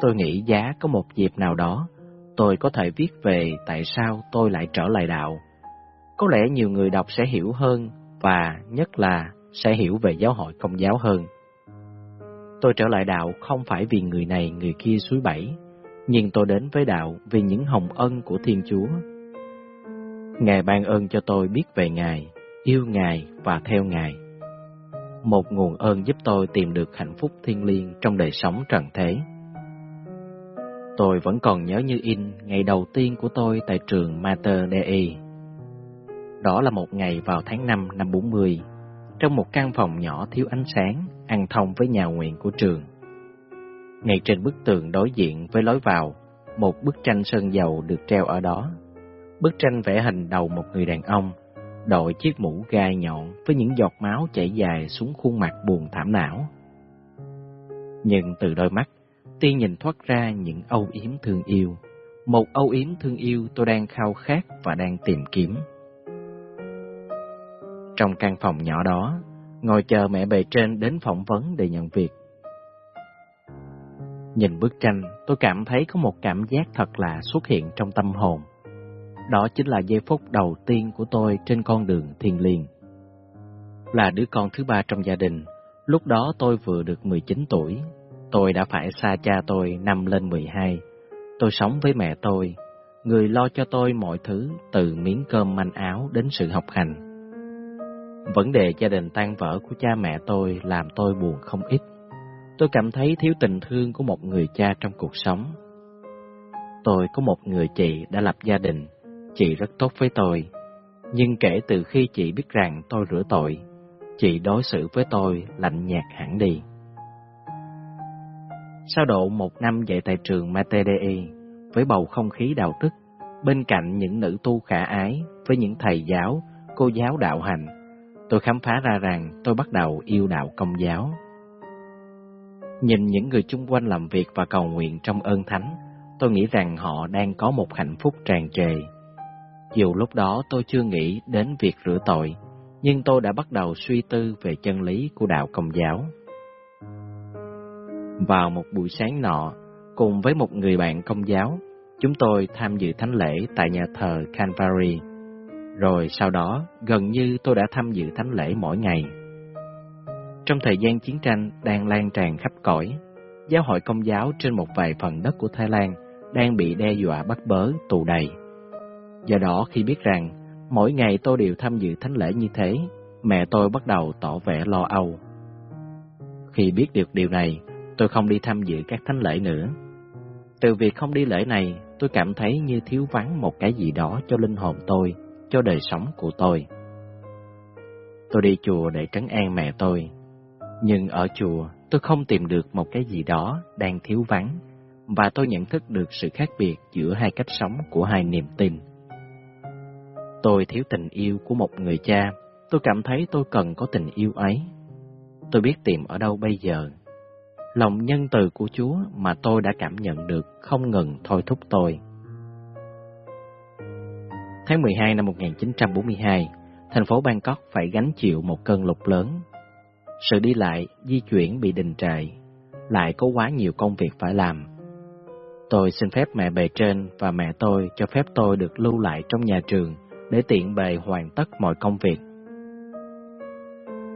Tôi nghĩ giá có một dịp nào đó, tôi có thể viết về tại sao tôi lại trở lại đạo. Có lẽ nhiều người đọc sẽ hiểu hơn và nhất là sẽ hiểu về giáo hội công giáo hơn. Tôi trở lại đạo không phải vì người này người kia suối bảy, nhưng tôi đến với đạo vì những hồng ân của Thiên Chúa. Ngài ban ơn cho tôi biết về Ngài, yêu Ngài và theo Ngài. Một nguồn ơn giúp tôi tìm được hạnh phúc thiên liêng trong đời sống trần thế. Tôi vẫn còn nhớ như in ngày đầu tiên của tôi tại trường Mater Dei. Đó là một ngày vào tháng 5 năm 40, trong một căn phòng nhỏ thiếu ánh sáng, ăn thông với nhà nguyện của trường. Ngay trên bức tường đối diện với lối vào, một bức tranh sơn dầu được treo ở đó. Bức tranh vẽ hình đầu một người đàn ông, đội chiếc mũ gai nhọn với những giọt máu chảy dài xuống khuôn mặt buồn thảm não. Nhưng từ đôi mắt, Tiên nhìn thoát ra những âu yếm thương yêu, một âu yếm thương yêu tôi đang khao khát và đang tìm kiếm. Trong căn phòng nhỏ đó, ngồi chờ mẹ bề trên đến phỏng vấn để nhận việc. Nhìn bức tranh, tôi cảm thấy có một cảm giác thật lạ xuất hiện trong tâm hồn. Đó chính là giây phút đầu tiên của tôi trên con đường thiền liền. Là đứa con thứ ba trong gia đình, lúc đó tôi vừa được 19 tuổi. Tôi đã phải xa cha tôi năm lên 12. Tôi sống với mẹ tôi, người lo cho tôi mọi thứ từ miếng cơm manh áo đến sự học hành. Vấn đề gia đình tan vỡ của cha mẹ tôi làm tôi buồn không ít. Tôi cảm thấy thiếu tình thương của một người cha trong cuộc sống. Tôi có một người chị đã lập gia đình, chị rất tốt với tôi. Nhưng kể từ khi chị biết rằng tôi rửa tội, chị đối xử với tôi lạnh nhạt hẳn đi. Sau độ một năm dạy tại trường Matedei, với bầu không khí đạo đức, bên cạnh những nữ tu khả ái, với những thầy giáo, cô giáo đạo hành, tôi khám phá ra rằng tôi bắt đầu yêu đạo công giáo. Nhìn những người chung quanh làm việc và cầu nguyện trong ơn thánh, tôi nghĩ rằng họ đang có một hạnh phúc tràn trề. Dù lúc đó tôi chưa nghĩ đến việc rửa tội, nhưng tôi đã bắt đầu suy tư về chân lý của đạo công giáo. Vào một buổi sáng nọ, cùng với một người bạn công giáo, chúng tôi tham dự thánh lễ tại nhà thờ Calvary. Rồi sau đó, gần như tôi đã tham dự thánh lễ mỗi ngày. Trong thời gian chiến tranh đang lan tràn khắp cõi, giáo hội công giáo trên một vài phần đất của Thái Lan đang bị đe dọa bắt bớ, tù đầy. Do đó khi biết rằng mỗi ngày tôi đều tham dự thánh lễ như thế, mẹ tôi bắt đầu tỏ vẻ lo âu. Khi biết được điều này, tôi không đi tham dự các thánh lễ nữa. Từ việc không đi lễ này, tôi cảm thấy như thiếu vắng một cái gì đó cho linh hồn tôi, cho đời sống của tôi. Tôi đi chùa để trấn an mẹ tôi, nhưng ở chùa tôi không tìm được một cái gì đó đang thiếu vắng, và tôi nhận thức được sự khác biệt giữa hai cách sống của hai niềm tin. Tôi thiếu tình yêu của một người cha, tôi cảm thấy tôi cần có tình yêu ấy. Tôi biết tìm ở đâu bây giờ. Lòng nhân từ của Chúa mà tôi đã cảm nhận được không ngừng thôi thúc tôi. Tháng 12 năm 1942, thành phố Bangkok phải gánh chịu một cơn lụt lớn. Sự đi lại, di chuyển bị đình trệ, lại có quá nhiều công việc phải làm. Tôi xin phép mẹ bề trên và mẹ tôi cho phép tôi được lưu lại trong nhà trường để tiện bề hoàn tất mọi công việc.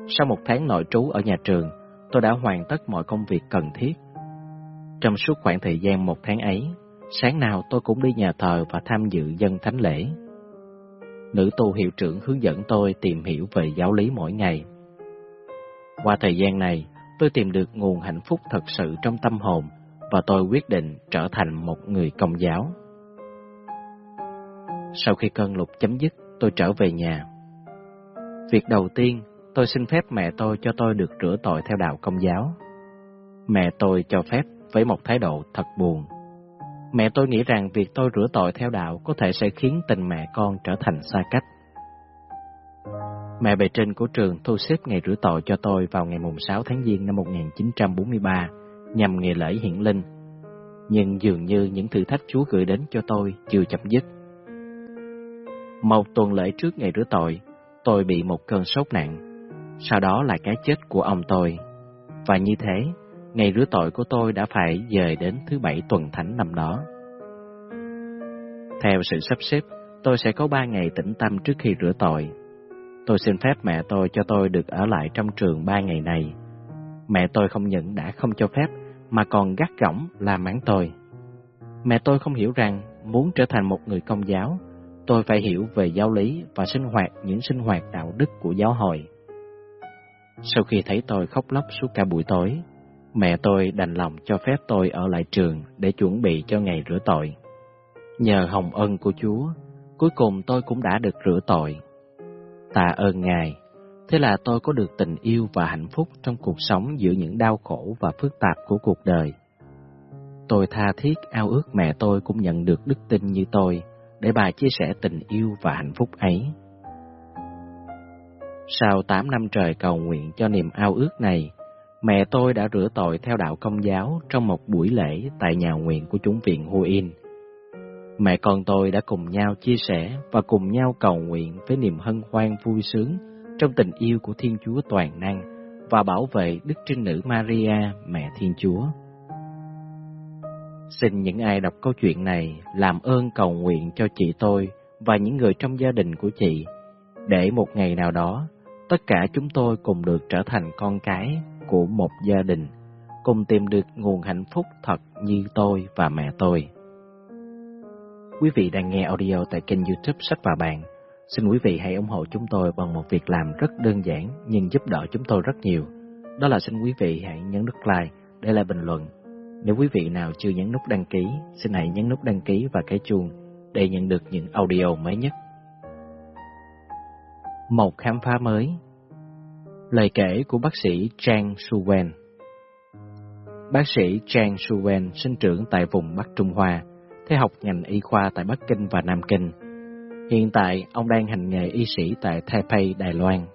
Sau một tháng nội trú ở nhà trường, tôi đã hoàn tất mọi công việc cần thiết. Trong suốt khoảng thời gian một tháng ấy, sáng nào tôi cũng đi nhà thờ và tham dự dân thánh lễ. Nữ tu hiệu trưởng hướng dẫn tôi tìm hiểu về giáo lý mỗi ngày. Qua thời gian này, tôi tìm được nguồn hạnh phúc thật sự trong tâm hồn và tôi quyết định trở thành một người công giáo. Sau khi cơn lụt chấm dứt, tôi trở về nhà. Việc đầu tiên, tôi xin phép mẹ tôi cho tôi được rửa tội theo đạo công giáo. Mẹ tôi cho phép với một thái độ thật buồn. Mẹ tôi nghĩ rằng việc tôi rửa tội theo đạo có thể sẽ khiến tình mẹ con trở thành xa cách. Mẹ bề trên của trường thu xếp ngày rửa tội cho tôi vào ngày mùng 6 tháng Giêng năm 1943 nhằm ngày lễ hiển linh. Nhưng dường như những thử thách Chúa gửi đến cho tôi chưa chấm dứt. Một tuần lễ trước ngày rửa tội, tôi bị một cơn sốt nặng, sau đó là cái chết của ông tôi. Và như thế, Ngày rửa tội của tôi đã phải dời đến thứ bảy tuần thánh năm đó. Theo sự sắp xếp, tôi sẽ có ba ngày tĩnh tâm trước khi rửa tội. Tôi xin phép mẹ tôi cho tôi được ở lại trong trường ba ngày này. Mẹ tôi không những đã không cho phép, mà còn gắt gỏng la mắng tôi. Mẹ tôi không hiểu rằng muốn trở thành một người công giáo, tôi phải hiểu về giáo lý và sinh hoạt những sinh hoạt đạo đức của giáo hội. Sau khi thấy tôi khóc lóc suốt cả buổi tối, mẹ tôi đành lòng cho phép tôi ở lại trường để chuẩn bị cho ngày rửa tội. Nhờ hồng ân của Chúa, cuối cùng tôi cũng đã được rửa tội. Tạ ơn Ngài, thế là tôi có được tình yêu và hạnh phúc trong cuộc sống giữa những đau khổ và phức tạp của cuộc đời. Tôi tha thiết ao ước mẹ tôi cũng nhận được đức tin như tôi, để bà chia sẻ tình yêu và hạnh phúc ấy. Sau 8 năm trời cầu nguyện cho niềm ao ước này, mẹ tôi đã rửa tội theo đạo công giáo trong một buổi lễ tại nhà nguyện của chúng viện Huin. Mẹ con tôi đã cùng nhau chia sẻ và cùng nhau cầu nguyện với niềm hân hoan vui sướng trong tình yêu của Thiên Chúa toàn năng và bảo vệ Đức Trinh Nữ Maria, Mẹ Thiên Chúa. Xin những ai đọc câu chuyện này làm ơn cầu nguyện cho chị tôi và những người trong gia đình của chị, để một ngày nào đó tất cả chúng tôi cùng được trở thành con cái của một gia đình, cùng tìm được nguồn hạnh phúc thật như tôi và mẹ tôi. Quý vị đang nghe audio tại kênh youtube Sách và Bàn. Xin quý vị hãy ủng hộ chúng tôi bằng một việc làm rất đơn giản nhưng giúp đỡ chúng tôi rất nhiều. Đó là xin quý vị hãy nhấn nút like, để lại bình luận nếu quý vị nào chưa nhấn nút đăng ký, xin hãy nhấn nút đăng ký và cái chuông để nhận được những audio mới nhất. Một khám phá mới Lời kể của bác sĩ Chang Suwen Bác sĩ Chang Suwen sinh trưởng tại vùng Bắc Trung Hoa, theo học ngành y khoa tại Bắc Kinh và Nam Kinh. Hiện tại, ông đang hành nghề y sĩ tại Taipei, Đài Loan.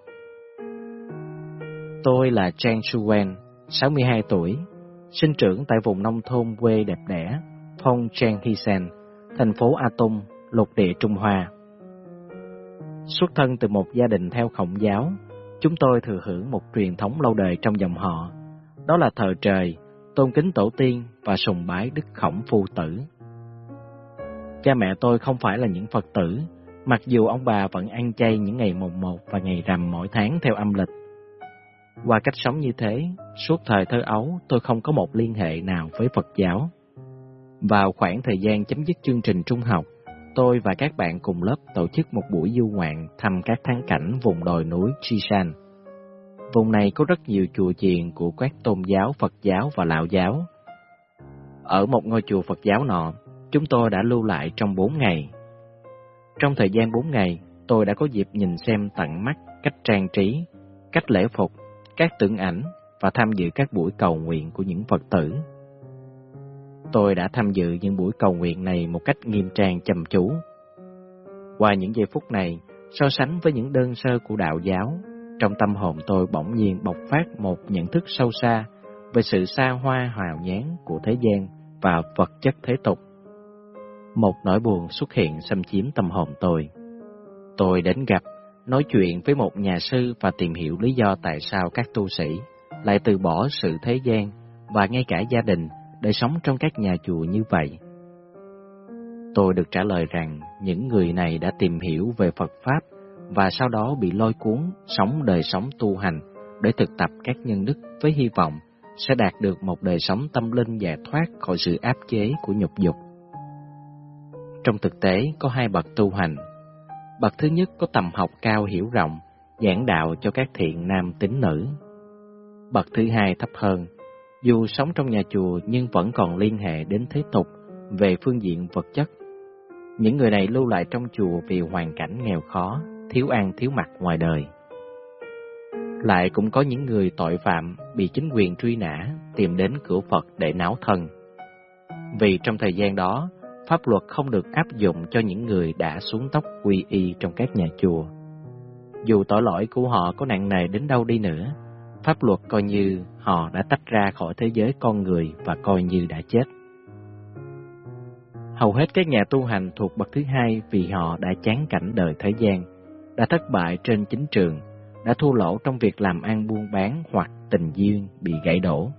Tôi là Chang Suwen, 62 tuổi, sinh trưởng tại vùng nông thôn quê đẹp đẽ, Phong Trang Hysen, thành phố Atom, lục địa Trung Hoa. Xuất thân từ một gia đình theo khổng giáo, chúng tôi thừa hưởng một truyền thống lâu đời trong dòng họ, đó là thờ trời, tôn kính tổ tiên và sùng bái đức khổng phu tử. Cha mẹ tôi không phải là những Phật tử, mặc dù ông bà vẫn ăn chay những ngày mùng một và ngày rằm mỗi tháng theo âm lịch. Qua cách sống như thế, suốt thời thơ ấu tôi không có một liên hệ nào với Phật giáo. Vào khoảng thời gian chấm dứt chương trình trung học, tôi và các bạn cùng lớp tổ chức một buổi du ngoạn thăm các thắng cảnh vùng đồi núi Chishan. Vùng này có rất nhiều chùa chiền của các tôn giáo Phật giáo và Lão giáo. Ở một ngôi chùa Phật giáo nọ, chúng tôi đã lưu lại trong bốn ngày. Trong thời gian bốn ngày, tôi đã có dịp nhìn xem tận mắt cách trang trí, cách lễ phục các tượng ảnh và tham dự các buổi cầu nguyện của những Phật tử. Tôi đã tham dự những buổi cầu nguyện này một cách nghiêm trang chăm chú. Qua những giây phút này, so sánh với những đơn sơ của đạo giáo, trong tâm hồn tôi bỗng nhiên bộc phát một nhận thức sâu xa về sự xa hoa hào nhán của thế gian và vật chất thế tục. Một nỗi buồn xuất hiện xâm chiếm tâm hồn tôi. Tôi đến gặp nói chuyện với một nhà sư và tìm hiểu lý do tại sao các tu sĩ lại từ bỏ sự thế gian và ngay cả gia đình để sống trong các nhà chùa như vậy. Tôi được trả lời rằng những người này đã tìm hiểu về Phật Pháp và sau đó bị lôi cuốn sống đời sống tu hành để thực tập các nhân đức với hy vọng sẽ đạt được một đời sống tâm linh giải thoát khỏi sự áp chế của nhục dục. Trong thực tế, có hai bậc tu hành Bậc thứ nhất có tầm học cao hiểu rộng, giảng đạo cho các thiện nam tín nữ. Bậc thứ hai thấp hơn, dù sống trong nhà chùa nhưng vẫn còn liên hệ đến thế tục về phương diện vật chất. Những người này lưu lại trong chùa vì hoàn cảnh nghèo khó, thiếu ăn thiếu mặc ngoài đời. Lại cũng có những người tội phạm bị chính quyền truy nã tìm đến cửa Phật để náo thân. Vì trong thời gian đó, pháp luật không được áp dụng cho những người đã xuống tóc quy y trong các nhà chùa. Dù tội lỗi của họ có nặng nề đến đâu đi nữa, pháp luật coi như họ đã tách ra khỏi thế giới con người và coi như đã chết. Hầu hết các nhà tu hành thuộc bậc thứ hai vì họ đã chán cảnh đời thế gian, đã thất bại trên chính trường, đã thua lỗ trong việc làm ăn buôn bán hoặc tình duyên bị gãy đổ.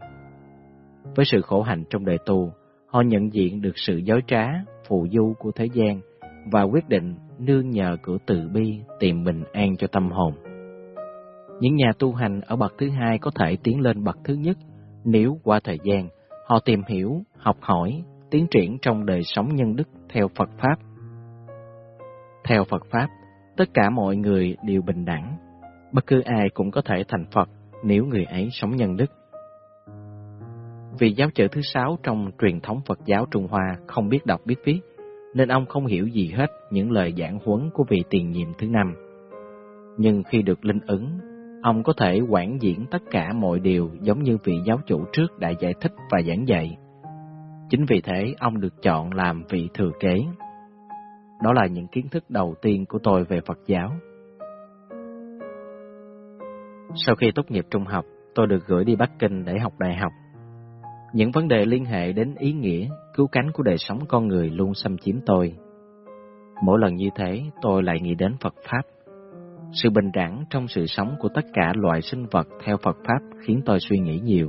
Với sự khổ hạnh trong đời tu, họ nhận diện được sự dối trá, phù du của thế gian và quyết định nương nhờ cửa từ bi tìm bình an cho tâm hồn. Những nhà tu hành ở bậc thứ hai có thể tiến lên bậc thứ nhất nếu qua thời gian họ tìm hiểu, học hỏi, tiến triển trong đời sống nhân đức theo Phật Pháp. Theo Phật Pháp, tất cả mọi người đều bình đẳng, bất cứ ai cũng có thể thành Phật nếu người ấy sống nhân đức. Vì giáo chữ thứ sáu trong truyền thống Phật giáo Trung Hoa không biết đọc biết viết, nên ông không hiểu gì hết những lời giảng huấn của vị tiền nhiệm thứ năm. Nhưng khi được linh ứng, ông có thể quản diễn tất cả mọi điều giống như vị giáo chủ trước đã giải thích và giảng dạy. Chính vì thế, ông được chọn làm vị thừa kế. Đó là những kiến thức đầu tiên của tôi về Phật giáo. Sau khi tốt nghiệp trung học, tôi được gửi đi Bắc Kinh để học đại học. Những vấn đề liên hệ đến ý nghĩa, cứu cánh của đời sống con người luôn xâm chiếm tôi. Mỗi lần như thế, tôi lại nghĩ đến Phật Pháp. Sự bình đẳng trong sự sống của tất cả loài sinh vật theo Phật Pháp khiến tôi suy nghĩ nhiều.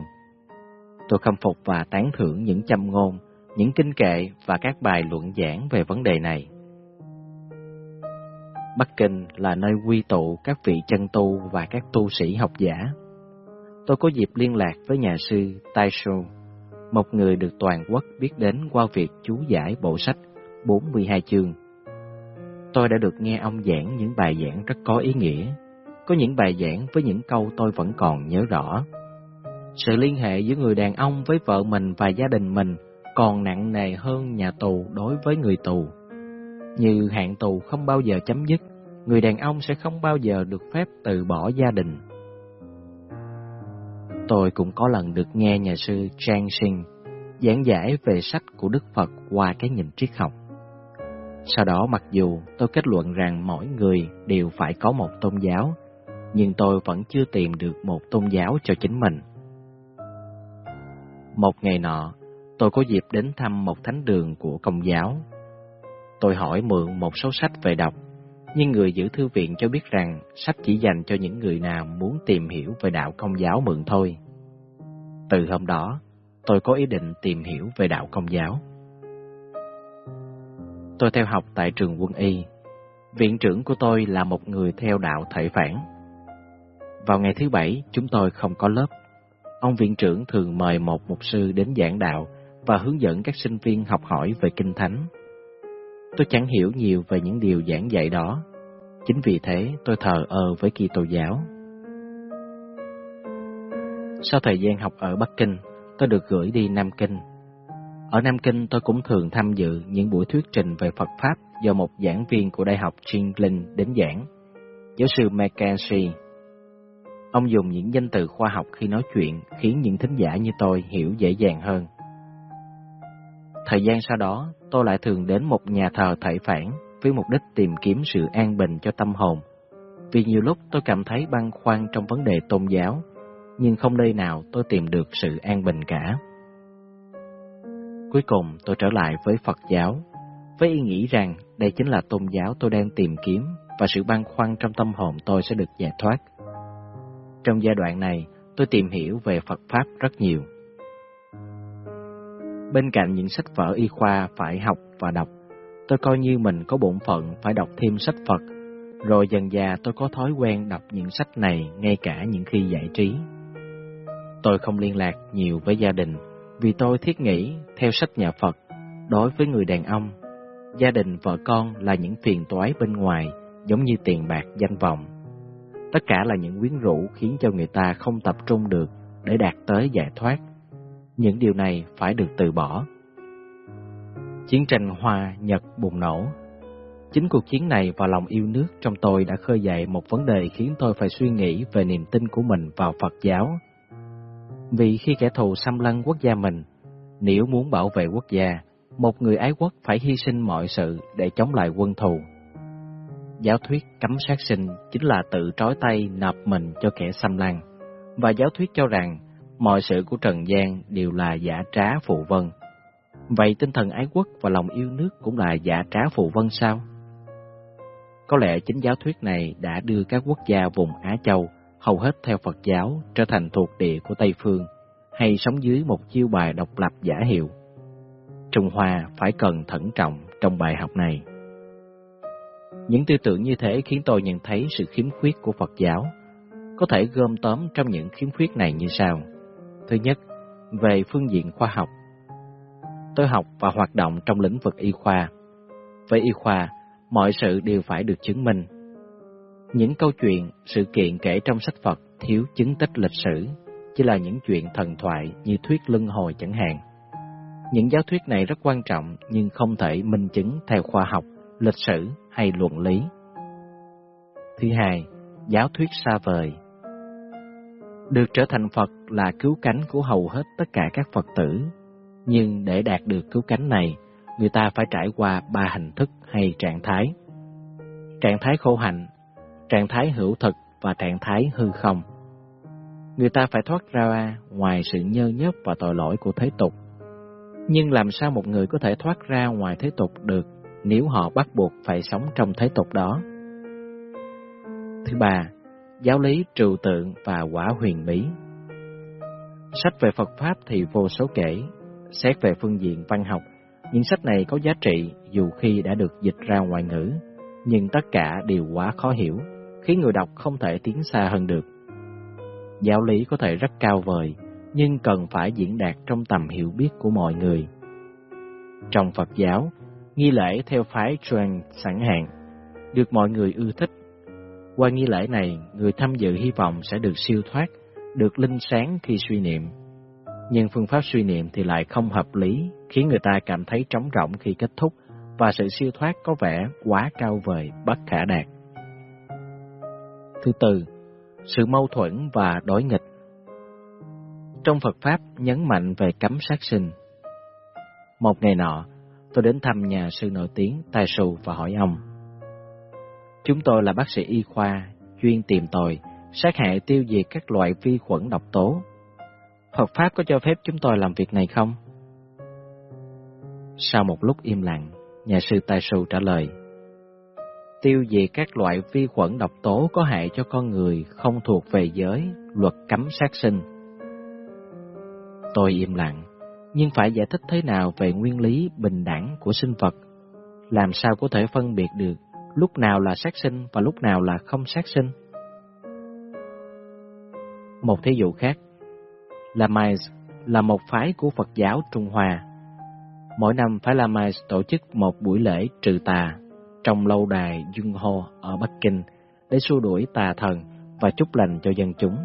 Tôi khâm phục và tán thưởng những châm ngôn, những kinh kệ và các bài luận giảng về vấn đề này. Bắc Kinh là nơi quy tụ các vị chân tu và các tu sĩ học giả. Tôi có dịp liên lạc với nhà sư Tai Shu, một người được toàn quốc biết đến qua việc chú giải bộ sách 42 chương. Tôi đã được nghe ông giảng những bài giảng rất có ý nghĩa, có những bài giảng với những câu tôi vẫn còn nhớ rõ. Sự liên hệ giữa người đàn ông với vợ mình và gia đình mình còn nặng nề hơn nhà tù đối với người tù. Như hạn tù không bao giờ chấm dứt, người đàn ông sẽ không bao giờ được phép từ bỏ gia đình. Tôi cũng có lần được nghe nhà sư Trang Sinh giảng giải về sách của Đức Phật qua cái nhìn triết học. Sau đó mặc dù tôi kết luận rằng mỗi người đều phải có một tôn giáo, nhưng tôi vẫn chưa tìm được một tôn giáo cho chính mình. Một ngày nọ, tôi có dịp đến thăm một thánh đường của công giáo. Tôi hỏi mượn một số sách về đọc, nhưng người giữ thư viện cho biết rằng sách chỉ dành cho những người nào muốn tìm hiểu về đạo công giáo mượn thôi. Từ hôm đó, tôi có ý định tìm hiểu về đạo công giáo. Tôi theo học tại trường quân y. Viện trưởng của tôi là một người theo đạo thể phản. Vào ngày thứ bảy, chúng tôi không có lớp. Ông viện trưởng thường mời một mục sư đến giảng đạo và hướng dẫn các sinh viên học hỏi về kinh thánh. Tôi chẳng hiểu nhiều về những điều giảng dạy đó. Chính vì thế, tôi thờ ơ với Kitô giáo. Sau thời gian học ở Bắc Kinh, tôi được gửi đi Nam Kinh. Ở Nam Kinh tôi cũng thường tham dự những buổi thuyết trình về Phật Pháp do một giảng viên của Đại học Tringlin đến giảng, giáo sư Mackenzie. Ông dùng những danh từ khoa học khi nói chuyện khiến những thính giả như tôi hiểu dễ dàng hơn. Thời gian sau đó, tôi lại thường đến một nhà thờ thảy phản với mục đích tìm kiếm sự an bình cho tâm hồn. Vì nhiều lúc tôi cảm thấy băn khoăn trong vấn đề tôn giáo, nhưng không nơi nào tôi tìm được sự an bình cả. Cuối cùng tôi trở lại với Phật giáo, với ý nghĩ rằng đây chính là tôn giáo tôi đang tìm kiếm và sự băn khoăn trong tâm hồn tôi sẽ được giải thoát. Trong giai đoạn này, tôi tìm hiểu về Phật Pháp rất nhiều. Bên cạnh những sách vở y khoa phải học và đọc, tôi coi như mình có bổn phận phải đọc thêm sách Phật, rồi dần dà tôi có thói quen đọc những sách này ngay cả những khi giải trí. Tôi không liên lạc nhiều với gia đình vì tôi thiết nghĩ theo sách nhà Phật, đối với người đàn ông, gia đình vợ con là những phiền toái bên ngoài giống như tiền bạc danh vọng. Tất cả là những quyến rũ khiến cho người ta không tập trung được để đạt tới giải thoát. Những điều này phải được từ bỏ. Chiến tranh Hoa Nhật bùng nổ Chính cuộc chiến này và lòng yêu nước trong tôi đã khơi dậy một vấn đề khiến tôi phải suy nghĩ về niềm tin của mình vào Phật giáo vì khi kẻ thù xâm lăng quốc gia mình, nếu muốn bảo vệ quốc gia, một người ái quốc phải hy sinh mọi sự để chống lại quân thù. Giáo thuyết cấm sát sinh chính là tự trói tay nạp mình cho kẻ xâm lăng, và giáo thuyết cho rằng mọi sự của Trần gian đều là giả trá phụ vân. Vậy tinh thần ái quốc và lòng yêu nước cũng là giả trá phụ vân sao? Có lẽ chính giáo thuyết này đã đưa các quốc gia vùng Á Châu hầu hết theo Phật giáo trở thành thuộc địa của Tây Phương, hay sống dưới một chiêu bài độc lập giả hiệu. Trung Hoa phải cần thận trọng trong bài học này. Những tư tưởng như thế khiến tôi nhận thấy sự khiếm khuyết của Phật giáo. Có thể gom tóm trong những khiếm khuyết này như sau. Thứ nhất, về phương diện khoa học. Tôi học và hoạt động trong lĩnh vực y khoa. Với y khoa, mọi sự đều phải được chứng minh. Những câu chuyện, sự kiện kể trong sách Phật thiếu chứng tích lịch sử, chỉ là những chuyện thần thoại như thuyết luân hồi chẳng hạn. Những giáo thuyết này rất quan trọng nhưng không thể minh chứng theo khoa học, lịch sử hay luận lý. Thứ hai, giáo thuyết xa vời. Được trở thành Phật là cứu cánh của hầu hết tất cả các Phật tử, nhưng để đạt được cứu cánh này, người ta phải trải qua ba hình thức hay trạng thái. Trạng thái khổ hạnh, trạng thái hữu thực và trạng thái hư không. Người ta phải thoát ra ngoài sự nhơ nhớp và tội lỗi của thế tục. Nhưng làm sao một người có thể thoát ra ngoài thế tục được nếu họ bắt buộc phải sống trong thế tục đó? Thứ ba, giáo lý trừu tượng và quả huyền bí. Sách về Phật Pháp thì vô số kể, xét về phương diện văn học, những sách này có giá trị dù khi đã được dịch ra ngoại ngữ, nhưng tất cả đều quá khó hiểu, khiến người đọc không thể tiến xa hơn được. Giáo lý có thể rất cao vời, nhưng cần phải diễn đạt trong tầm hiểu biết của mọi người. Trong Phật giáo, nghi lễ theo phái Chuan sẵn hạn, được mọi người ưa thích. Qua nghi lễ này, người tham dự hy vọng sẽ được siêu thoát, được linh sáng khi suy niệm. Nhưng phương pháp suy niệm thì lại không hợp lý, khiến người ta cảm thấy trống rỗng khi kết thúc, và sự siêu thoát có vẻ quá cao vời, bất khả đạt. Thứ tư, sự mâu thuẫn và đối nghịch. Trong Phật Pháp nhấn mạnh về cấm sát sinh. Một ngày nọ, tôi đến thăm nhà sư nổi tiếng tài Sù và hỏi ông. Chúng tôi là bác sĩ y khoa, chuyên tìm tòi, sát hại tiêu diệt các loại vi khuẩn độc tố. Phật Pháp có cho phép chúng tôi làm việc này không? Sau một lúc im lặng, nhà sư tài Sù trả lời tiêu diệt các loại vi khuẩn độc tố có hại cho con người không thuộc về giới, luật cấm sát sinh. Tôi im lặng, nhưng phải giải thích thế nào về nguyên lý bình đẳng của sinh vật? Làm sao có thể phân biệt được lúc nào là sát sinh và lúc nào là không sát sinh? Một thí dụ khác, là Lamais là một phái của Phật giáo Trung Hoa. Mỗi năm phái Lamais tổ chức một buổi lễ trừ tà trong lâu đài Dương Hồ ở Bắc Kinh để xua đuổi tà thần và chúc lành cho dân chúng.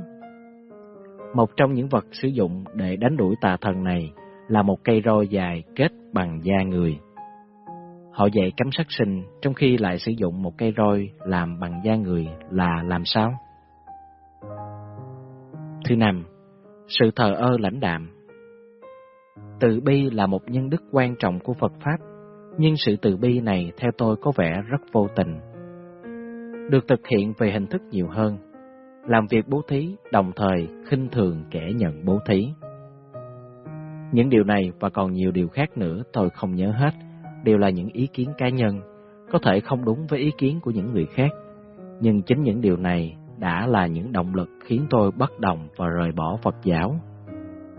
Một trong những vật sử dụng để đánh đuổi tà thần này là một cây roi dài kết bằng da người. Họ dạy cấm sát sinh trong khi lại sử dụng một cây roi làm bằng da người là làm sao? Thứ năm, sự thờ ơ lãnh đạm. Từ bi là một nhân đức quan trọng của Phật Pháp nhưng sự từ bi này theo tôi có vẻ rất vô tình. Được thực hiện về hình thức nhiều hơn, làm việc bố thí đồng thời khinh thường kẻ nhận bố thí. Những điều này và còn nhiều điều khác nữa tôi không nhớ hết, đều là những ý kiến cá nhân, có thể không đúng với ý kiến của những người khác, nhưng chính những điều này đã là những động lực khiến tôi bất đồng và rời bỏ Phật giáo.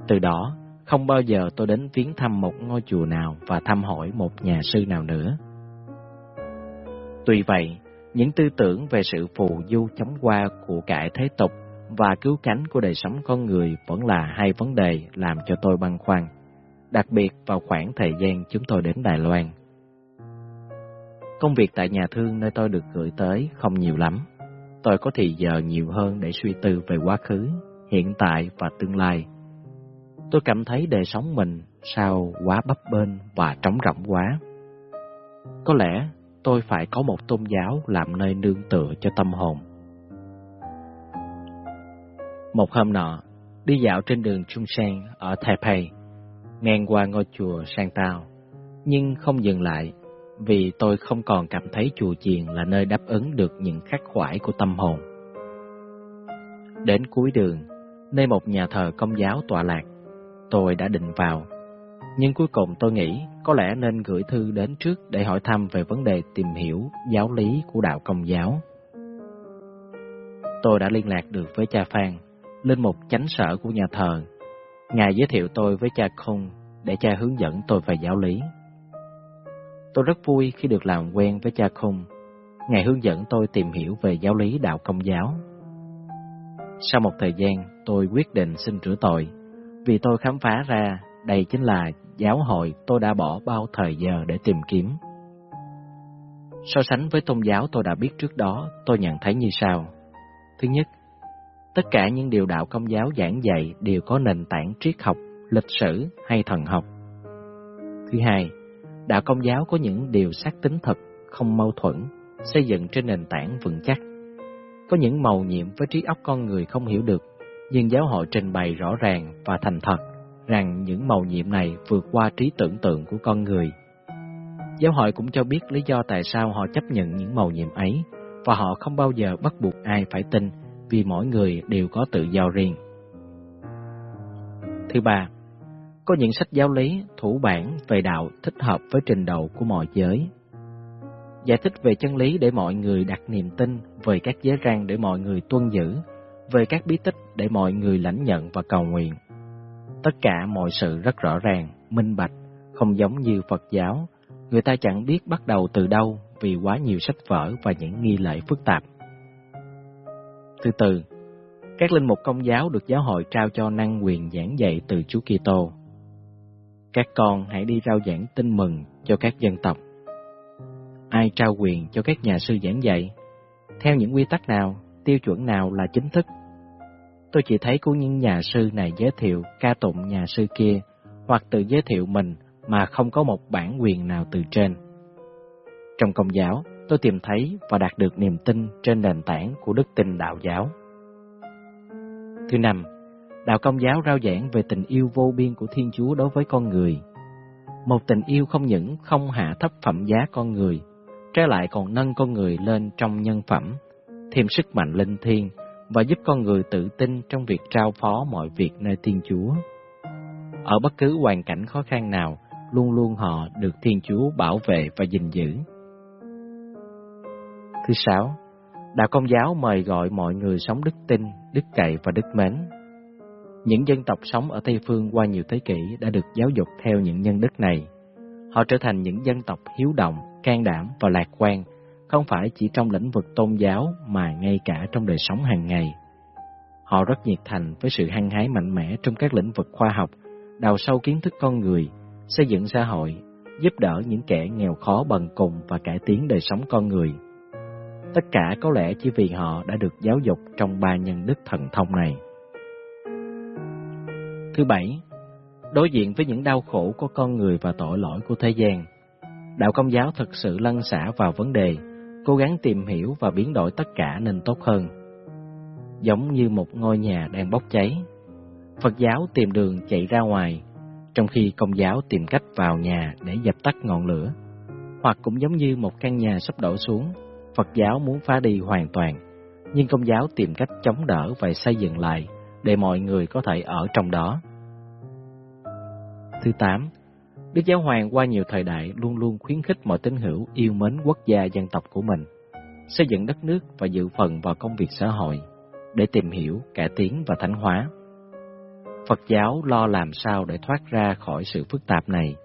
Từ đó, không bao giờ tôi đến viếng thăm một ngôi chùa nào và thăm hỏi một nhà sư nào nữa. Tuy vậy, những tư tưởng về sự phù du chóng qua của cải thế tục và cứu cánh của đời sống con người vẫn là hai vấn đề làm cho tôi băn khoăn, đặc biệt vào khoảng thời gian chúng tôi đến Đài Loan. Công việc tại nhà thương nơi tôi được gửi tới không nhiều lắm. Tôi có thì giờ nhiều hơn để suy tư về quá khứ, hiện tại và tương lai tôi cảm thấy đời sống mình sao quá bấp bênh và trống rỗng quá. Có lẽ tôi phải có một tôn giáo làm nơi nương tựa cho tâm hồn. Một hôm nọ, đi dạo trên đường Trung Sang ở Taipei, ngang qua ngôi chùa Sang Tao, nhưng không dừng lại vì tôi không còn cảm thấy chùa chiền là nơi đáp ứng được những khắc khoải của tâm hồn. Đến cuối đường, nơi một nhà thờ công giáo tọa lạc, tôi đã định vào. Nhưng cuối cùng tôi nghĩ có lẽ nên gửi thư đến trước để hỏi thăm về vấn đề tìm hiểu giáo lý của đạo công giáo. Tôi đã liên lạc được với cha Phan, lên một chánh sở của nhà thờ. Ngài giới thiệu tôi với cha Khung để cha hướng dẫn tôi về giáo lý. Tôi rất vui khi được làm quen với cha Khung. Ngài hướng dẫn tôi tìm hiểu về giáo lý đạo công giáo. Sau một thời gian, tôi quyết định xin rửa tội, vì tôi khám phá ra đây chính là giáo hội tôi đã bỏ bao thời giờ để tìm kiếm. So sánh với tôn giáo tôi đã biết trước đó, tôi nhận thấy như sau. Thứ nhất, tất cả những điều đạo công giáo giảng dạy đều có nền tảng triết học, lịch sử hay thần học. Thứ hai, đạo công giáo có những điều xác tính thật, không mâu thuẫn, xây dựng trên nền tảng vững chắc. Có những màu nhiệm với trí óc con người không hiểu được, nhưng giáo hội trình bày rõ ràng và thành thật rằng những màu nhiệm này vượt qua trí tưởng tượng của con người. Giáo hội cũng cho biết lý do tại sao họ chấp nhận những màu nhiệm ấy và họ không bao giờ bắt buộc ai phải tin vì mỗi người đều có tự do riêng. Thứ ba, có những sách giáo lý, thủ bản về đạo thích hợp với trình độ của mọi giới. Giải thích về chân lý để mọi người đặt niềm tin, về các giới răng để mọi người tuân giữ, về các bí tích để mọi người lãnh nhận và cầu nguyện. Tất cả mọi sự rất rõ ràng, minh bạch, không giống như Phật giáo. Người ta chẳng biết bắt đầu từ đâu vì quá nhiều sách vở và những nghi lễ phức tạp. Thứ tư, các linh mục công giáo được giáo hội trao cho năng quyền giảng dạy từ Chúa Kitô. Các con hãy đi rao giảng tin mừng cho các dân tộc. Ai trao quyền cho các nhà sư giảng dạy? Theo những quy tắc nào, tiêu chuẩn nào là chính thức? Tôi chỉ thấy của những nhà sư này giới thiệu ca tụng nhà sư kia hoặc tự giới thiệu mình mà không có một bản quyền nào từ trên. Trong công giáo, tôi tìm thấy và đạt được niềm tin trên nền tảng của đức tin đạo giáo. Thứ năm, đạo công giáo rao giảng về tình yêu vô biên của Thiên Chúa đối với con người. Một tình yêu không những không hạ thấp phẩm giá con người, trái lại còn nâng con người lên trong nhân phẩm, thêm sức mạnh linh thiêng và giúp con người tự tin trong việc trao phó mọi việc nơi Thiên Chúa. Ở bất cứ hoàn cảnh khó khăn nào, luôn luôn họ được Thiên Chúa bảo vệ và gìn giữ. Thứ sáu, Đạo Công giáo mời gọi mọi người sống đức tin, đức cậy và đức mến. Những dân tộc sống ở Tây Phương qua nhiều thế kỷ đã được giáo dục theo những nhân đức này. Họ trở thành những dân tộc hiếu động, can đảm và lạc quan, không phải chỉ trong lĩnh vực tôn giáo mà ngay cả trong đời sống hàng ngày. Họ rất nhiệt thành với sự hăng hái mạnh mẽ trong các lĩnh vực khoa học, đào sâu kiến thức con người, xây dựng xã hội, giúp đỡ những kẻ nghèo khó bần cùng và cải tiến đời sống con người. Tất cả có lẽ chỉ vì họ đã được giáo dục trong ba nhân đức thần thông này. Thứ bảy, đối diện với những đau khổ của con người và tội lỗi của thế gian, đạo công giáo thực sự lăn xả vào vấn đề, cố gắng tìm hiểu và biến đổi tất cả nên tốt hơn. Giống như một ngôi nhà đang bốc cháy, Phật giáo tìm đường chạy ra ngoài, trong khi công giáo tìm cách vào nhà để dập tắt ngọn lửa. Hoặc cũng giống như một căn nhà sắp đổ xuống, Phật giáo muốn phá đi hoàn toàn, nhưng công giáo tìm cách chống đỡ và xây dựng lại để mọi người có thể ở trong đó. Thứ tám, Đức Giáo Hoàng qua nhiều thời đại luôn luôn khuyến khích mọi tín hữu yêu mến quốc gia dân tộc của mình, xây dựng đất nước và dự phần vào công việc xã hội, để tìm hiểu, cải tiến và thánh hóa. Phật giáo lo làm sao để thoát ra khỏi sự phức tạp này,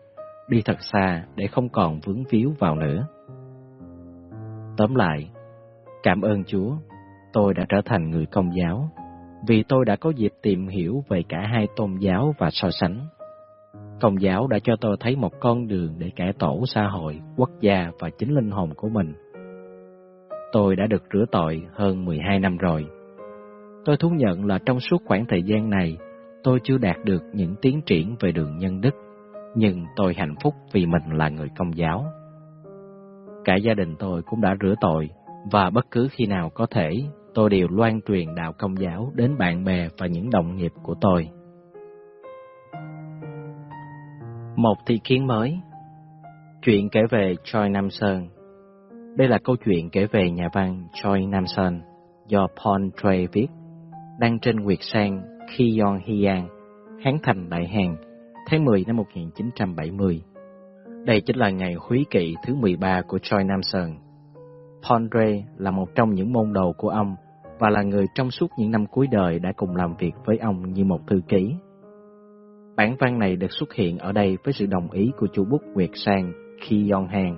đi thật xa để không còn vướng víu vào nữa. Tóm lại, cảm ơn Chúa, tôi đã trở thành người công giáo, vì tôi đã có dịp tìm hiểu về cả hai tôn giáo và so sánh. Công giáo đã cho tôi thấy một con đường để cải tổ xã hội, quốc gia và chính linh hồn của mình. Tôi đã được rửa tội hơn 12 năm rồi. Tôi thú nhận là trong suốt khoảng thời gian này, tôi chưa đạt được những tiến triển về đường nhân đức, nhưng tôi hạnh phúc vì mình là người công giáo. Cả gia đình tôi cũng đã rửa tội, và bất cứ khi nào có thể, tôi đều loan truyền đạo công giáo đến bạn bè và những đồng nghiệp của tôi. Một thị kiến mới Chuyện kể về Choi Nam Sơn Đây là câu chuyện kể về nhà văn Choi Nam Sơn do Paul Trey viết, đăng trên Nguyệt Sang khi Yon Hyang, Hán Thành Đại Hàn, tháng 10 năm 1970. Đây chính là ngày húy kỵ thứ 13 của Choi Nam Sơn. Pondre là một trong những môn đồ của ông và là người trong suốt những năm cuối đời đã cùng làm việc với ông như một thư ký. Bản văn này được xuất hiện ở đây với sự đồng ý của chủ bút Nguyệt Sang Ki Yong Han,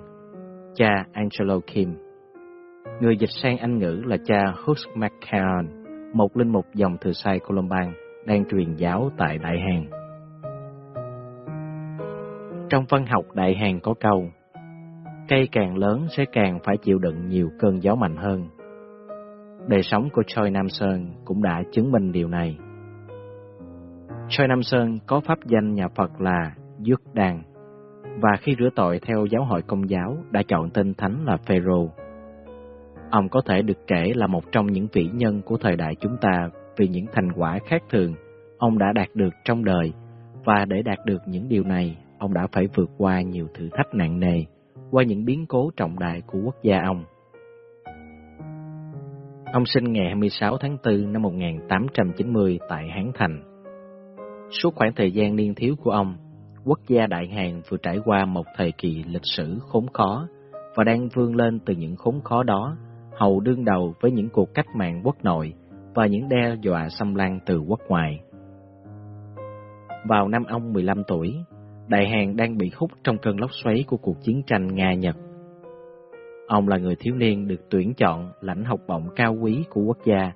cha Angelo Kim. Người dịch sang Anh ngữ là cha Hus McCarron, một linh mục dòng thừa sai Columban đang truyền giáo tại Đại Hàn. Trong văn học Đại Hàn có câu, cây càng lớn sẽ càng phải chịu đựng nhiều cơn gió mạnh hơn. Đời sống của Choi Nam Sơn cũng đã chứng minh điều này. Choi Nam Sơn có pháp danh nhà Phật là Dước Đàn, và khi rửa tội theo giáo hội công giáo đã chọn tên thánh là Phêrô. Ông có thể được kể là một trong những vĩ nhân của thời đại chúng ta vì những thành quả khác thường ông đã đạt được trong đời và để đạt được những điều này, ông đã phải vượt qua nhiều thử thách nặng nề, qua những biến cố trọng đại của quốc gia ông. Ông sinh ngày 26 tháng 4 năm 1890 tại Hán Thành. Suốt khoảng thời gian niên thiếu của ông, quốc gia Đại Hàn vừa trải qua một thời kỳ lịch sử khốn khó và đang vươn lên từ những khốn khó đó, hầu đương đầu với những cuộc cách mạng quốc nội và những đe dọa xâm lăng từ quốc ngoài. Vào năm ông 15 tuổi, Đại Hàn đang bị hút trong cơn lốc xoáy của cuộc chiến tranh Nga-Nhật. Ông là người thiếu niên được tuyển chọn lãnh học bổng cao quý của quốc gia,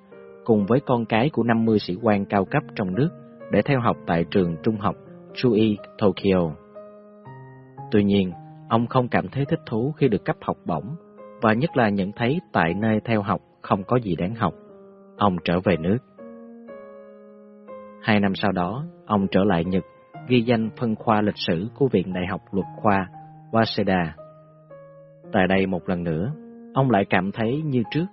cùng với con cái của 50 sĩ quan cao cấp trong nước để theo học tại trường trung học Chui Tokyo. Tuy nhiên, ông không cảm thấy thích thú khi được cấp học bổng, và nhất là nhận thấy tại nơi theo học không có gì đáng học. Ông trở về nước. Hai năm sau đó, ông trở lại Nhật, ghi danh phân khoa lịch sử của Viện Đại học Luật khoa Waseda. Tại đây một lần nữa, ông lại cảm thấy như trước,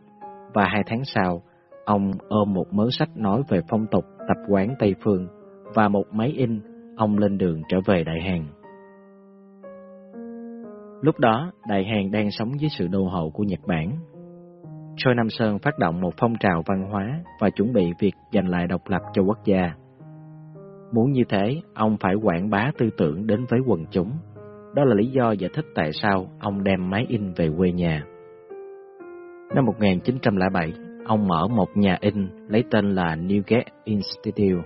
và hai tháng sau, ông ôm một mớ sách nói về phong tục tập quán Tây Phương và một máy in, ông lên đường trở về Đại Hàn. Lúc đó, Đại Hàn đang sống dưới sự đô hộ của Nhật Bản. Choi Nam Sơn phát động một phong trào văn hóa và chuẩn bị việc giành lại độc lập cho quốc gia. Muốn như thế, ông phải quảng bá tư tưởng đến với quần chúng. Đó là lý do giải thích tại sao ông đem máy in về quê nhà. Năm 1907, ông mở một nhà in lấy tên là Newgate Institute.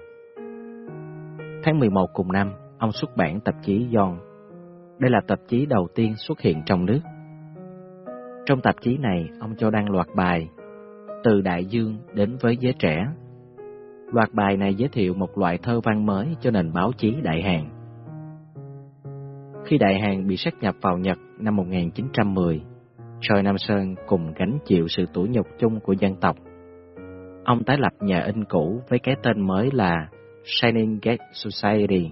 Tháng 11 cùng năm, ông xuất bản tạp chí Yon. Đây là tạp chí đầu tiên xuất hiện trong nước. Trong tạp chí này, ông cho đăng loạt bài Từ đại dương đến với giới trẻ Loạt bài này giới thiệu một loại thơ văn mới cho nền báo chí Đại Hàn. Khi Đại Hàn bị sát nhập vào Nhật năm 1910, Choi Nam Sơn cùng gánh chịu sự tủi nhục chung của dân tộc. Ông tái lập nhà in cũ với cái tên mới là Shining Gate Society.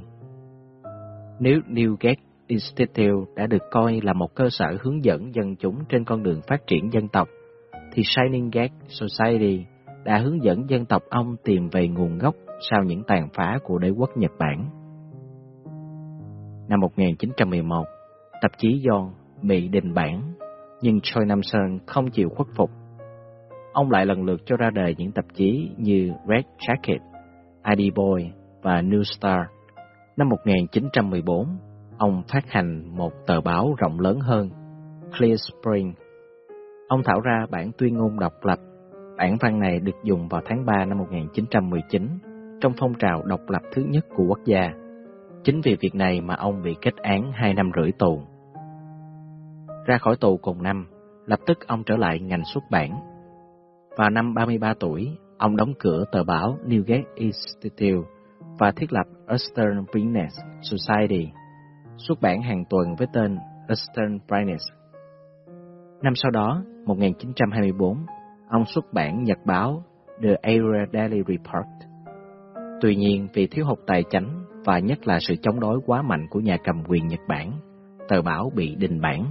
Nếu Newgate Institute đã được coi là một cơ sở hướng dẫn dân chúng trên con đường phát triển dân tộc, thì Shining Gate Society đã hướng dẫn dân tộc ông tìm về nguồn gốc sau những tàn phá của đế quốc Nhật Bản. Năm 1911, tạp chí Yon bị đình bản, nhưng Choi Nam Sơn không chịu khuất phục. Ông lại lần lượt cho ra đời những tạp chí như Red Jacket, ID Boy và New Star. Năm 1914, ông phát hành một tờ báo rộng lớn hơn, Clear Spring. Ông thảo ra bản tuyên ngôn độc lập Bản văn này được dùng vào tháng 3 năm 1919 trong phong trào độc lập thứ nhất của quốc gia. Chính vì việc này mà ông bị kết án 2 năm rưỡi tù. Ra khỏi tù cùng năm, lập tức ông trở lại ngành xuất bản. Vào năm 33 tuổi, ông đóng cửa tờ báo Newgate Institute và thiết lập Eastern Business Society, xuất bản hàng tuần với tên Eastern Business. Năm sau đó, 1924, ông xuất bản nhật báo The Area Daily Report. Tuy nhiên, vì thiếu hụt tài chính và nhất là sự chống đối quá mạnh của nhà cầm quyền Nhật Bản, tờ báo bị đình bản.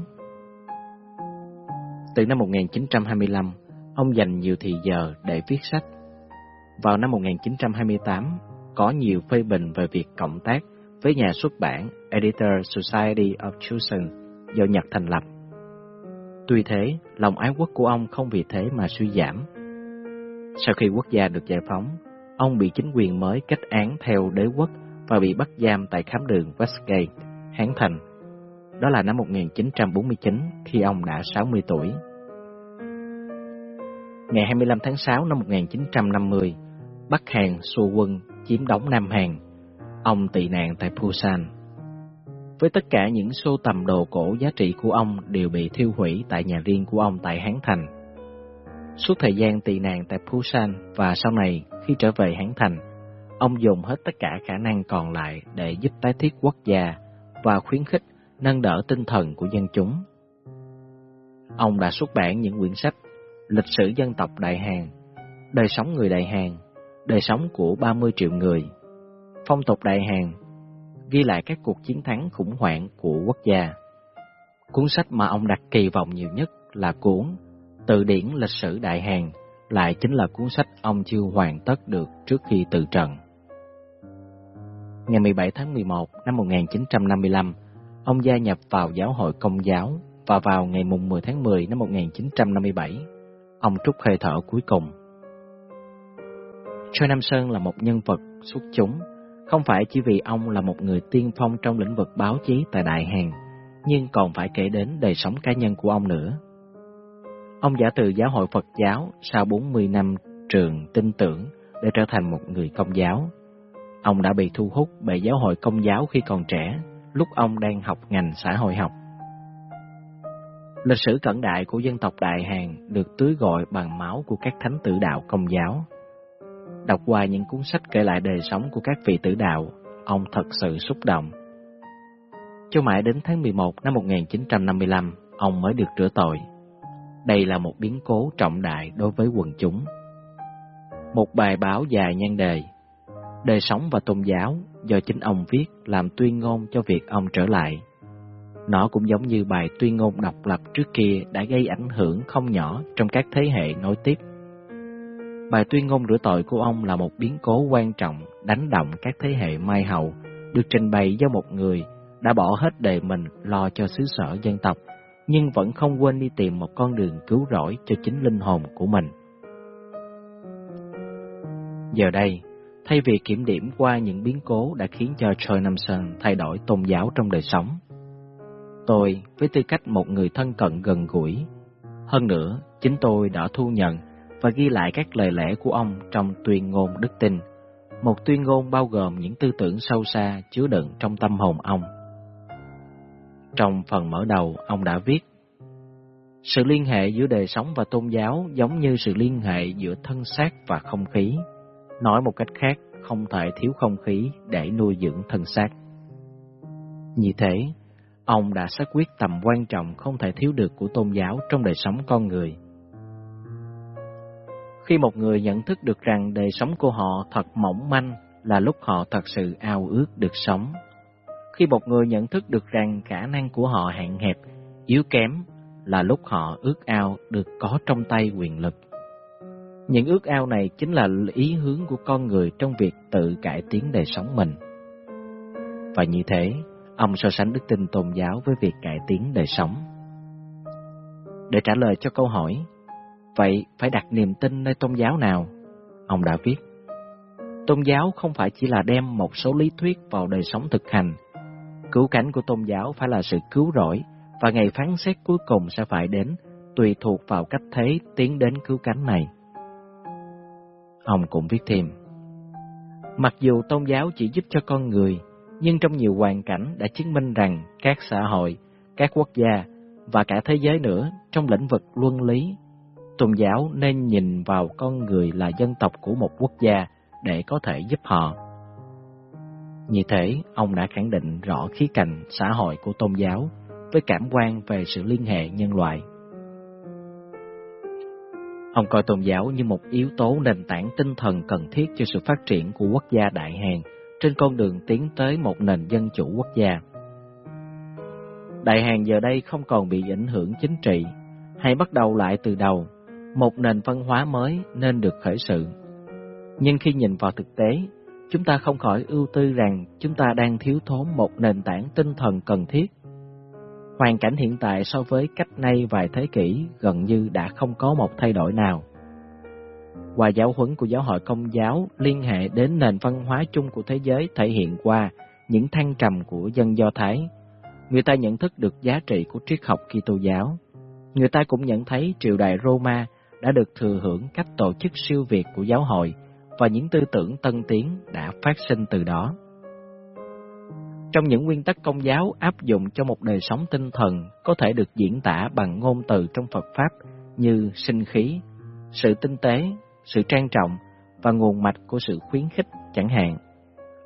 Từ năm 1925, ông dành nhiều thời giờ để viết sách. Vào năm 1928, có nhiều phê bình về việc cộng tác với nhà xuất bản Editor Society of Chosen do Nhật thành lập Tuy thế, lòng ái quốc của ông không vì thế mà suy giảm. Sau khi quốc gia được giải phóng, ông bị chính quyền mới kết án theo đế quốc và bị bắt giam tại khám đường Westgate, Hán Thành. Đó là năm 1949 khi ông đã 60 tuổi. Ngày 25 tháng 6 năm 1950, Bắc Hàn xô quân chiếm đóng Nam Hàn. Ông tị nạn tại Busan. Với tất cả những sưu tầm đồ cổ giá trị của ông đều bị thiêu hủy tại nhà riêng của ông tại Hán Thành. Suốt thời gian tị nạn tại Busan và sau này khi trở về Hán Thành, ông dùng hết tất cả khả năng còn lại để giúp tái thiết quốc gia và khuyến khích nâng đỡ tinh thần của dân chúng. Ông đã xuất bản những quyển sách Lịch sử dân tộc Đại Hàn, Đời sống người Đại Hàn, Đời sống của 30 triệu người, Phong tục Đại Hàn, ghi lại các cuộc chiến thắng khủng hoảng của quốc gia. Cuốn sách mà ông đặt kỳ vọng nhiều nhất là cuốn Từ điển lịch sử Đại Hàn, lại chính là cuốn sách ông chưa hoàn tất được trước khi từ trần. Ngày 17 tháng 11 năm 1955, ông gia nhập vào giáo hội công giáo và vào ngày mùng 10 tháng 10 năm 1957, ông trút hơi thở cuối cùng. Choi Nam Sơn là một nhân vật xuất chúng, không phải chỉ vì ông là một người tiên phong trong lĩnh vực báo chí tại Đại Hàn, nhưng còn phải kể đến đời sống cá nhân của ông nữa. Ông giả từ giáo hội Phật giáo sau 40 năm trường tin tưởng để trở thành một người công giáo. Ông đã bị thu hút bởi giáo hội công giáo khi còn trẻ, lúc ông đang học ngành xã hội học. Lịch sử cận đại của dân tộc Đại Hàn được tưới gọi bằng máu của các thánh tử đạo công giáo. Đọc qua những cuốn sách kể lại đời sống của các vị tử đạo, ông thật sự xúc động. Cho mãi đến tháng 11 năm 1955, ông mới được rửa tội. Đây là một biến cố trọng đại đối với quần chúng. Một bài báo dài nhan đề, Đời sống và tôn giáo do chính ông viết làm tuyên ngôn cho việc ông trở lại. Nó cũng giống như bài tuyên ngôn độc lập trước kia đã gây ảnh hưởng không nhỏ trong các thế hệ nối tiếp. Bài tuyên ngôn rửa tội của ông là một biến cố quan trọng đánh động các thế hệ mai hậu, được trình bày do một người đã bỏ hết đời mình lo cho xứ sở dân tộc, nhưng vẫn không quên đi tìm một con đường cứu rỗi cho chính linh hồn của mình. Giờ đây, thay vì kiểm điểm qua những biến cố đã khiến cho Troy Namson thay đổi tôn giáo trong đời sống, tôi với tư cách một người thân cận gần gũi, hơn nữa chính tôi đã thu nhận và ghi lại các lời lẽ của ông trong tuyên ngôn đức tin, một tuyên ngôn bao gồm những tư tưởng sâu xa chứa đựng trong tâm hồn ông. Trong phần mở đầu, ông đã viết Sự liên hệ giữa đời sống và tôn giáo giống như sự liên hệ giữa thân xác và không khí. Nói một cách khác, không thể thiếu không khí để nuôi dưỡng thân xác. Như thế, ông đã xác quyết tầm quan trọng không thể thiếu được của tôn giáo trong đời sống con người. Khi một người nhận thức được rằng đời sống của họ thật mỏng manh là lúc họ thật sự ao ước được sống. Khi một người nhận thức được rằng khả năng của họ hạn hẹp, yếu kém là lúc họ ước ao được có trong tay quyền lực. Những ước ao này chính là ý hướng của con người trong việc tự cải tiến đời sống mình. Và như thế, ông so sánh đức tin tôn giáo với việc cải tiến đời sống. Để trả lời cho câu hỏi, vậy phải đặt niềm tin nơi tôn giáo nào? Ông đã viết, tôn giáo không phải chỉ là đem một số lý thuyết vào đời sống thực hành. Cứu cánh của tôn giáo phải là sự cứu rỗi, và ngày phán xét cuối cùng sẽ phải đến, tùy thuộc vào cách thế tiến đến cứu cánh này. Ông cũng viết thêm, Mặc dù tôn giáo chỉ giúp cho con người, nhưng trong nhiều hoàn cảnh đã chứng minh rằng các xã hội, các quốc gia và cả thế giới nữa trong lĩnh vực luân lý, tôn giáo nên nhìn vào con người là dân tộc của một quốc gia để có thể giúp họ. Như thế, ông đã khẳng định rõ khí cạnh xã hội của tôn giáo với cảm quan về sự liên hệ nhân loại. Ông coi tôn giáo như một yếu tố nền tảng tinh thần cần thiết cho sự phát triển của quốc gia Đại Hàn trên con đường tiến tới một nền dân chủ quốc gia. Đại Hàn giờ đây không còn bị ảnh hưởng chính trị, hay bắt đầu lại từ đầu, một nền văn hóa mới nên được khởi sự. Nhưng khi nhìn vào thực tế, chúng ta không khỏi ưu tư rằng chúng ta đang thiếu thốn một nền tảng tinh thần cần thiết. Hoàn cảnh hiện tại so với cách nay vài thế kỷ gần như đã không có một thay đổi nào. Qua giáo huấn của giáo hội công giáo liên hệ đến nền văn hóa chung của thế giới thể hiện qua những thăng trầm của dân Do Thái, người ta nhận thức được giá trị của triết học Kitô giáo. Người ta cũng nhận thấy triều đại Roma đã được thừa hưởng cách tổ chức siêu việt của giáo hội và những tư tưởng tân tiến đã phát sinh từ đó. Trong những nguyên tắc công giáo áp dụng cho một đời sống tinh thần có thể được diễn tả bằng ngôn từ trong Phật Pháp như sinh khí, sự tinh tế, sự trang trọng và nguồn mạch của sự khuyến khích chẳng hạn.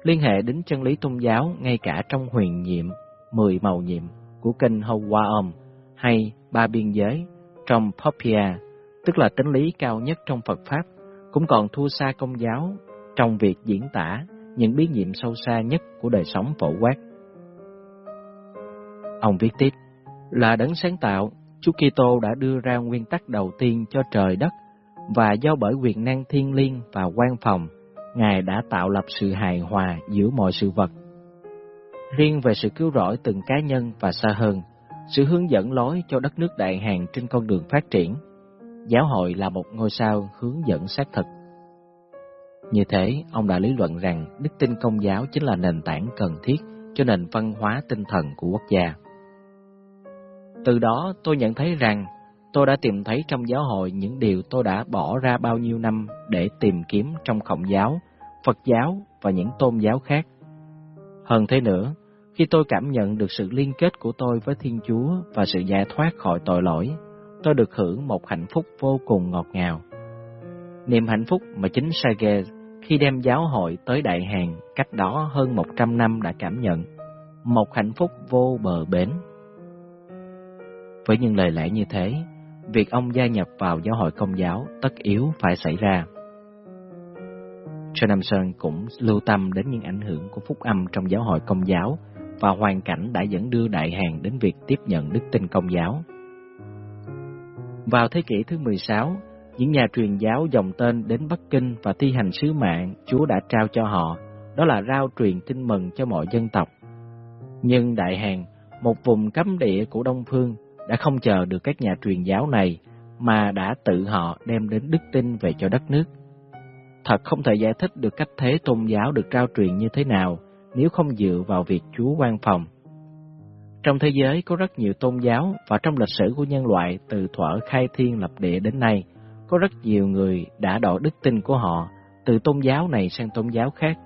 Liên hệ đến chân lý tôn giáo ngay cả trong huyền nhiệm, mười màu nhiệm của kinh Hawaom hay ba biên giới trong Popia, tức là tính lý cao nhất trong Phật Pháp, cũng còn thua xa công giáo trong việc diễn tả những bí nhiệm sâu xa nhất của đời sống phổ quát. Ông viết tiếp, là đấng sáng tạo, Chúa Kitô đã đưa ra nguyên tắc đầu tiên cho trời đất và do bởi quyền năng thiên liêng và quan phòng, Ngài đã tạo lập sự hài hòa giữa mọi sự vật. Riêng về sự cứu rỗi từng cá nhân và xa hơn, sự hướng dẫn lối cho đất nước Đại hàng trên con đường phát triển, giáo hội là một ngôi sao hướng dẫn xác thực. Như thế, ông đã lý luận rằng đức tin công giáo chính là nền tảng cần thiết cho nền văn hóa tinh thần của quốc gia. Từ đó tôi nhận thấy rằng tôi đã tìm thấy trong giáo hội những điều tôi đã bỏ ra bao nhiêu năm để tìm kiếm trong khổng giáo, Phật giáo và những tôn giáo khác. Hơn thế nữa, khi tôi cảm nhận được sự liên kết của tôi với Thiên Chúa và sự giải thoát khỏi tội lỗi, tôi được hưởng một hạnh phúc vô cùng ngọt ngào. Niềm hạnh phúc mà chính Sage khi đem giáo hội tới Đại Hàn cách đó hơn 100 năm đã cảm nhận, một hạnh phúc vô bờ bến. Với những lời lẽ như thế, việc ông gia nhập vào giáo hội công giáo tất yếu phải xảy ra. John Jonamson cũng lưu tâm đến những ảnh hưởng của phúc âm trong giáo hội công giáo và hoàn cảnh đã dẫn đưa Đại Hàn đến việc tiếp nhận đức tin công giáo. Vào thế kỷ thứ 16, những nhà truyền giáo dòng tên đến Bắc Kinh và thi hành sứ mạng Chúa đã trao cho họ, đó là rao truyền tin mừng cho mọi dân tộc. Nhưng Đại Hàn, một vùng cấm địa của Đông Phương, đã không chờ được các nhà truyền giáo này mà đã tự họ đem đến đức tin về cho đất nước. Thật không thể giải thích được cách thế tôn giáo được trao truyền như thế nào nếu không dựa vào việc Chúa quan phòng. Trong thế giới có rất nhiều tôn giáo và trong lịch sử của nhân loại từ thuở khai thiên lập địa đến nay, có rất nhiều người đã đổi đức tin của họ từ tôn giáo này sang tôn giáo khác.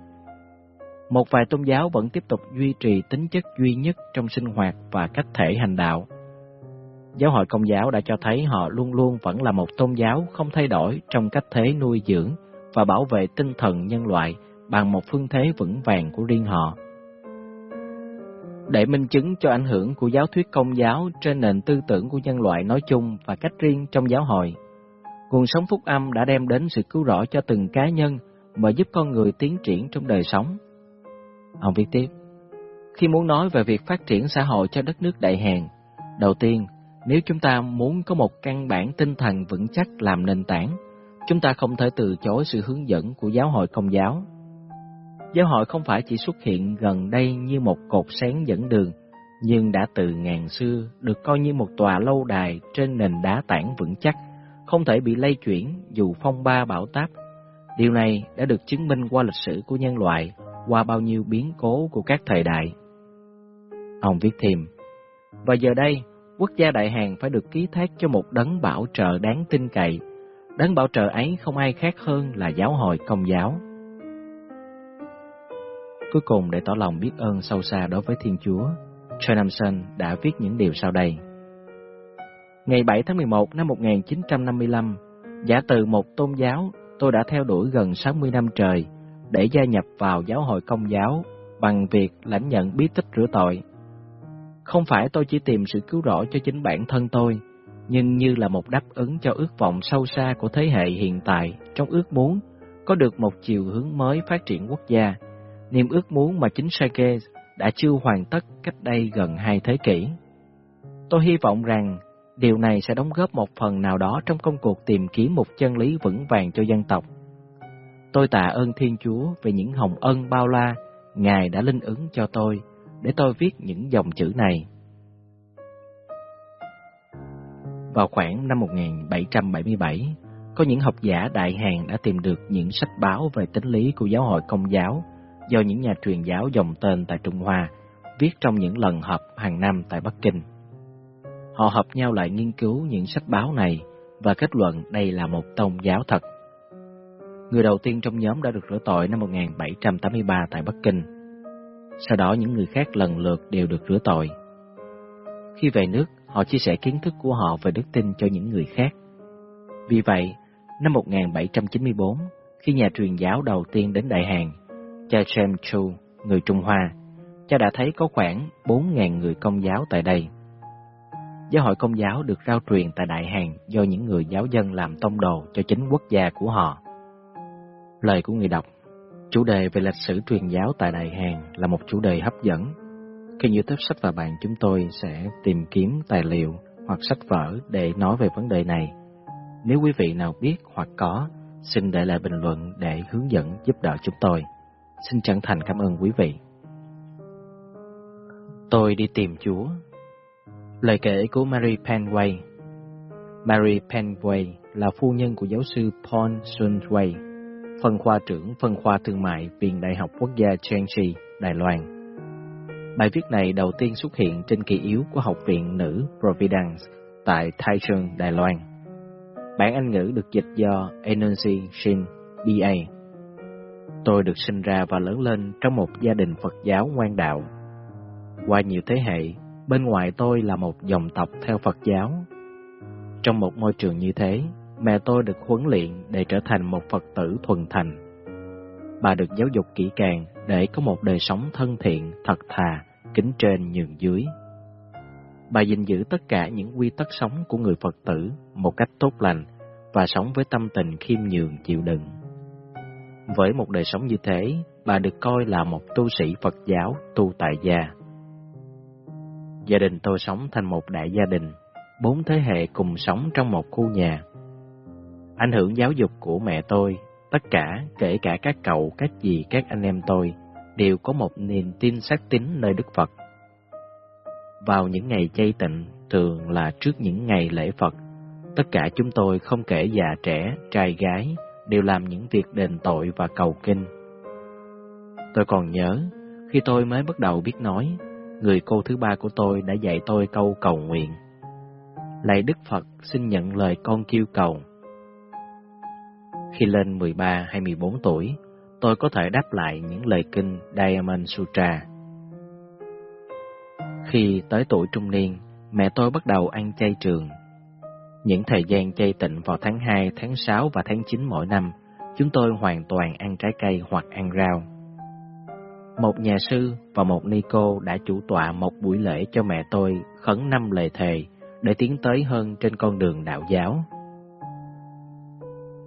Một vài tôn giáo vẫn tiếp tục duy trì tính chất duy nhất trong sinh hoạt và cách thể hành đạo. Giáo hội công giáo đã cho thấy họ luôn luôn vẫn là một tôn giáo không thay đổi trong cách thế nuôi dưỡng và bảo vệ tinh thần nhân loại bằng một phương thế vững vàng của riêng họ. Để minh chứng cho ảnh hưởng của giáo thuyết công giáo trên nền tư tưởng của nhân loại nói chung và cách riêng trong giáo hội, nguồn sống phúc âm đã đem đến sự cứu rỗi cho từng cá nhân và giúp con người tiến triển trong đời sống. Ông viết tiếp, khi muốn nói về việc phát triển xã hội cho đất nước Đại Hàn, đầu tiên, nếu chúng ta muốn có một căn bản tinh thần vững chắc làm nền tảng, chúng ta không thể từ chối sự hướng dẫn của giáo hội công giáo. Giáo hội không phải chỉ xuất hiện gần đây như một cột sáng dẫn đường, nhưng đã từ ngàn xưa được coi như một tòa lâu đài trên nền đá tảng vững chắc, không thể bị lay chuyển dù phong ba bão táp. Điều này đã được chứng minh qua lịch sử của nhân loại, qua bao nhiêu biến cố của các thời đại. Ông viết thêm, và giờ đây, quốc gia Đại Hàn phải được ký thác cho một đấng bảo trợ đáng tin cậy. Đấng bảo trợ ấy không ai khác hơn là giáo hội công giáo. Cuối cùng để tỏ lòng biết ơn sâu xa đối với Thiên Chúa, Jonamson đã viết những điều sau đây. Ngày 7 tháng 11 năm 1955, giả từ một tôn giáo, tôi đã theo đuổi gần 60 năm trời để gia nhập vào giáo hội công giáo bằng việc lãnh nhận bí tích rửa tội. Không phải tôi chỉ tìm sự cứu rỗi cho chính bản thân tôi, nhưng như là một đáp ứng cho ước vọng sâu xa của thế hệ hiện tại trong ước muốn có được một chiều hướng mới phát triển quốc gia, niềm ước muốn mà chính Sake đã chưa hoàn tất cách đây gần hai thế kỷ. Tôi hy vọng rằng điều này sẽ đóng góp một phần nào đó trong công cuộc tìm kiếm một chân lý vững vàng cho dân tộc. Tôi tạ ơn Thiên Chúa về những hồng ân bao la Ngài đã linh ứng cho tôi để tôi viết những dòng chữ này. Vào khoảng năm 1777, có những học giả Đại hàng đã tìm được những sách báo về tính lý của giáo hội công giáo do những nhà truyền giáo dòng tên tại Trung Hoa viết trong những lần họp hàng năm tại Bắc Kinh. Họ hợp nhau lại nghiên cứu những sách báo này và kết luận đây là một tôn giáo thật. Người đầu tiên trong nhóm đã được rửa tội năm 1783 tại Bắc Kinh sau đó những người khác lần lượt đều được rửa tội. Khi về nước, họ chia sẻ kiến thức của họ về đức tin cho những người khác. Vì vậy, năm 1794, khi nhà truyền giáo đầu tiên đến Đại Hàn, cha James Chu, người Trung Hoa, cha đã thấy có khoảng 4.000 người công giáo tại đây. Giáo hội công giáo được rao truyền tại Đại Hàn do những người giáo dân làm tông đồ cho chính quốc gia của họ. Lời của người đọc Chủ đề về lịch sử truyền giáo tại Đại Hàn là một chủ đề hấp dẫn. Kênh youtube sách và bạn chúng tôi sẽ tìm kiếm tài liệu hoặc sách vở để nói về vấn đề này. Nếu quý vị nào biết hoặc có, xin để lại bình luận để hướng dẫn giúp đỡ chúng tôi. Xin chân thành cảm ơn quý vị. Tôi đi tìm Chúa Lời kể của Mary Penway Mary Penway là phu nhân của giáo sư Paul Sunway, phân khoa trưởng phân khoa thương mại Viện Đại học Quốc gia Chengchi, Đài Loan. Bài viết này đầu tiên xuất hiện trên kỳ yếu của Học viện Nữ Providence tại Taichung, Đài Loan. Bản Anh ngữ được dịch do Enunzi Shin, BA. Tôi được sinh ra và lớn lên trong một gia đình Phật giáo ngoan đạo. Qua nhiều thế hệ, bên ngoài tôi là một dòng tộc theo Phật giáo. Trong một môi trường như thế, mẹ tôi được huấn luyện để trở thành một Phật tử thuần thành. Bà được giáo dục kỹ càng để có một đời sống thân thiện, thật thà, kính trên nhường dưới. Bà gìn giữ tất cả những quy tắc sống của người Phật tử một cách tốt lành và sống với tâm tình khiêm nhường chịu đựng. Với một đời sống như thế, bà được coi là một tu sĩ Phật giáo tu tại gia. Gia đình tôi sống thành một đại gia đình, bốn thế hệ cùng sống trong một khu nhà. Ảnh hưởng giáo dục của mẹ tôi, tất cả, kể cả các cậu, các dì, các anh em tôi, đều có một niềm tin xác tín nơi Đức Phật. Vào những ngày chay tịnh, thường là trước những ngày lễ Phật, tất cả chúng tôi không kể già trẻ, trai gái, đều làm những việc đền tội và cầu kinh. Tôi còn nhớ, khi tôi mới bắt đầu biết nói, người cô thứ ba của tôi đã dạy tôi câu cầu nguyện. Lạy Đức Phật xin nhận lời con kêu cầu. Khi lên 13 hay 14 tuổi, tôi có thể đáp lại những lời kinh Diamond Sutra. Khi tới tuổi trung niên, mẹ tôi bắt đầu ăn chay trường. Những thời gian chay tịnh vào tháng 2, tháng 6 và tháng 9 mỗi năm, chúng tôi hoàn toàn ăn trái cây hoặc ăn rau. Một nhà sư và một ni cô đã chủ tọa một buổi lễ cho mẹ tôi khấn năm lời thề để tiến tới hơn trên con đường đạo giáo.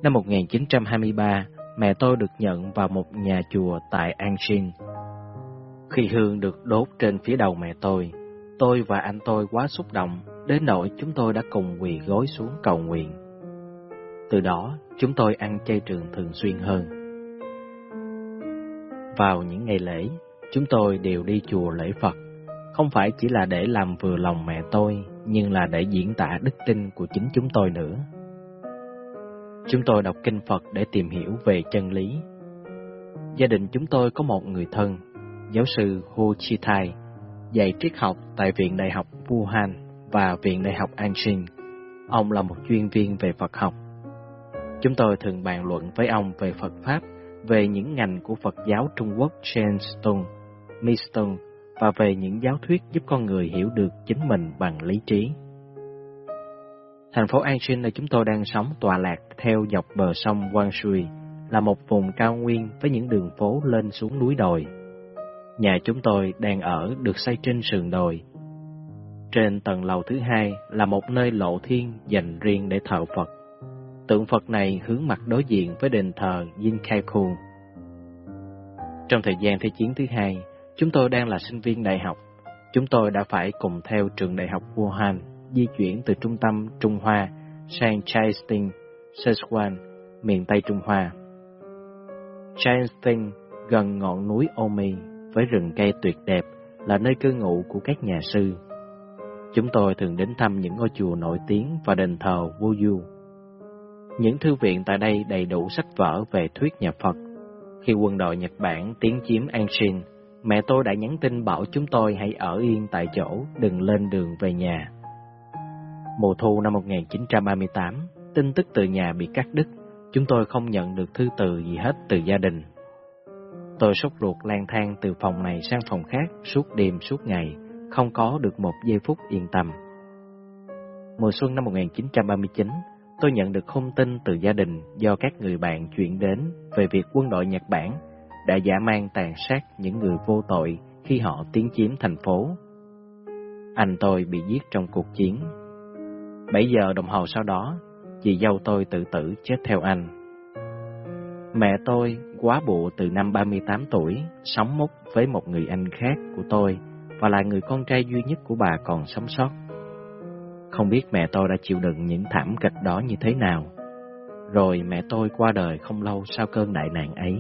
Năm 1923, mẹ tôi được nhận vào một nhà chùa tại An Xin. Khi hương được đốt trên phía đầu mẹ tôi, tôi và anh tôi quá xúc động, đến nỗi chúng tôi đã cùng quỳ gối xuống cầu nguyện. Từ đó, chúng tôi ăn chay trường thường xuyên hơn. Vào những ngày lễ, chúng tôi đều đi chùa lễ Phật, không phải chỉ là để làm vừa lòng mẹ tôi, nhưng là để diễn tả đức tin của chính chúng tôi nữa. Chúng tôi đọc kinh Phật để tìm hiểu về chân lý. Gia đình chúng tôi có một người thân, giáo sư Hu Chi Thai, dạy triết học tại Viện Đại học Wuhan và Viện Đại học Anshin. Ông là một chuyên viên về Phật học. Chúng tôi thường bàn luận với ông về Phật Pháp về những ngành của Phật giáo Trung Quốc Chen Stone, Mi Mistone và về những giáo thuyết giúp con người hiểu được chính mình bằng lý trí. Thành phố An Sinh nơi chúng tôi đang sống tọa lạc theo dọc bờ sông Wangshui là một vùng cao nguyên với những đường phố lên xuống núi đồi. Nhà chúng tôi đang ở được xây trên sườn đồi. Trên tầng lầu thứ hai là một nơi lộ thiên dành riêng để thờ Phật. Tượng Phật này hướng mặt đối diện với đền thờ Yinkaiku. Trong thời gian Thế chiến thứ hai, chúng tôi đang là sinh viên đại học. Chúng tôi đã phải cùng theo trường đại học Wuhan di chuyển từ trung tâm Trung Hoa sang Chiasting, Sichuan, miền Tây Trung Hoa. Chiasting gần ngọn núi Omi với rừng cây tuyệt đẹp là nơi cư ngụ của các nhà sư. Chúng tôi thường đến thăm những ngôi chùa nổi tiếng và đền thờ Wuyu. Những thư viện tại đây đầy đủ sách vở về thuyết nhà Phật. Khi quân đội Nhật Bản tiến chiếm Anshin, mẹ tôi đã nhắn tin bảo chúng tôi hãy ở yên tại chỗ, đừng lên đường về nhà. Mùa thu năm 1938, tin tức từ nhà bị cắt đứt, chúng tôi không nhận được thư từ gì hết từ gia đình. Tôi sốt ruột lang thang từ phòng này sang phòng khác suốt đêm suốt ngày, không có được một giây phút yên tâm. Mùa xuân năm 1939, tôi nhận được thông tin từ gia đình do các người bạn chuyển đến về việc quân đội Nhật Bản đã giả mang tàn sát những người vô tội khi họ tiến chiếm thành phố. Anh tôi bị giết trong cuộc chiến. 7 giờ đồng hồ sau đó, chị dâu tôi tự tử chết theo anh. Mẹ tôi quá bộ từ năm 38 tuổi, sống mút với một người anh khác của tôi và là người con trai duy nhất của bà còn sống sót. Không biết mẹ tôi đã chịu đựng những thảm kịch đó như thế nào. Rồi mẹ tôi qua đời không lâu sau cơn đại nạn ấy.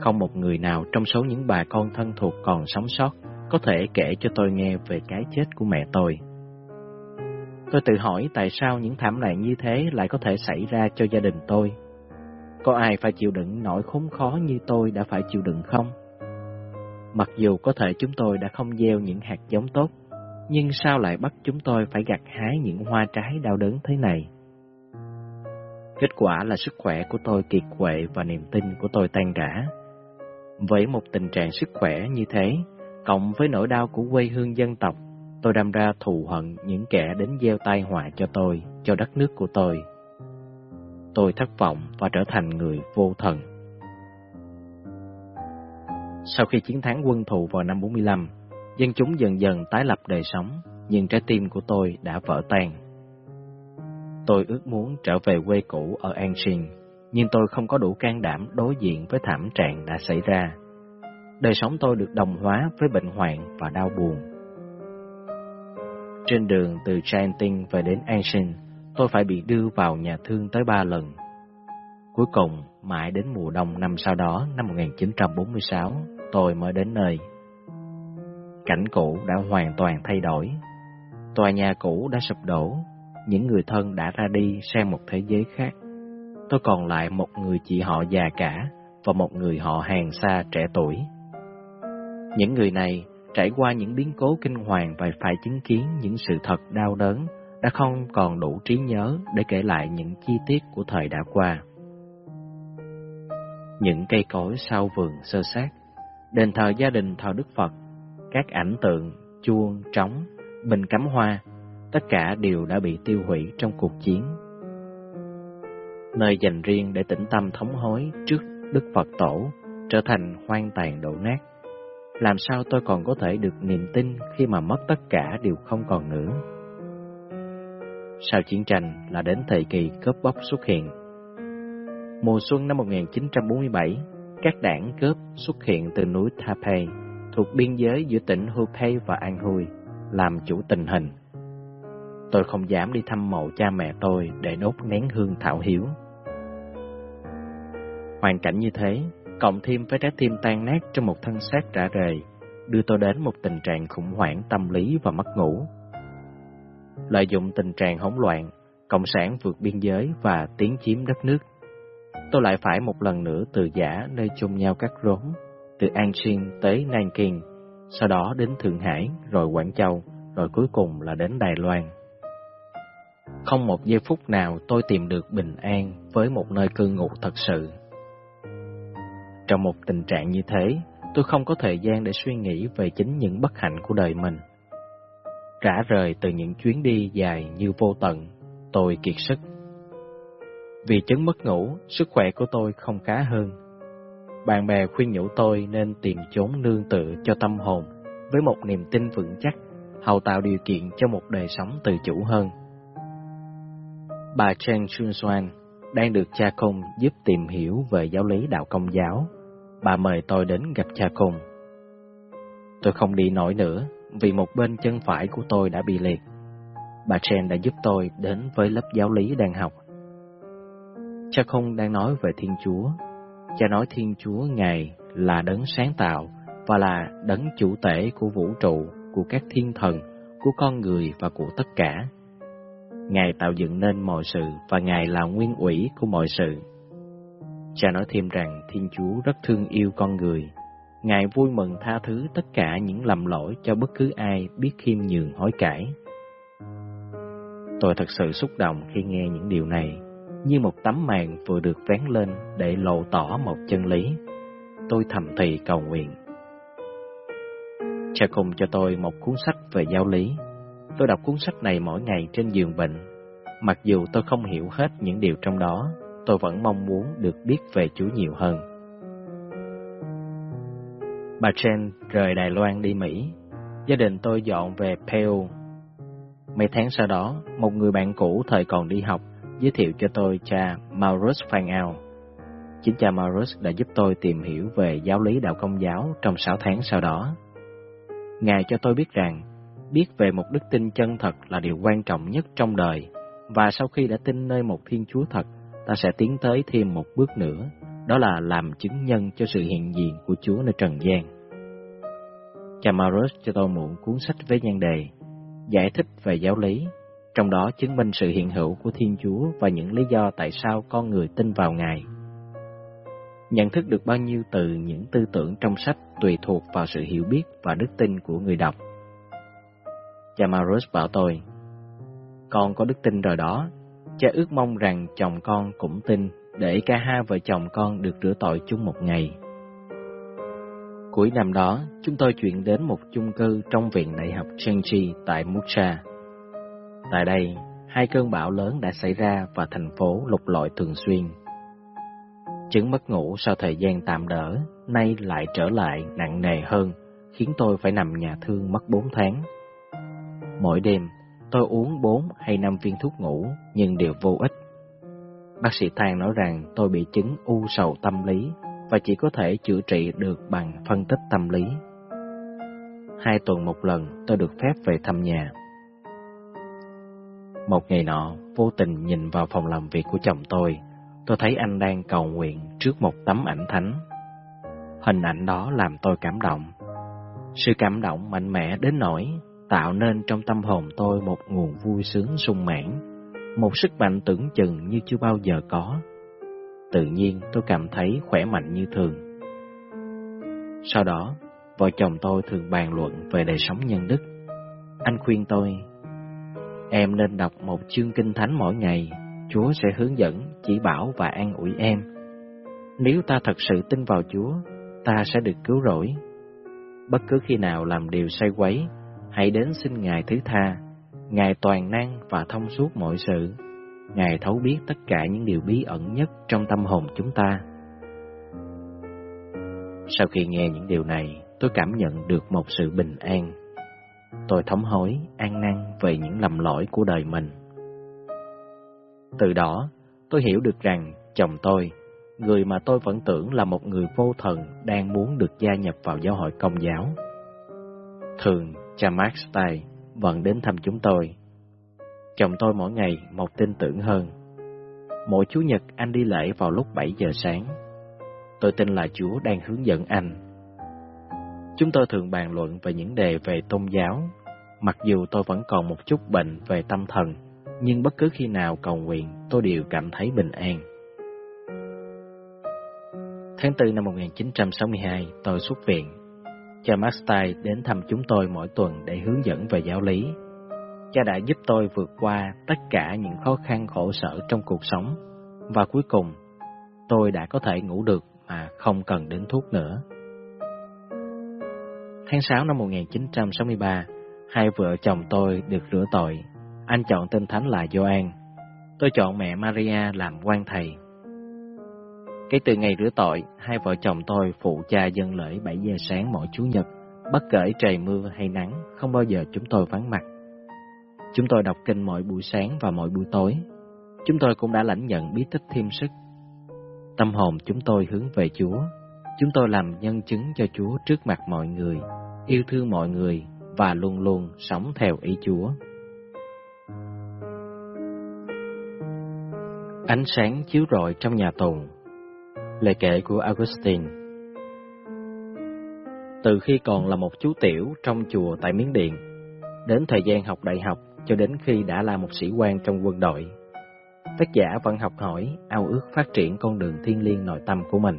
Không một người nào trong số những bà con thân thuộc còn sống sót có thể kể cho tôi nghe về cái chết của mẹ tôi. Tôi tự hỏi tại sao những thảm nạn như thế lại có thể xảy ra cho gia đình tôi. Có ai phải chịu đựng nỗi khốn khó như tôi đã phải chịu đựng không? Mặc dù có thể chúng tôi đã không gieo những hạt giống tốt, nhưng sao lại bắt chúng tôi phải gặt hái những hoa trái đau đớn thế này? Kết quả là sức khỏe của tôi kiệt quệ và niềm tin của tôi tan rã. Với một tình trạng sức khỏe như thế, cộng với nỗi đau của quê hương dân tộc, tôi đâm ra thù hận những kẻ đến gieo tai họa cho tôi, cho đất nước của tôi. Tôi thất vọng và trở thành người vô thần. Sau khi chiến thắng quân thù vào năm 45, dân chúng dần dần tái lập đời sống, nhưng trái tim của tôi đã vỡ tan. Tôi ước muốn trở về quê cũ ở An Sinh, nhưng tôi không có đủ can đảm đối diện với thảm trạng đã xảy ra. Đời sống tôi được đồng hóa với bệnh hoạn và đau buồn. Trên đường từ Chanting về đến Anshin, tôi phải bị đưa vào nhà thương tới ba lần. Cuối cùng, mãi đến mùa đông năm sau đó, năm 1946, tôi mới đến nơi. Cảnh cũ đã hoàn toàn thay đổi. Tòa nhà cũ đã sụp đổ, những người thân đã ra đi sang một thế giới khác. Tôi còn lại một người chị họ già cả và một người họ hàng xa trẻ tuổi. Những người này trải qua những biến cố kinh hoàng và phải chứng kiến những sự thật đau đớn đã không còn đủ trí nhớ để kể lại những chi tiết của thời đã qua. Những cây cối sau vườn sơ sát, đền thờ gia đình thờ Đức Phật, các ảnh tượng, chuông, trống, bình cắm hoa, tất cả đều đã bị tiêu hủy trong cuộc chiến. Nơi dành riêng để tĩnh tâm thống hối trước Đức Phật Tổ trở thành hoang tàn đổ nát. Làm sao tôi còn có thể được niềm tin khi mà mất tất cả đều không còn nữa? Sau chiến tranh là đến thời kỳ cướp bóc xuất hiện. Mùa xuân năm 1947, các đảng cướp xuất hiện từ núi Taipei, thuộc biên giới giữa tỉnh Hubei và An Huy, làm chủ tình hình. Tôi không dám đi thăm mộ cha mẹ tôi để đốt nén hương thảo hiếu. Hoàn cảnh như thế, cộng thêm với trái tim tan nát trong một thân xác rã rời, đưa tôi đến một tình trạng khủng hoảng tâm lý và mất ngủ. Lợi dụng tình trạng hỗn loạn, Cộng sản vượt biên giới và tiến chiếm đất nước. Tôi lại phải một lần nữa từ giả nơi chung nhau các rốn, từ An Xuyên tới Nanking, sau đó đến Thượng Hải, rồi Quảng Châu, rồi cuối cùng là đến Đài Loan. Không một giây phút nào tôi tìm được bình an với một nơi cư ngụ thật sự. Trong một tình trạng như thế, tôi không có thời gian để suy nghĩ về chính những bất hạnh của đời mình. Rã rời từ những chuyến đi dài như vô tận, tôi kiệt sức. Vì chứng mất ngủ, sức khỏe của tôi không khá hơn. Bạn bè khuyên nhủ tôi nên tìm chốn nương tựa cho tâm hồn với một niềm tin vững chắc, hầu tạo điều kiện cho một đời sống tự chủ hơn. Bà Chen Chun Soan đang được cha công giúp tìm hiểu về giáo lý đạo công giáo. Bà mời tôi đến gặp cha cùng Tôi không đi nổi nữa vì một bên chân phải của tôi đã bị liệt. Bà Chen đã giúp tôi đến với lớp giáo lý đang học. Cha không đang nói về Thiên Chúa. Cha nói Thiên Chúa Ngài là đấng sáng tạo và là đấng chủ tể của vũ trụ, của các thiên thần, của con người và của tất cả. Ngài tạo dựng nên mọi sự và Ngài là nguyên ủy của mọi sự. Cha nói thêm rằng Thiên Chúa rất thương yêu con người. Ngài vui mừng tha thứ tất cả những lầm lỗi cho bất cứ ai biết khiêm nhường hối cải. Tôi thật sự xúc động khi nghe những điều này, như một tấm màn vừa được vén lên để lộ tỏ một chân lý. tôi thầm thì cầu nguyện. Cha cùng cho tôi một cuốn sách về giáo lý. Tôi đọc cuốn sách này mỗi ngày trên giường bệnh. Mặc dù tôi không hiểu hết những điều trong đó, tôi vẫn mong muốn được biết về Chúa nhiều hơn. Bà Chen rời Đài Loan đi Mỹ. Gia đình tôi dọn về Peo. Mấy tháng sau đó, một người bạn cũ thời còn đi học giới thiệu cho tôi cha Maurus Fanao. Chính cha Maurus đã giúp tôi tìm hiểu về giáo lý đạo công giáo trong 6 tháng sau đó. Ngài cho tôi biết rằng, biết về một đức tin chân thật là điều quan trọng nhất trong đời, và sau khi đã tin nơi một Thiên Chúa thật, ta sẽ tiến tới thêm một bước nữa, đó là làm chứng nhân cho sự hiện diện của Chúa nơi trần gian. Cha cho tôi mượn cuốn sách với nhan đề Giải thích về giáo lý, trong đó chứng minh sự hiện hữu của Thiên Chúa và những lý do tại sao con người tin vào Ngài. Nhận thức được bao nhiêu từ những tư tưởng trong sách tùy thuộc vào sự hiểu biết và đức tin của người đọc. Cha bảo tôi, con có đức tin rồi đó, cha ước mong rằng chồng con cũng tin để cả hai vợ chồng con được rửa tội chung một ngày. Cuối năm đó, chúng tôi chuyển đến một chung cư trong viện đại học Chengchi tại Musa. Tại đây, hai cơn bão lớn đã xảy ra và thành phố lục lọi thường xuyên. Chứng mất ngủ sau thời gian tạm đỡ, nay lại trở lại nặng nề hơn, khiến tôi phải nằm nhà thương mất bốn tháng. Mỗi đêm, tôi uống bốn hay năm viên thuốc ngủ, nhưng đều vô ích. Bác sĩ Thang nói rằng tôi bị chứng u sầu tâm lý và chỉ có thể chữa trị được bằng phân tích tâm lý. Hai tuần một lần tôi được phép về thăm nhà. Một ngày nọ, vô tình nhìn vào phòng làm việc của chồng tôi, tôi thấy anh đang cầu nguyện trước một tấm ảnh thánh. Hình ảnh đó làm tôi cảm động. Sự cảm động mạnh mẽ đến nỗi tạo nên trong tâm hồn tôi một nguồn vui sướng sung mãn, một sức mạnh tưởng chừng như chưa bao giờ có. Tự nhiên tôi cảm thấy khỏe mạnh như thường. Sau đó, vợ chồng tôi thường bàn luận về đời sống nhân đức. Anh khuyên tôi, em nên đọc một chương kinh thánh mỗi ngày, Chúa sẽ hướng dẫn, chỉ bảo và an ủi em. Nếu ta thật sự tin vào Chúa, ta sẽ được cứu rỗi. Bất cứ khi nào làm điều sai quấy, hãy đến xin Ngài thứ tha. Ngài toàn năng và thông suốt mọi sự. Ngài thấu biết tất cả những điều bí ẩn nhất trong tâm hồn chúng ta. Sau khi nghe những điều này, tôi cảm nhận được một sự bình an. Tôi thống hối, an năn về những lầm lỗi của đời mình. Từ đó, tôi hiểu được rằng chồng tôi, người mà tôi vẫn tưởng là một người vô thần đang muốn được gia nhập vào giáo hội công giáo. Thường, cha Mark Stein vẫn đến thăm chúng tôi. Chồng tôi mỗi ngày một tin tưởng hơn. Mỗi Chủ nhật anh đi lễ vào lúc 7 giờ sáng. Tôi tin là Chúa đang hướng dẫn anh. Chúng tôi thường bàn luận về những đề về tôn giáo. Mặc dù tôi vẫn còn một chút bệnh về tâm thần, nhưng bất cứ khi nào cầu nguyện, tôi đều cảm thấy bình an. Tháng 4 năm 1962, tôi xuất viện. Cha Mastai đến thăm chúng tôi mỗi tuần để hướng dẫn về giáo lý. Cha đã giúp tôi vượt qua tất cả những khó khăn khổ sở trong cuộc sống. Và cuối cùng, tôi đã có thể ngủ được mà không cần đến thuốc nữa. Tháng 6 năm 1963, hai vợ chồng tôi được rửa tội. Anh chọn tên thánh là Gioan. Tôi chọn mẹ Maria làm quan thầy. Kể từ ngày rửa tội, hai vợ chồng tôi phụ cha dân lễ 7 giờ sáng mỗi Chủ nhật, bất kể trời mưa hay nắng, không bao giờ chúng tôi vắng mặt. Chúng tôi đọc kinh mỗi buổi sáng và mỗi buổi tối. Chúng tôi cũng đã lãnh nhận bí tích thêm sức. Tâm hồn chúng tôi hướng về Chúa. Chúng tôi làm nhân chứng cho Chúa trước mặt mọi người, yêu thương mọi người và luôn luôn sống theo ý Chúa. Ánh sáng chiếu rọi trong nhà tù Lời kể của Augustine Từ khi còn là một chú tiểu trong chùa tại Miến Điện, đến thời gian học đại học cho đến khi đã là một sĩ quan trong quân đội, tác giả vẫn học hỏi, ao ước phát triển con đường thiên liêng nội tâm của mình.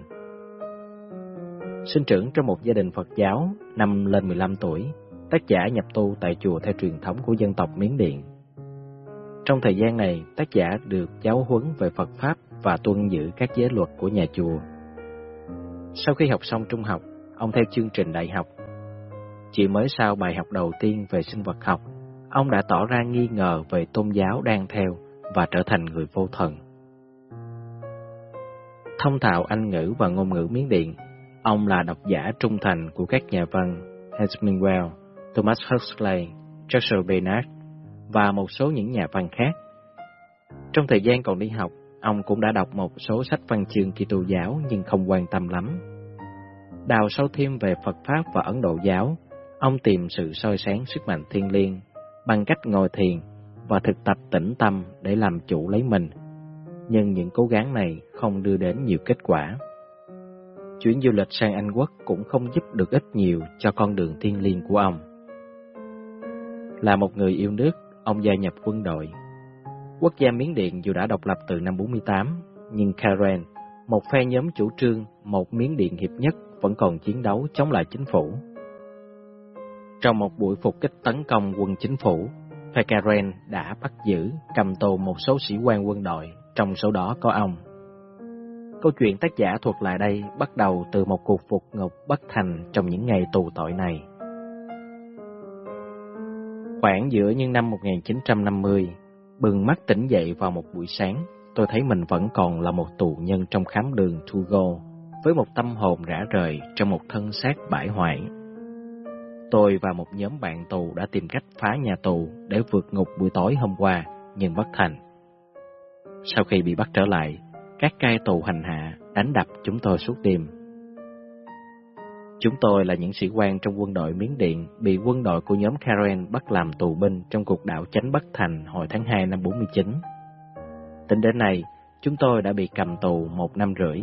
Sinh trưởng trong một gia đình Phật giáo, năm lên 15 tuổi, tác giả nhập tu tại chùa theo truyền thống của dân tộc Miến Điện. Trong thời gian này, tác giả được giáo huấn về Phật Pháp và tuân giữ các giới luật của nhà chùa. Sau khi học xong trung học, ông theo chương trình đại học. Chỉ mới sau bài học đầu tiên về sinh vật học, ông đã tỏ ra nghi ngờ về tôn giáo đang theo và trở thành người vô thần. Thông thạo Anh ngữ và ngôn ngữ Miến Điện, ông là độc giả trung thành của các nhà văn Hemingway, Thomas Huxley, Churchill Bernard và một số những nhà văn khác. Trong thời gian còn đi học, ông cũng đã đọc một số sách văn chương Kitô giáo nhưng không quan tâm lắm. Đào sâu thêm về Phật Pháp và Ấn Độ giáo, ông tìm sự soi sáng sức mạnh thiên liêng bằng cách ngồi thiền và thực tập tĩnh tâm để làm chủ lấy mình. Nhưng những cố gắng này không đưa đến nhiều kết quả. Chuyến du lịch sang Anh Quốc cũng không giúp được ít nhiều cho con đường thiên liêng của ông. Là một người yêu nước, ông gia nhập quân đội. Quốc gia Miến Điện dù đã độc lập từ năm 48, nhưng Karen, một phe nhóm chủ trương một Miến Điện hiệp nhất vẫn còn chiến đấu chống lại chính phủ. Trong một buổi phục kích tấn công quân chính phủ, phe Karen đã bắt giữ, cầm tù một số sĩ quan quân đội, trong số đó có ông. Câu chuyện tác giả thuật lại đây bắt đầu từ một cuộc phục ngục bất thành trong những ngày tù tội này. Khoảng giữa những năm 1950, bừng mắt tỉnh dậy vào một buổi sáng, tôi thấy mình vẫn còn là một tù nhân trong khám đường Tugo, với một tâm hồn rã rời trong một thân xác bãi hoại. Tôi và một nhóm bạn tù đã tìm cách phá nhà tù để vượt ngục buổi tối hôm qua, nhưng bất thành. Sau khi bị bắt trở lại, các cai tù hành hạ, đánh đập chúng tôi suốt đêm. Chúng tôi là những sĩ quan trong quân đội Miến Điện bị quân đội của nhóm Karen bắt làm tù binh trong cuộc đảo chánh Bắc Thành hồi tháng 2 năm 49. Tính đến nay, chúng tôi đã bị cầm tù một năm rưỡi.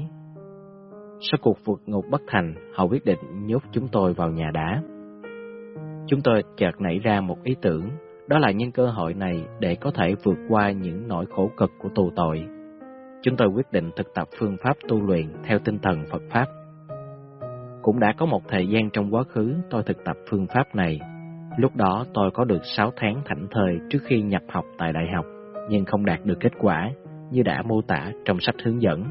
Sau cuộc vượt ngục Bắc Thành, họ quyết định nhốt chúng tôi vào nhà đá. Chúng tôi chợt nảy ra một ý tưởng, đó là nhân cơ hội này để có thể vượt qua những nỗi khổ cực của tù tội. Chúng tôi quyết định thực tập phương pháp tu luyện theo tinh thần Phật Pháp. Cũng đã có một thời gian trong quá khứ tôi thực tập phương pháp này. Lúc đó tôi có được 6 tháng thảnh thơi trước khi nhập học tại đại học, nhưng không đạt được kết quả như đã mô tả trong sách hướng dẫn.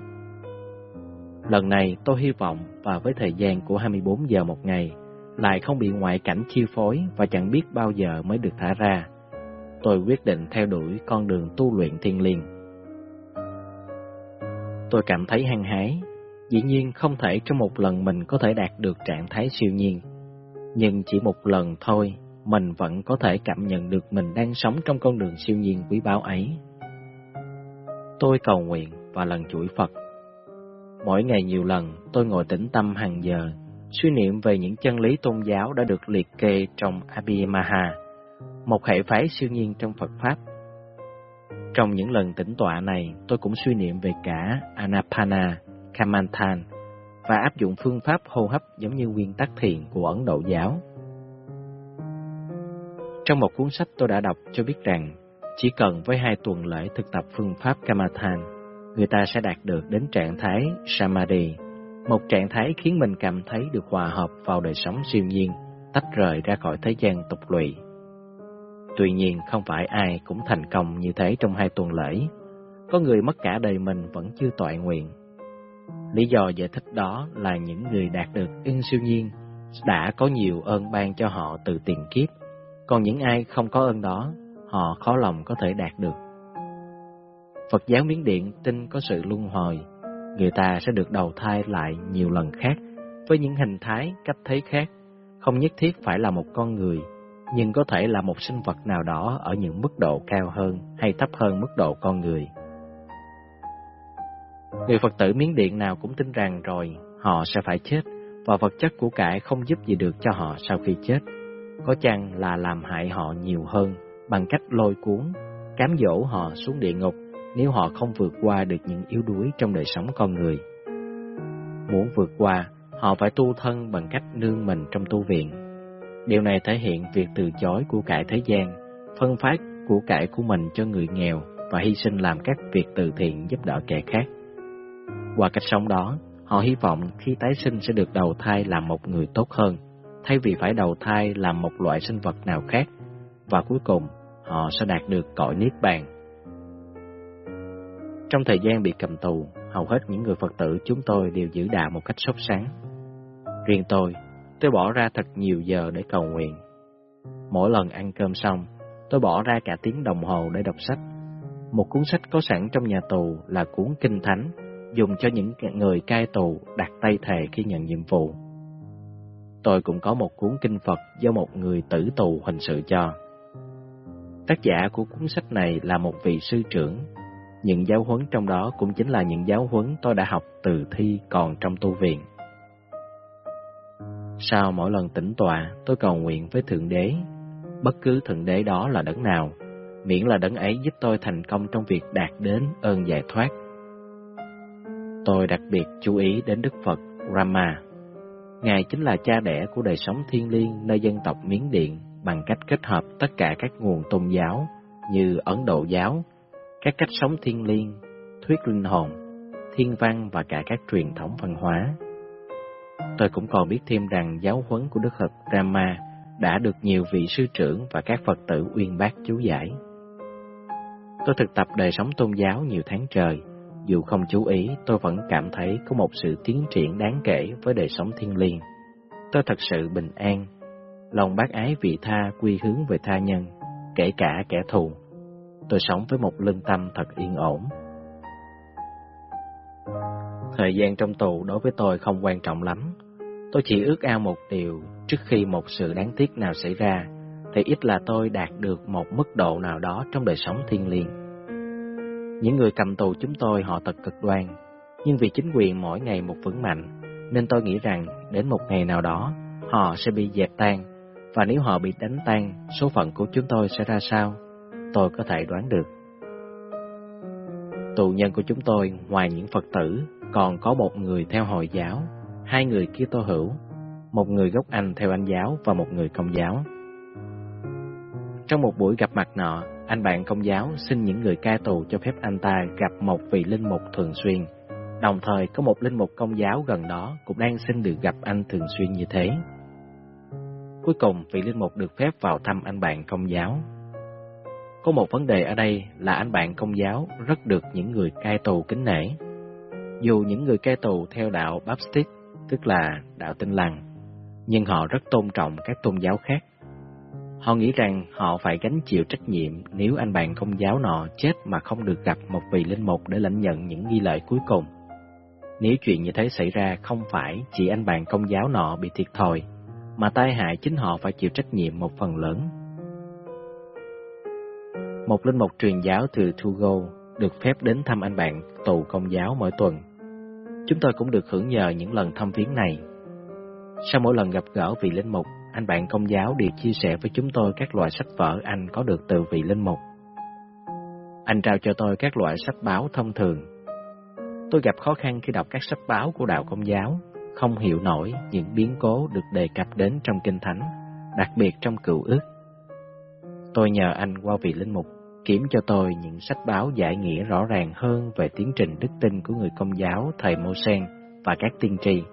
Lần này tôi hy vọng và với thời gian của 24 giờ một ngày, lại không bị ngoại cảnh chi phối và chẳng biết bao giờ mới được thả ra. Tôi quyết định theo đuổi con đường tu luyện thiên liêng. Tôi cảm thấy hăng hái, dĩ nhiên không thể trong một lần mình có thể đạt được trạng thái siêu nhiên. Nhưng chỉ một lần thôi, mình vẫn có thể cảm nhận được mình đang sống trong con đường siêu nhiên quý báu ấy. Tôi cầu nguyện và lần chuỗi Phật. Mỗi ngày nhiều lần, tôi ngồi tĩnh tâm hàng giờ, suy niệm về những chân lý tôn giáo đã được liệt kê trong Abhimaha một hệ phái siêu nhiên trong Phật Pháp. Trong những lần tĩnh tọa này, tôi cũng suy niệm về cả Anapana, Kamanthan và áp dụng phương pháp hô hấp giống như nguyên tắc thiền của Ấn Độ giáo. Trong một cuốn sách tôi đã đọc cho biết rằng, chỉ cần với hai tuần lễ thực tập phương pháp Kamathan, người ta sẽ đạt được đến trạng thái Samadhi, một trạng thái khiến mình cảm thấy được hòa hợp vào đời sống siêu nhiên, tách rời ra khỏi thế gian tục lụy. Tuy nhiên, không phải ai cũng thành công như thế trong hai tuần lễ. Có người mất cả đời mình vẫn chưa tọa nguyện. Lý do giải thích đó là những người đạt được ưng siêu nhiên đã có nhiều ơn ban cho họ từ tiền kiếp, còn những ai không có ơn đó, họ khó lòng có thể đạt được. Phật giáo Miến Điện tin có sự luân hồi, người ta sẽ được đầu thai lại nhiều lần khác, với những hình thái, cách thấy khác, không nhất thiết phải là một con người, nhưng có thể là một sinh vật nào đó ở những mức độ cao hơn hay thấp hơn mức độ con người. Người Phật tử Miến Điện nào cũng tin rằng rồi họ sẽ phải chết và vật chất của cải không giúp gì được cho họ sau khi chết. Có chăng là làm hại họ nhiều hơn bằng cách lôi cuốn, cám dỗ họ xuống địa ngục nếu họ không vượt qua được những yếu đuối trong đời sống con người. Muốn vượt qua, họ phải tu thân bằng cách nương mình trong tu viện. Điều này thể hiện việc từ chối của cải thế gian, phân phát của cải của mình cho người nghèo và hy sinh làm các việc từ thiện giúp đỡ kẻ khác. Qua cách sống đó, họ hy vọng khi tái sinh sẽ được đầu thai làm một người tốt hơn, thay vì phải đầu thai làm một loại sinh vật nào khác, và cuối cùng họ sẽ đạt được cõi niết bàn. Trong thời gian bị cầm tù, hầu hết những người Phật tử chúng tôi đều giữ đạo một cách sốt sáng. Riêng tôi, tôi bỏ ra thật nhiều giờ để cầu nguyện. Mỗi lần ăn cơm xong, tôi bỏ ra cả tiếng đồng hồ để đọc sách. Một cuốn sách có sẵn trong nhà tù là cuốn Kinh Thánh, dùng cho những người cai tù đặt tay thề khi nhận nhiệm vụ. Tôi cũng có một cuốn kinh Phật do một người tử tù hình sự cho. Tác giả của cuốn sách này là một vị sư trưởng. Những giáo huấn trong đó cũng chính là những giáo huấn tôi đã học từ thi còn trong tu viện. Sau mỗi lần tĩnh tọa, tôi cầu nguyện với Thượng Đế. Bất cứ Thượng Đế đó là đấng nào, miễn là đấng ấy giúp tôi thành công trong việc đạt đến ơn giải thoát. Tôi đặc biệt chú ý đến Đức Phật Rama. Ngài chính là cha đẻ của đời sống thiên liêng nơi dân tộc Miến Điện bằng cách kết hợp tất cả các nguồn tôn giáo như Ấn Độ giáo, các cách sống thiên liêng, thuyết linh hồn, thiên văn và cả các truyền thống văn hóa. Tôi cũng còn biết thêm rằng giáo huấn của Đức Phật Rama đã được nhiều vị sư trưởng và các Phật tử uyên bác chú giải. Tôi thực tập đời sống tôn giáo nhiều tháng trời, dù không chú ý, tôi vẫn cảm thấy có một sự tiến triển đáng kể với đời sống thiên liêng. Tôi thật sự bình an, lòng bác ái vị tha quy hướng về tha nhân, kể cả kẻ thù. Tôi sống với một lương tâm thật yên ổn. Thời gian trong tù đối với tôi không quan trọng lắm. Tôi chỉ ước ao một điều, trước khi một sự đáng tiếc nào xảy ra, thì ít là tôi đạt được một mức độ nào đó trong đời sống thiên liêng. Những người cầm tù chúng tôi họ thật cực đoan, nhưng vì chính quyền mỗi ngày một vững mạnh, nên tôi nghĩ rằng đến một ngày nào đó họ sẽ bị dẹp tan, và nếu họ bị đánh tan, số phận của chúng tôi sẽ ra sao, tôi có thể đoán được. Tù nhân của chúng tôi, ngoài những Phật tử, còn có một người theo Hồi giáo, hai người kia tô hữu, một người gốc Anh theo Anh giáo và một người Công giáo. Trong một buổi gặp mặt nọ, anh bạn công giáo xin những người cai tù cho phép anh ta gặp một vị linh mục thường xuyên. Đồng thời có một linh mục công giáo gần đó cũng đang xin được gặp anh thường xuyên như thế. Cuối cùng, vị linh mục được phép vào thăm anh bạn công giáo. Có một vấn đề ở đây là anh bạn công giáo rất được những người cai tù kính nể. Dù những người cai tù theo đạo Baptist, tức là đạo tinh lành, nhưng họ rất tôn trọng các tôn giáo khác. Họ nghĩ rằng họ phải gánh chịu trách nhiệm nếu anh bạn công giáo nọ chết mà không được gặp một vị linh mục để lãnh nhận những nghi lễ cuối cùng. Nếu chuyện như thế xảy ra không phải chỉ anh bạn công giáo nọ bị thiệt thòi, mà tai hại chính họ phải chịu trách nhiệm một phần lớn. Một linh mục truyền giáo từ Togo được phép đến thăm anh bạn tù công giáo mỗi tuần. Chúng tôi cũng được hưởng nhờ những lần thăm viếng này. Sau mỗi lần gặp gỡ vị linh mục, anh bạn công giáo đều chia sẻ với chúng tôi các loại sách vở anh có được từ vị linh mục. Anh trao cho tôi các loại sách báo thông thường. Tôi gặp khó khăn khi đọc các sách báo của đạo công giáo, không hiểu nổi những biến cố được đề cập đến trong Kinh Thánh, đặc biệt trong cựu ước. Tôi nhờ anh qua vị linh mục kiểm cho tôi những sách báo giải nghĩa rõ ràng hơn về tiến trình đức tin của người công giáo thời Mô-sen và các tiên tri.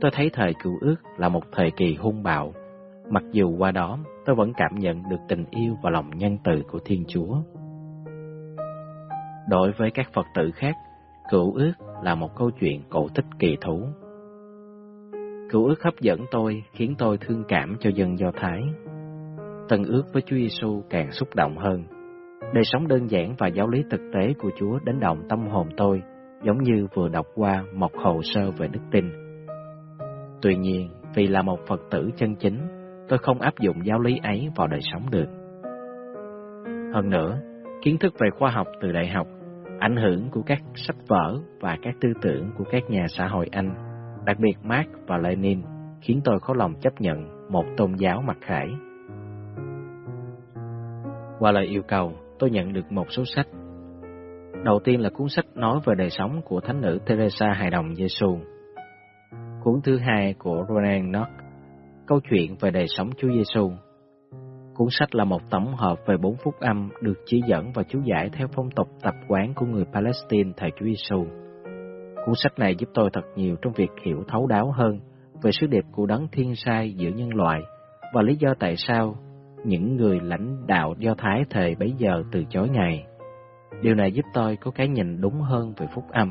Tôi thấy thời cựu ước là một thời kỳ hung bạo, mặc dù qua đó tôi vẫn cảm nhận được tình yêu và lòng nhân từ của Thiên Chúa. Đối với các Phật tử khác, cựu ước là một câu chuyện cổ tích kỳ thú. Cựu ước hấp dẫn tôi khiến tôi thương cảm cho dân Do Thái. Tân ước với Chúa Giêsu càng xúc động hơn. Đời sống đơn giản và giáo lý thực tế của Chúa đánh động tâm hồn tôi, giống như vừa đọc qua một hồ sơ về đức tin Tuy nhiên, vì là một Phật tử chân chính, tôi không áp dụng giáo lý ấy vào đời sống được. Hơn nữa, kiến thức về khoa học từ đại học, ảnh hưởng của các sách vở và các tư tưởng của các nhà xã hội Anh, đặc biệt Marx và Lenin, khiến tôi khó lòng chấp nhận một tôn giáo mặc khải. Qua lời yêu cầu, tôi nhận được một số sách. Đầu tiên là cuốn sách nói về đời sống của Thánh nữ Teresa Hài Đồng Giêsu Cuốn thứ hai của Ronan Knox, Câu chuyện về đời sống Chúa Giêsu. Cuốn sách là một tổng hợp về bốn phúc âm được chỉ dẫn và chú giải theo phong tục tập quán của người Palestine thời Chúa Giêsu. Cuốn sách này giúp tôi thật nhiều trong việc hiểu thấu đáo hơn về sứ điệp của đấng thiên sai giữa nhân loại và lý do tại sao những người lãnh đạo Do Thái thời bấy giờ từ chối Ngài. Điều này giúp tôi có cái nhìn đúng hơn về phúc âm.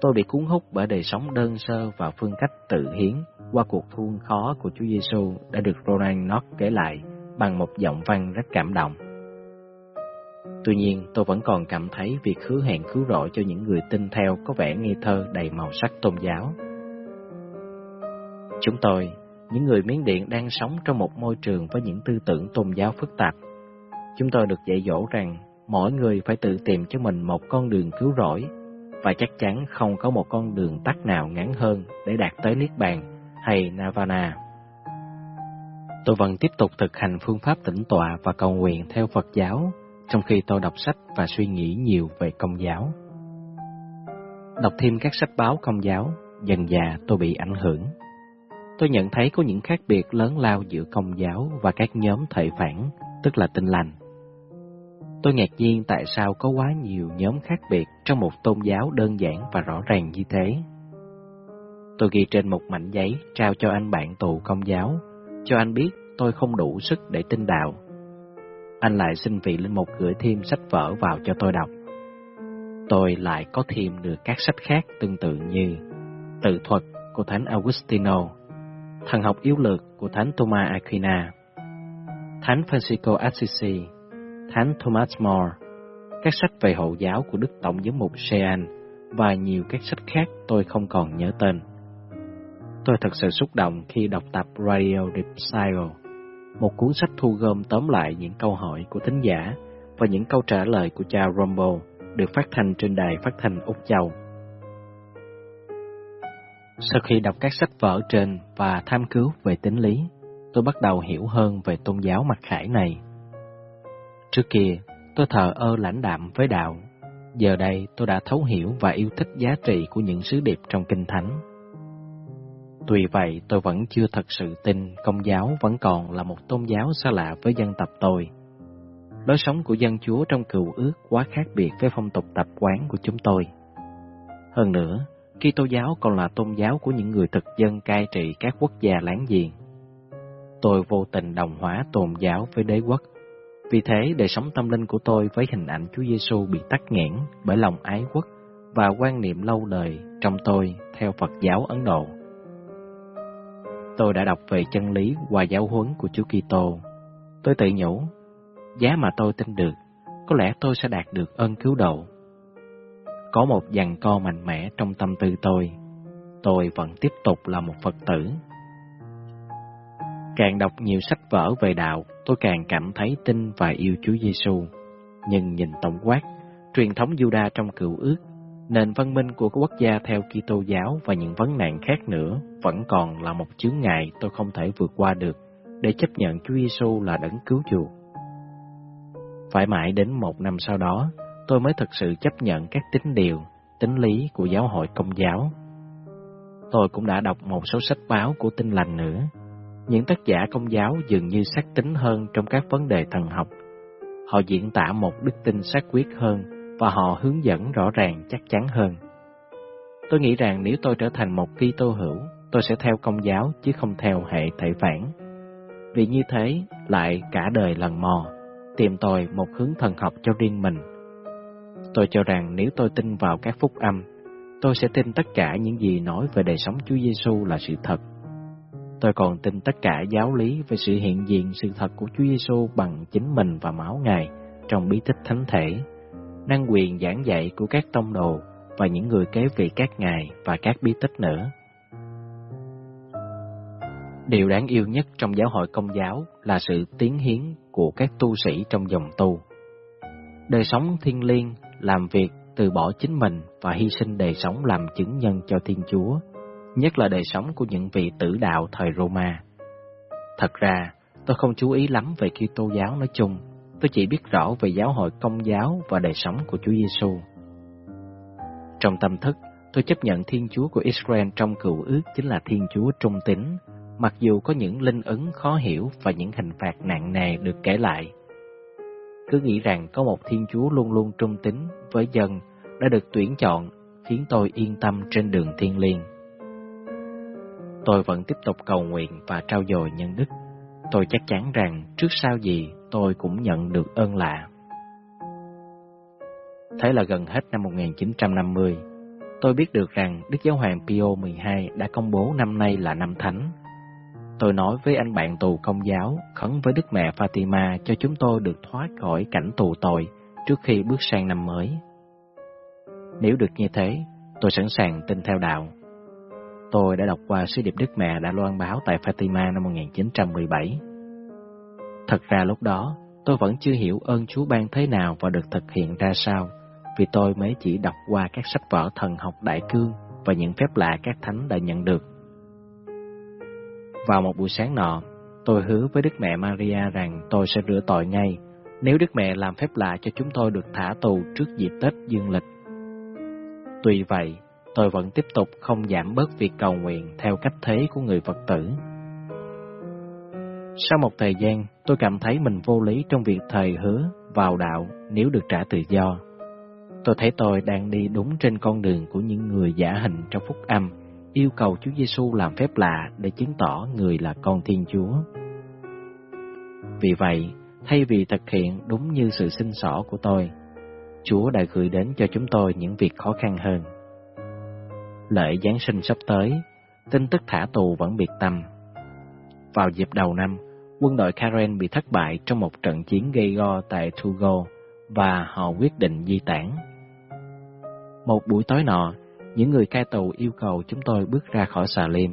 Tôi bị cuốn hút bởi đời sống đơn sơ và phương cách tự hiến qua cuộc thương khó của Chúa Giêsu đã được Ronald Knox kể lại bằng một giọng văn rất cảm động. Tuy nhiên, tôi vẫn còn cảm thấy việc hứa hẹn cứu rỗi cho những người tin theo có vẻ ngây thơ đầy màu sắc tôn giáo. Chúng tôi, những người Miến Điện đang sống trong một môi trường với những tư tưởng tôn giáo phức tạp. Chúng tôi được dạy dỗ rằng mỗi người phải tự tìm cho mình một con đường cứu rỗi và chắc chắn không có một con đường tắt nào ngắn hơn để đạt tới Niết Bàn hay Nirvana. Tôi vẫn tiếp tục thực hành phương pháp tĩnh tọa và cầu nguyện theo Phật giáo trong khi tôi đọc sách và suy nghĩ nhiều về công giáo. Đọc thêm các sách báo công giáo, dần già tôi bị ảnh hưởng. Tôi nhận thấy có những khác biệt lớn lao giữa công giáo và các nhóm thể phản, tức là tinh lành. Tôi ngạc nhiên tại sao có quá nhiều nhóm khác biệt trong một tôn giáo đơn giản và rõ ràng như thế. Tôi ghi trên một mảnh giấy trao cho anh bạn tù công giáo, cho anh biết tôi không đủ sức để tin đạo. Anh lại xin vị linh mục gửi thêm sách vở vào cho tôi đọc. Tôi lại có thêm được các sách khác tương tự như Tự thuật của Thánh Augustino, Thần học yếu lược của Thánh Thomas Aquina, Thánh Francisco Assisi, Thánh Thomas More, các sách về hộ giáo của Đức Tổng giám mục Sean và nhiều các sách khác tôi không còn nhớ tên. Tôi thật sự xúc động khi đọc tập Radio Repsile, một cuốn sách thu gom tóm lại những câu hỏi của thính giả và những câu trả lời của cha Rombo được phát thanh trên đài phát thanh Úc Châu. Sau khi đọc các sách vở trên và tham cứu về tính lý, tôi bắt đầu hiểu hơn về tôn giáo mặc khải này. Trước kia, tôi thờ ơ lãnh đạm với đạo. Giờ đây tôi đã thấu hiểu và yêu thích giá trị của những sứ điệp trong Kinh Thánh. Tuy vậy, tôi vẫn chưa thật sự tin công giáo vẫn còn là một tôn giáo xa lạ với dân tộc tôi. Lối sống của dân chúa trong cựu ước quá khác biệt với phong tục tập quán của chúng tôi. Hơn nữa, khi tô giáo còn là tôn giáo của những người thực dân cai trị các quốc gia láng giềng. Tôi vô tình đồng hóa tôn giáo với đế quốc. Vì thế, đời sống tâm linh của tôi với hình ảnh Chúa Giêsu bị tắc nghẽn bởi lòng ái quốc và quan niệm lâu đời trong tôi theo Phật giáo Ấn Độ. Tôi đã đọc về chân lý qua giáo huấn của Chúa Kitô. Tôi tự nhủ, giá mà tôi tin được, có lẽ tôi sẽ đạt được ơn cứu độ. Có một dằn co mạnh mẽ trong tâm tư tôi, tôi vẫn tiếp tục là một Phật tử. Càng đọc nhiều sách vở về đạo, tôi càng cảm thấy tin và yêu Chúa Giêsu. Nhưng nhìn tổng quát, truyền thống Juda trong cựu ước nền văn minh của quốc gia theo Kitô giáo và những vấn nạn khác nữa vẫn còn là một chướng ngại tôi không thể vượt qua được để chấp nhận Chúa Giêsu là đấng cứu chuộc. Phải mãi đến một năm sau đó, tôi mới thực sự chấp nhận các tín điều, tính lý của giáo hội công giáo. Tôi cũng đã đọc một số sách báo của Tin lành nữa. Những tác giả công giáo dường như xác tính hơn trong các vấn đề thần học. Họ diễn tả một đức tin xác quyết hơn và họ hướng dẫn rõ ràng chắc chắn hơn. Tôi nghĩ rằng nếu tôi trở thành một Kitô hữu, tôi sẽ theo công giáo chứ không theo hệ thể phản. Vì như thế lại cả đời lần mò, tìm tòi một hướng thần học cho riêng mình. Tôi cho rằng nếu tôi tin vào các phúc âm, tôi sẽ tin tất cả những gì nói về đời sống Chúa Giêsu là sự thật. Tôi còn tin tất cả giáo lý về sự hiện diện sự thật của Chúa Giêsu bằng chính mình và máu Ngài trong bí tích thánh thể năng quyền giảng dạy của các tông đồ và những người kế vị các ngài và các bí tích nữa. Điều đáng yêu nhất trong giáo hội công giáo là sự tiến hiến của các tu sĩ trong dòng tu. Đời sống thiêng liêng, làm việc, từ bỏ chính mình và hy sinh đời sống làm chứng nhân cho Thiên Chúa, nhất là đời sống của những vị tử đạo thời Roma. Thật ra, tôi không chú ý lắm về Kitô giáo nói chung, tôi chỉ biết rõ về giáo hội công giáo và đời sống của Chúa Giêsu. Trong tâm thức, tôi chấp nhận Thiên Chúa của Israel trong cựu ước chính là Thiên Chúa trung tín, mặc dù có những linh ứng khó hiểu và những hình phạt nặng nề được kể lại. Cứ nghĩ rằng có một Thiên Chúa luôn luôn trung tín với dân đã được tuyển chọn khiến tôi yên tâm trên đường thiên liêng. Tôi vẫn tiếp tục cầu nguyện và trao dồi nhân đức. Tôi chắc chắn rằng trước sau gì tôi cũng nhận được ơn lạ. Thế là gần hết năm 1950, tôi biết được rằng Đức Giáo hoàng Pio XII đã công bố năm nay là năm thánh. Tôi nói với anh bạn tù công giáo, khấn với Đức Mẹ Fatima cho chúng tôi được thoát khỏi cảnh tù tội trước khi bước sang năm mới. Nếu được như thế, tôi sẵn sàng tin theo đạo. Tôi đã đọc qua sứ điệp Đức Mẹ đã loan báo tại Fatima năm 1917. Thật ra lúc đó, tôi vẫn chưa hiểu ơn Chúa ban thế nào và được thực hiện ra sao, vì tôi mới chỉ đọc qua các sách vở thần học đại cương và những phép lạ các thánh đã nhận được. Vào một buổi sáng nọ, tôi hứa với Đức Mẹ Maria rằng tôi sẽ rửa tội ngay nếu Đức Mẹ làm phép lạ cho chúng tôi được thả tù trước dịp Tết dương lịch. Tuy vậy, tôi vẫn tiếp tục không giảm bớt việc cầu nguyện theo cách thế của người Phật tử. Sau một thời gian, tôi cảm thấy mình vô lý trong việc thầy hứa vào đạo nếu được trả tự do. Tôi thấy tôi đang đi đúng trên con đường của những người giả hình trong phúc âm, yêu cầu Chúa Giêsu làm phép lạ để chứng tỏ người là con Thiên Chúa. Vì vậy, thay vì thực hiện đúng như sự xin xỏ của tôi, Chúa đã gửi đến cho chúng tôi những việc khó khăn hơn. Lễ Giáng sinh sắp tới, tin tức thả tù vẫn biệt tâm. Vào dịp đầu năm, quân đội Karen bị thất bại trong một trận chiến gây go tại Togo và họ quyết định di tản. Một buổi tối nọ, những người cai tù yêu cầu chúng tôi bước ra khỏi xà liêm,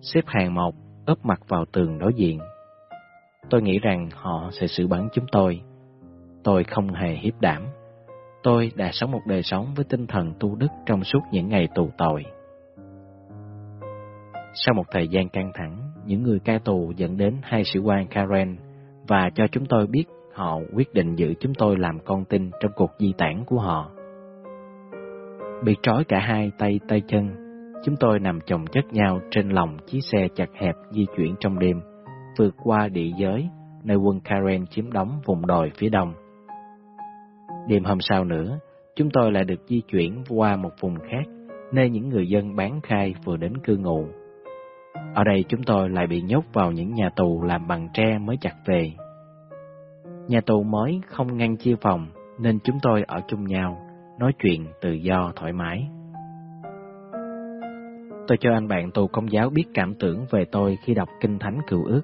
xếp hàng một, ấp mặt vào tường đối diện. Tôi nghĩ rằng họ sẽ xử bắn chúng tôi. Tôi không hề hiếp đảm. Tôi đã sống một đời sống với tinh thần tu đức trong suốt những ngày tù tội. Sau một thời gian căng thẳng, những người cai tù dẫn đến hai sĩ quan Karen và cho chúng tôi biết họ quyết định giữ chúng tôi làm con tin trong cuộc di tản của họ. Bị trói cả hai tay tay chân, chúng tôi nằm chồng chất nhau trên lòng chiếc xe chặt hẹp di chuyển trong đêm, vượt qua địa giới, nơi quân Karen chiếm đóng vùng đồi phía đông. Đêm hôm sau nữa, chúng tôi lại được di chuyển qua một vùng khác, nơi những người dân bán khai vừa đến cư ngụ. Ở đây chúng tôi lại bị nhốt vào những nhà tù làm bằng tre mới chặt về. Nhà tù mới không ngăn chia phòng, nên chúng tôi ở chung nhau, nói chuyện tự do thoải mái. Tôi cho anh bạn tù công giáo biết cảm tưởng về tôi khi đọc Kinh Thánh Cựu Ước.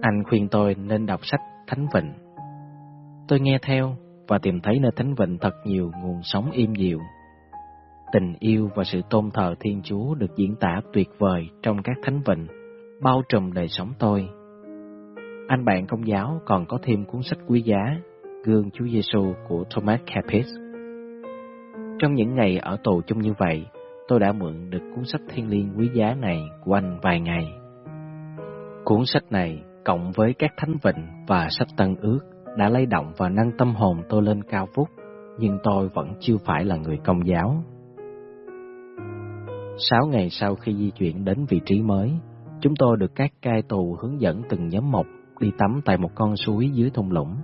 Anh khuyên tôi nên đọc sách Thánh Vịnh. Tôi nghe theo và tìm thấy nơi Thánh Vịnh thật nhiều nguồn sống im dịu. Tình yêu và sự tôn thờ Thiên Chúa được diễn tả tuyệt vời trong các Thánh Vịnh, bao trùm đời sống tôi. Anh bạn công giáo còn có thêm cuốn sách quý giá, Gương Chúa Giêsu của Thomas Capis. Trong những ngày ở tù chung như vậy, tôi đã mượn được cuốn sách thiên liêng quý giá này của anh vài ngày. Cuốn sách này, cộng với các thánh vịnh và sách tân ước, đã lay động và nâng tâm hồn tôi lên cao vút, nhưng tôi vẫn chưa phải là người công giáo. Sáu ngày sau khi di chuyển đến vị trí mới, chúng tôi được các cai tù hướng dẫn từng nhóm một đi tắm tại một con suối dưới thung lũng.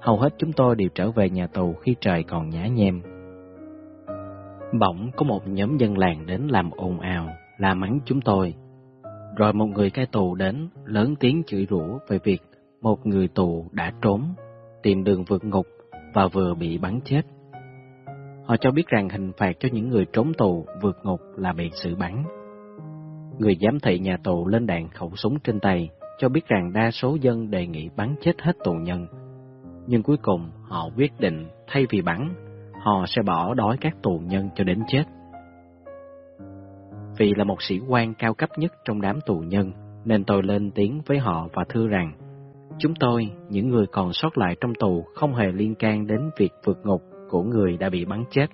Hầu hết chúng tôi đều trở về nhà tù khi trời còn nhá nhem. Bỗng có một nhóm dân làng đến làm ồn ào, la mắng chúng tôi. Rồi một người cai tù đến, lớn tiếng chửi rủa về việc một người tù đã trốn, tìm đường vượt ngục và vừa bị bắn chết. Họ cho biết rằng hình phạt cho những người trốn tù vượt ngục là bị xử bắn. Người giám thị nhà tù lên đạn khẩu súng trên tay, cho biết rằng đa số dân đề nghị bắn chết hết tù nhân. Nhưng cuối cùng họ quyết định thay vì bắn, họ sẽ bỏ đói các tù nhân cho đến chết. Vì là một sĩ quan cao cấp nhất trong đám tù nhân, nên tôi lên tiếng với họ và thưa rằng, chúng tôi, những người còn sót lại trong tù không hề liên can đến việc vượt ngục của người đã bị bắn chết.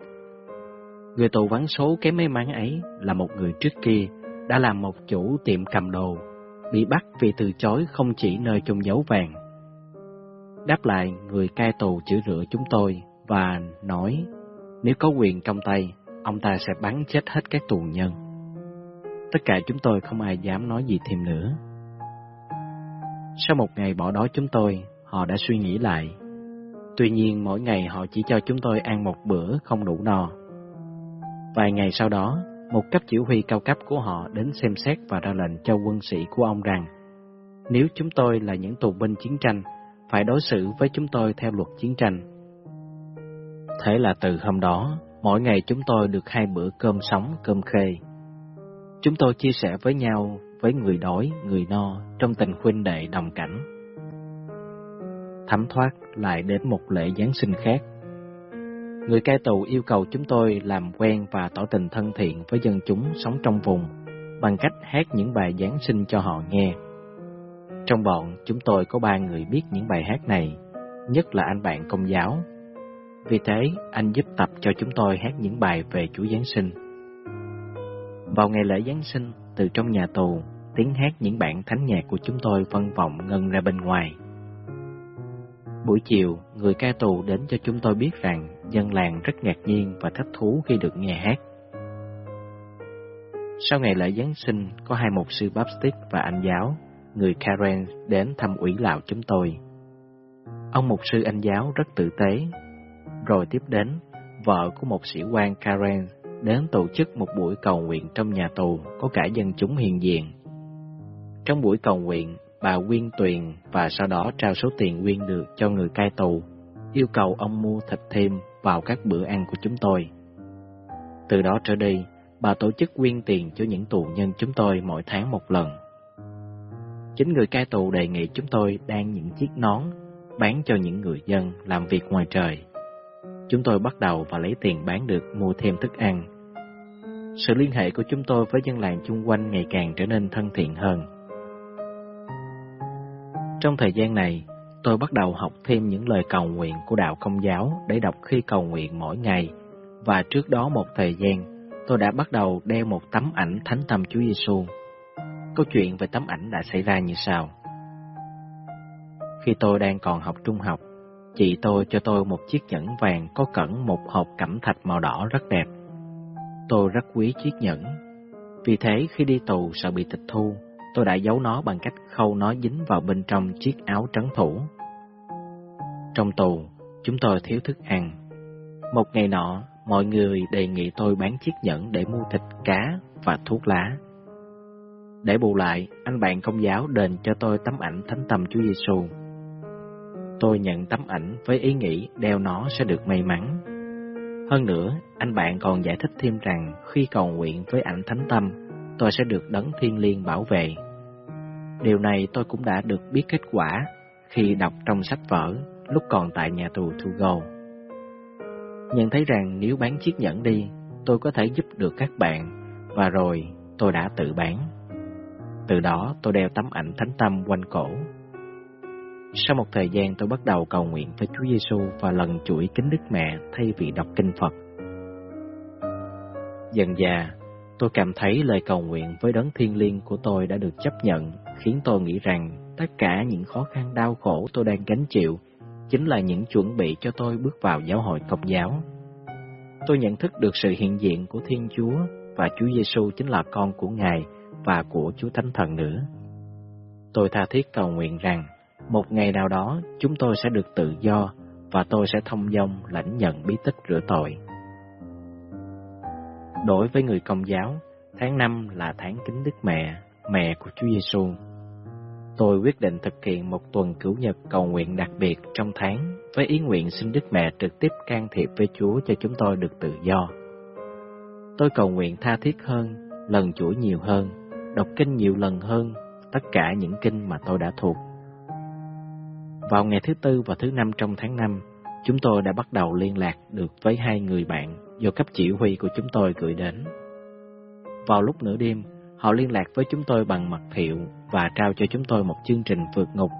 Người tù vắng số kém may mắn ấy là một người trước kia đã làm một chủ tiệm cầm đồ, bị bắt vì từ chối không chỉ nơi chôn dấu vàng. Đáp lại, người cai tù chửi rửa chúng tôi và nói nếu có quyền trong tay, ông ta sẽ bắn chết hết các tù nhân. Tất cả chúng tôi không ai dám nói gì thêm nữa. Sau một ngày bỏ đói chúng tôi, họ đã suy nghĩ lại. Tuy nhiên mỗi ngày họ chỉ cho chúng tôi ăn một bữa không đủ no. Vài ngày sau đó, một cấp chỉ huy cao cấp của họ đến xem xét và ra lệnh cho quân sĩ của ông rằng nếu chúng tôi là những tù binh chiến tranh, phải đối xử với chúng tôi theo luật chiến tranh. Thế là từ hôm đó, mỗi ngày chúng tôi được hai bữa cơm sống, cơm khê. Chúng tôi chia sẻ với nhau, với người đói, người no, trong tình huynh đệ đồng cảnh. Thấm thoát lại đến một lễ Giáng sinh khác. Người cai tù yêu cầu chúng tôi làm quen và tỏ tình thân thiện với dân chúng sống trong vùng bằng cách hát những bài Giáng sinh cho họ nghe. Trong bọn, chúng tôi có ba người biết những bài hát này, nhất là anh bạn công giáo. Vì thế, anh giúp tập cho chúng tôi hát những bài về Chúa Giáng sinh. Vào ngày lễ Giáng sinh, từ trong nhà tù, tiếng hát những bản thánh nhạc của chúng tôi vân vọng ngân ra bên ngoài. Buổi chiều, người ca tù đến cho chúng tôi biết rằng dân làng rất ngạc nhiên và thích thú khi được nghe hát. Sau ngày lễ Giáng sinh, có hai mục sư Baptist và anh giáo, người Karen đến thăm ủy lạo chúng tôi. Ông mục sư anh giáo rất tử tế. Rồi tiếp đến, vợ của một sĩ quan Karen đến tổ chức một buổi cầu nguyện trong nhà tù có cả dân chúng hiện diện. Trong buổi cầu nguyện, bà quyên tuyền và sau đó trao số tiền quyên được cho người cai tù, yêu cầu ông mua thịt thêm vào các bữa ăn của chúng tôi. Từ đó trở đi, bà tổ chức quyên tiền cho những tù nhân chúng tôi mỗi tháng một lần. Chính người cai tù đề nghị chúng tôi đan những chiếc nón bán cho những người dân làm việc ngoài trời. Chúng tôi bắt đầu và lấy tiền bán được mua thêm thức ăn. Sự liên hệ của chúng tôi với dân làng chung quanh ngày càng trở nên thân thiện hơn. Trong thời gian này, tôi bắt đầu học thêm những lời cầu nguyện của đạo công giáo để đọc khi cầu nguyện mỗi ngày, và trước đó một thời gian, tôi đã bắt đầu đeo một tấm ảnh Thánh Tâm Chúa Giêsu. Câu chuyện về tấm ảnh đã xảy ra như sau. Khi tôi đang còn học trung học, chị tôi cho tôi một chiếc nhẫn vàng có cẩn một hộp cẩm thạch màu đỏ rất đẹp. Tôi rất quý chiếc nhẫn. Vì thế khi đi tù sợ bị tịch thu, tôi đã giấu nó bằng cách khâu nó dính vào bên trong chiếc áo trắng thủ. Trong tù, chúng tôi thiếu thức ăn. Một ngày nọ, mọi người đề nghị tôi bán chiếc nhẫn để mua thịt cá và thuốc lá. Để bù lại, anh bạn công giáo đền cho tôi tấm ảnh thánh tâm Chúa Giêsu. Tôi nhận tấm ảnh với ý nghĩ đeo nó sẽ được may mắn. Hơn nữa, anh bạn còn giải thích thêm rằng khi cầu nguyện với ảnh thánh tâm, tôi sẽ được đấng thiên liêng bảo vệ. Điều này tôi cũng đã được biết kết quả khi đọc trong sách vở lúc còn tại nhà tù Thugo. Nhận thấy rằng nếu bán chiếc nhẫn đi, tôi có thể giúp được các bạn, và rồi tôi đã tự bán. Từ đó tôi đeo tấm ảnh thánh tâm quanh cổ. Sau một thời gian tôi bắt đầu cầu nguyện với Chúa Giêsu và lần chuỗi kính Đức Mẹ thay vì đọc kinh Phật. Dần dà, tôi cảm thấy lời cầu nguyện với đấng thiên liêng của tôi đã được chấp nhận, khiến tôi nghĩ rằng tất cả những khó khăn đau khổ tôi đang gánh chịu chính là những chuẩn bị cho tôi bước vào giáo hội công giáo. Tôi nhận thức được sự hiện diện của Thiên Chúa và Chúa Giêsu chính là con của Ngài và của Chúa Thánh Thần nữa. Tôi tha thiết cầu nguyện rằng một ngày nào đó chúng tôi sẽ được tự do và tôi sẽ thông dong lãnh nhận bí tích rửa tội. Đối với người công giáo, tháng 5 là tháng kính Đức Mẹ, mẹ của Chúa Giêsu. Tôi quyết định thực hiện một tuần cửu nhật cầu nguyện đặc biệt trong tháng với ý nguyện xin Đức Mẹ trực tiếp can thiệp với Chúa cho chúng tôi được tự do. Tôi cầu nguyện tha thiết hơn, lần chuỗi nhiều hơn, đọc kinh nhiều lần hơn, tất cả những kinh mà tôi đã thuộc. Vào ngày thứ tư và thứ năm trong tháng năm, chúng tôi đã bắt đầu liên lạc được với hai người bạn do cấp chỉ huy của chúng tôi gửi đến. Vào lúc nửa đêm, họ liên lạc với chúng tôi bằng mật thiệu và trao cho chúng tôi một chương trình vượt ngục.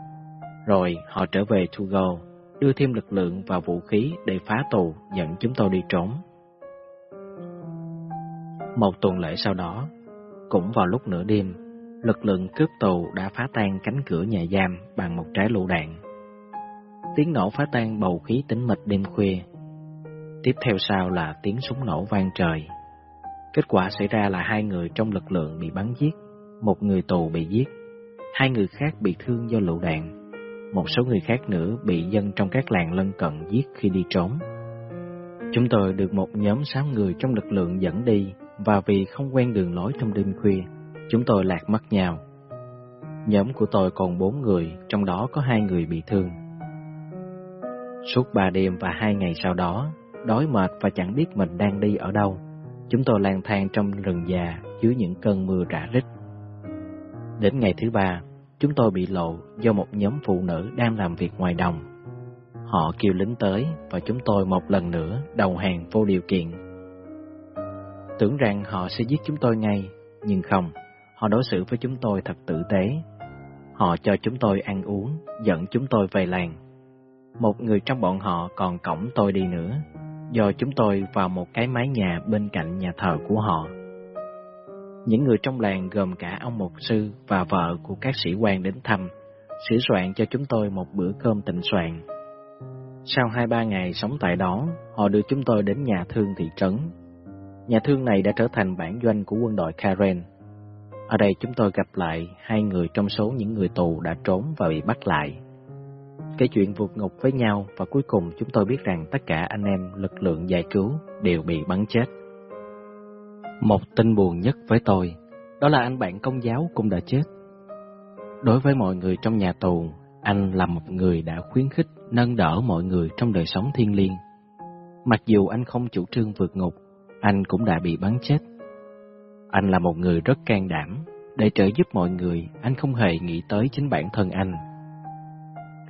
Rồi họ trở về Togo, đưa thêm lực lượng và vũ khí để phá tù dẫn chúng tôi đi trốn. Một tuần lễ sau đó, cũng vào lúc nửa đêm, lực lượng cướp tù đã phá tan cánh cửa nhà giam bằng một trái lựu đạn. Tiếng nổ phá tan bầu khí tĩnh mịch đêm khuya. Tiếp theo sau là tiếng súng nổ vang trời. Kết quả xảy ra là hai người trong lực lượng bị bắn giết, một người tù bị giết, hai người khác bị thương do lựu đạn, một số người khác nữa bị dân trong các làng lân cận giết khi đi trốn. Chúng tôi được một nhóm sáu người trong lực lượng dẫn đi và vì không quen đường lối trong đêm khuya, chúng tôi lạc mất nhau. Nhóm của tôi còn bốn người, trong đó có hai người bị thương. Suốt ba đêm và hai ngày sau đó, đói mệt và chẳng biết mình đang đi ở đâu. Chúng tôi lang thang trong rừng già dưới những cơn mưa rã rít. Đến ngày thứ ba, chúng tôi bị lộ do một nhóm phụ nữ đang làm việc ngoài đồng. Họ kêu lính tới và chúng tôi một lần nữa đầu hàng vô điều kiện. Tưởng rằng họ sẽ giết chúng tôi ngay, nhưng không, họ đối xử với chúng tôi thật tử tế. Họ cho chúng tôi ăn uống, dẫn chúng tôi về làng. Một người trong bọn họ còn cổng tôi đi nữa, do chúng tôi vào một cái mái nhà bên cạnh nhà thờ của họ. Những người trong làng gồm cả ông mục sư và vợ của các sĩ quan đến thăm, sửa soạn cho chúng tôi một bữa cơm tịnh soạn. Sau hai ba ngày sống tại đó, họ đưa chúng tôi đến nhà thương thị trấn. Nhà thương này đã trở thành bản doanh của quân đội Karen. Ở đây chúng tôi gặp lại hai người trong số những người tù đã trốn và bị bắt lại. Kể chuyện vượt ngục với nhau và cuối cùng chúng tôi biết rằng tất cả anh em lực lượng giải cứu đều bị bắn chết. Một tin buồn nhất với tôi, đó là anh bạn công giáo cũng đã chết. Đối với mọi người trong nhà tù, anh là một người đã khuyến khích, nâng đỡ mọi người trong đời sống thiên liêng. Mặc dù anh không chủ trương vượt ngục, anh cũng đã bị bắn chết. Anh là một người rất can đảm, để trợ giúp mọi người, anh không hề nghĩ tới chính bản thân anh.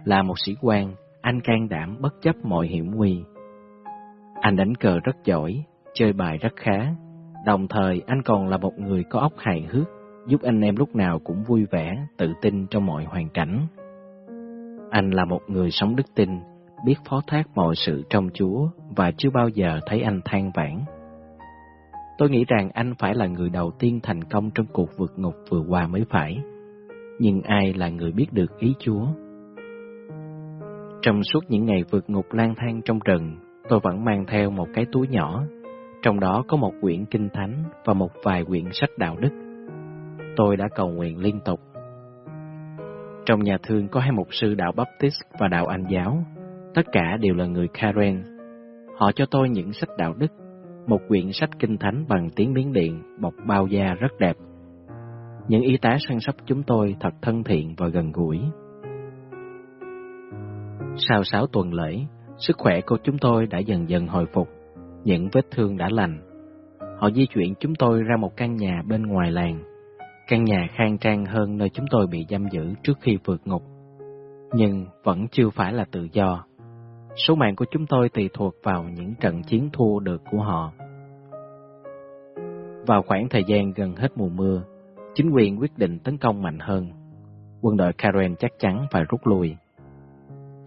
Là một sĩ quan, anh can đảm bất chấp mọi hiểm nguy. Anh đánh cờ rất giỏi, chơi bài rất khá, Đồng thời anh còn là một người có óc hài hước, giúp anh em lúc nào cũng vui vẻ, tự tin trong mọi hoàn cảnh. Anh là một người sống đức tin, biết phó thác mọi sự trong Chúa và chưa bao giờ thấy anh than vãn. Tôi nghĩ rằng anh phải là người đầu tiên thành công trong cuộc vượt ngục vừa qua mới phải. Nhưng ai là người biết được ý Chúa? Trong suốt những ngày vượt ngục lang thang trong rừng, tôi vẫn mang theo một cái túi nhỏ trong đó có một quyển kinh thánh và một vài quyển sách đạo đức. Tôi đã cầu nguyện liên tục. Trong nhà thương có hai mục sư đạo Baptist và đạo Anh giáo, tất cả đều là người Karen. Họ cho tôi những sách đạo đức, một quyển sách kinh thánh bằng tiếng Miến Điện bọc bao da rất đẹp. Những y tá săn sóc chúng tôi thật thân thiện và gần gũi. Sau sáu tuần lễ, sức khỏe của chúng tôi đã dần dần hồi phục những vết thương đã lành. Họ di chuyển chúng tôi ra một căn nhà bên ngoài làng. Căn nhà khang trang hơn nơi chúng tôi bị giam giữ trước khi vượt ngục. Nhưng vẫn chưa phải là tự do. Số mạng của chúng tôi tùy thuộc vào những trận chiến thua được của họ. Vào khoảng thời gian gần hết mùa mưa, chính quyền quyết định tấn công mạnh hơn. Quân đội Karen chắc chắn phải rút lui.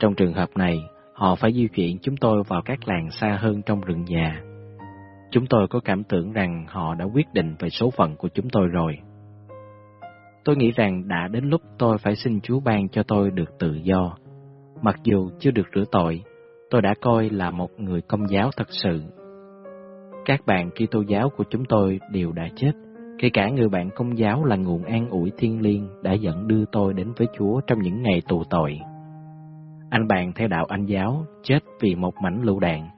Trong trường hợp này, Họ phải di chuyển chúng tôi vào các làng xa hơn trong rừng già. Chúng tôi có cảm tưởng rằng họ đã quyết định về số phận của chúng tôi rồi. Tôi nghĩ rằng đã đến lúc tôi phải xin Chúa ban cho tôi được tự do. Mặc dù chưa được rửa tội, tôi đã coi là một người công giáo thật sự. Các bạn Kitô giáo của chúng tôi đều đã chết, kể cả người bạn công giáo là nguồn an ủi thiên liêng đã dẫn đưa tôi đến với Chúa trong những ngày tù tội. Anh bạn theo đạo Anh giáo chết vì một mảnh lựu đạn.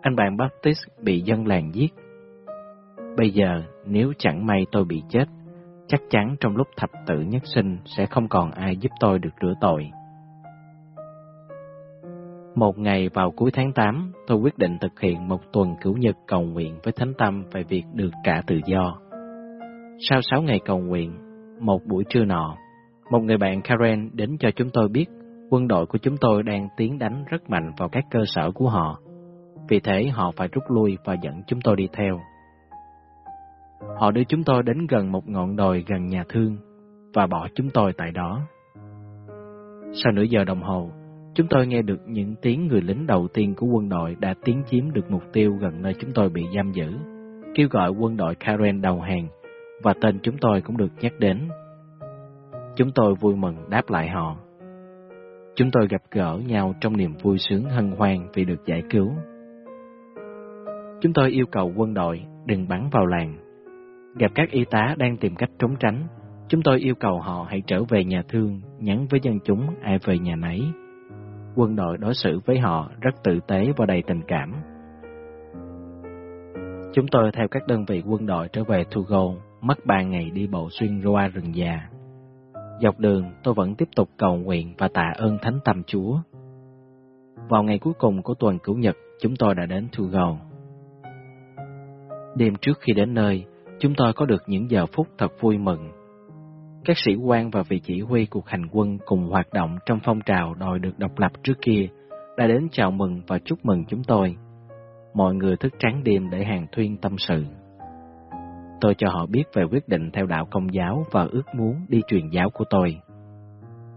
Anh bạn Baptist bị dân làng giết. Bây giờ, nếu chẳng may tôi bị chết, chắc chắn trong lúc thập tử nhất sinh sẽ không còn ai giúp tôi được rửa tội. Một ngày vào cuối tháng 8, tôi quyết định thực hiện một tuần cửu nhật cầu nguyện với Thánh Tâm về việc được trả tự do. Sau 6 ngày cầu nguyện, một buổi trưa nọ, một người bạn Karen đến cho chúng tôi biết quân đội của chúng tôi đang tiến đánh rất mạnh vào các cơ sở của họ. Vì thế họ phải rút lui và dẫn chúng tôi đi theo. Họ đưa chúng tôi đến gần một ngọn đồi gần nhà thương và bỏ chúng tôi tại đó. Sau nửa giờ đồng hồ, chúng tôi nghe được những tiếng người lính đầu tiên của quân đội đã tiến chiếm được mục tiêu gần nơi chúng tôi bị giam giữ, kêu gọi quân đội Karen đầu hàng và tên chúng tôi cũng được nhắc đến. Chúng tôi vui mừng đáp lại họ. Chúng tôi gặp gỡ nhau trong niềm vui sướng hân hoan vì được giải cứu. Chúng tôi yêu cầu quân đội đừng bắn vào làng. Gặp các y tá đang tìm cách trốn tránh, chúng tôi yêu cầu họ hãy trở về nhà thương, nhắn với dân chúng ai về nhà nấy. Quân đội đối xử với họ rất tử tế và đầy tình cảm. Chúng tôi theo các đơn vị quân đội trở về Thugo, mất ba ngày đi bộ xuyên qua rừng già. Dọc đường, tôi vẫn tiếp tục cầu nguyện và tạ ơn Thánh Tâm Chúa. Vào ngày cuối cùng của tuần Cửu Nhật, chúng tôi đã đến Thu Gầu. Đêm trước khi đến nơi, chúng tôi có được những giờ phút thật vui mừng. Các sĩ quan và vị chỉ huy cuộc hành quân cùng hoạt động trong phong trào đòi được độc lập trước kia đã đến chào mừng và chúc mừng chúng tôi. Mọi người thức trắng đêm để hàng thuyên tâm sự. Tôi cho họ biết về quyết định theo đạo công giáo và ước muốn đi truyền giáo của tôi.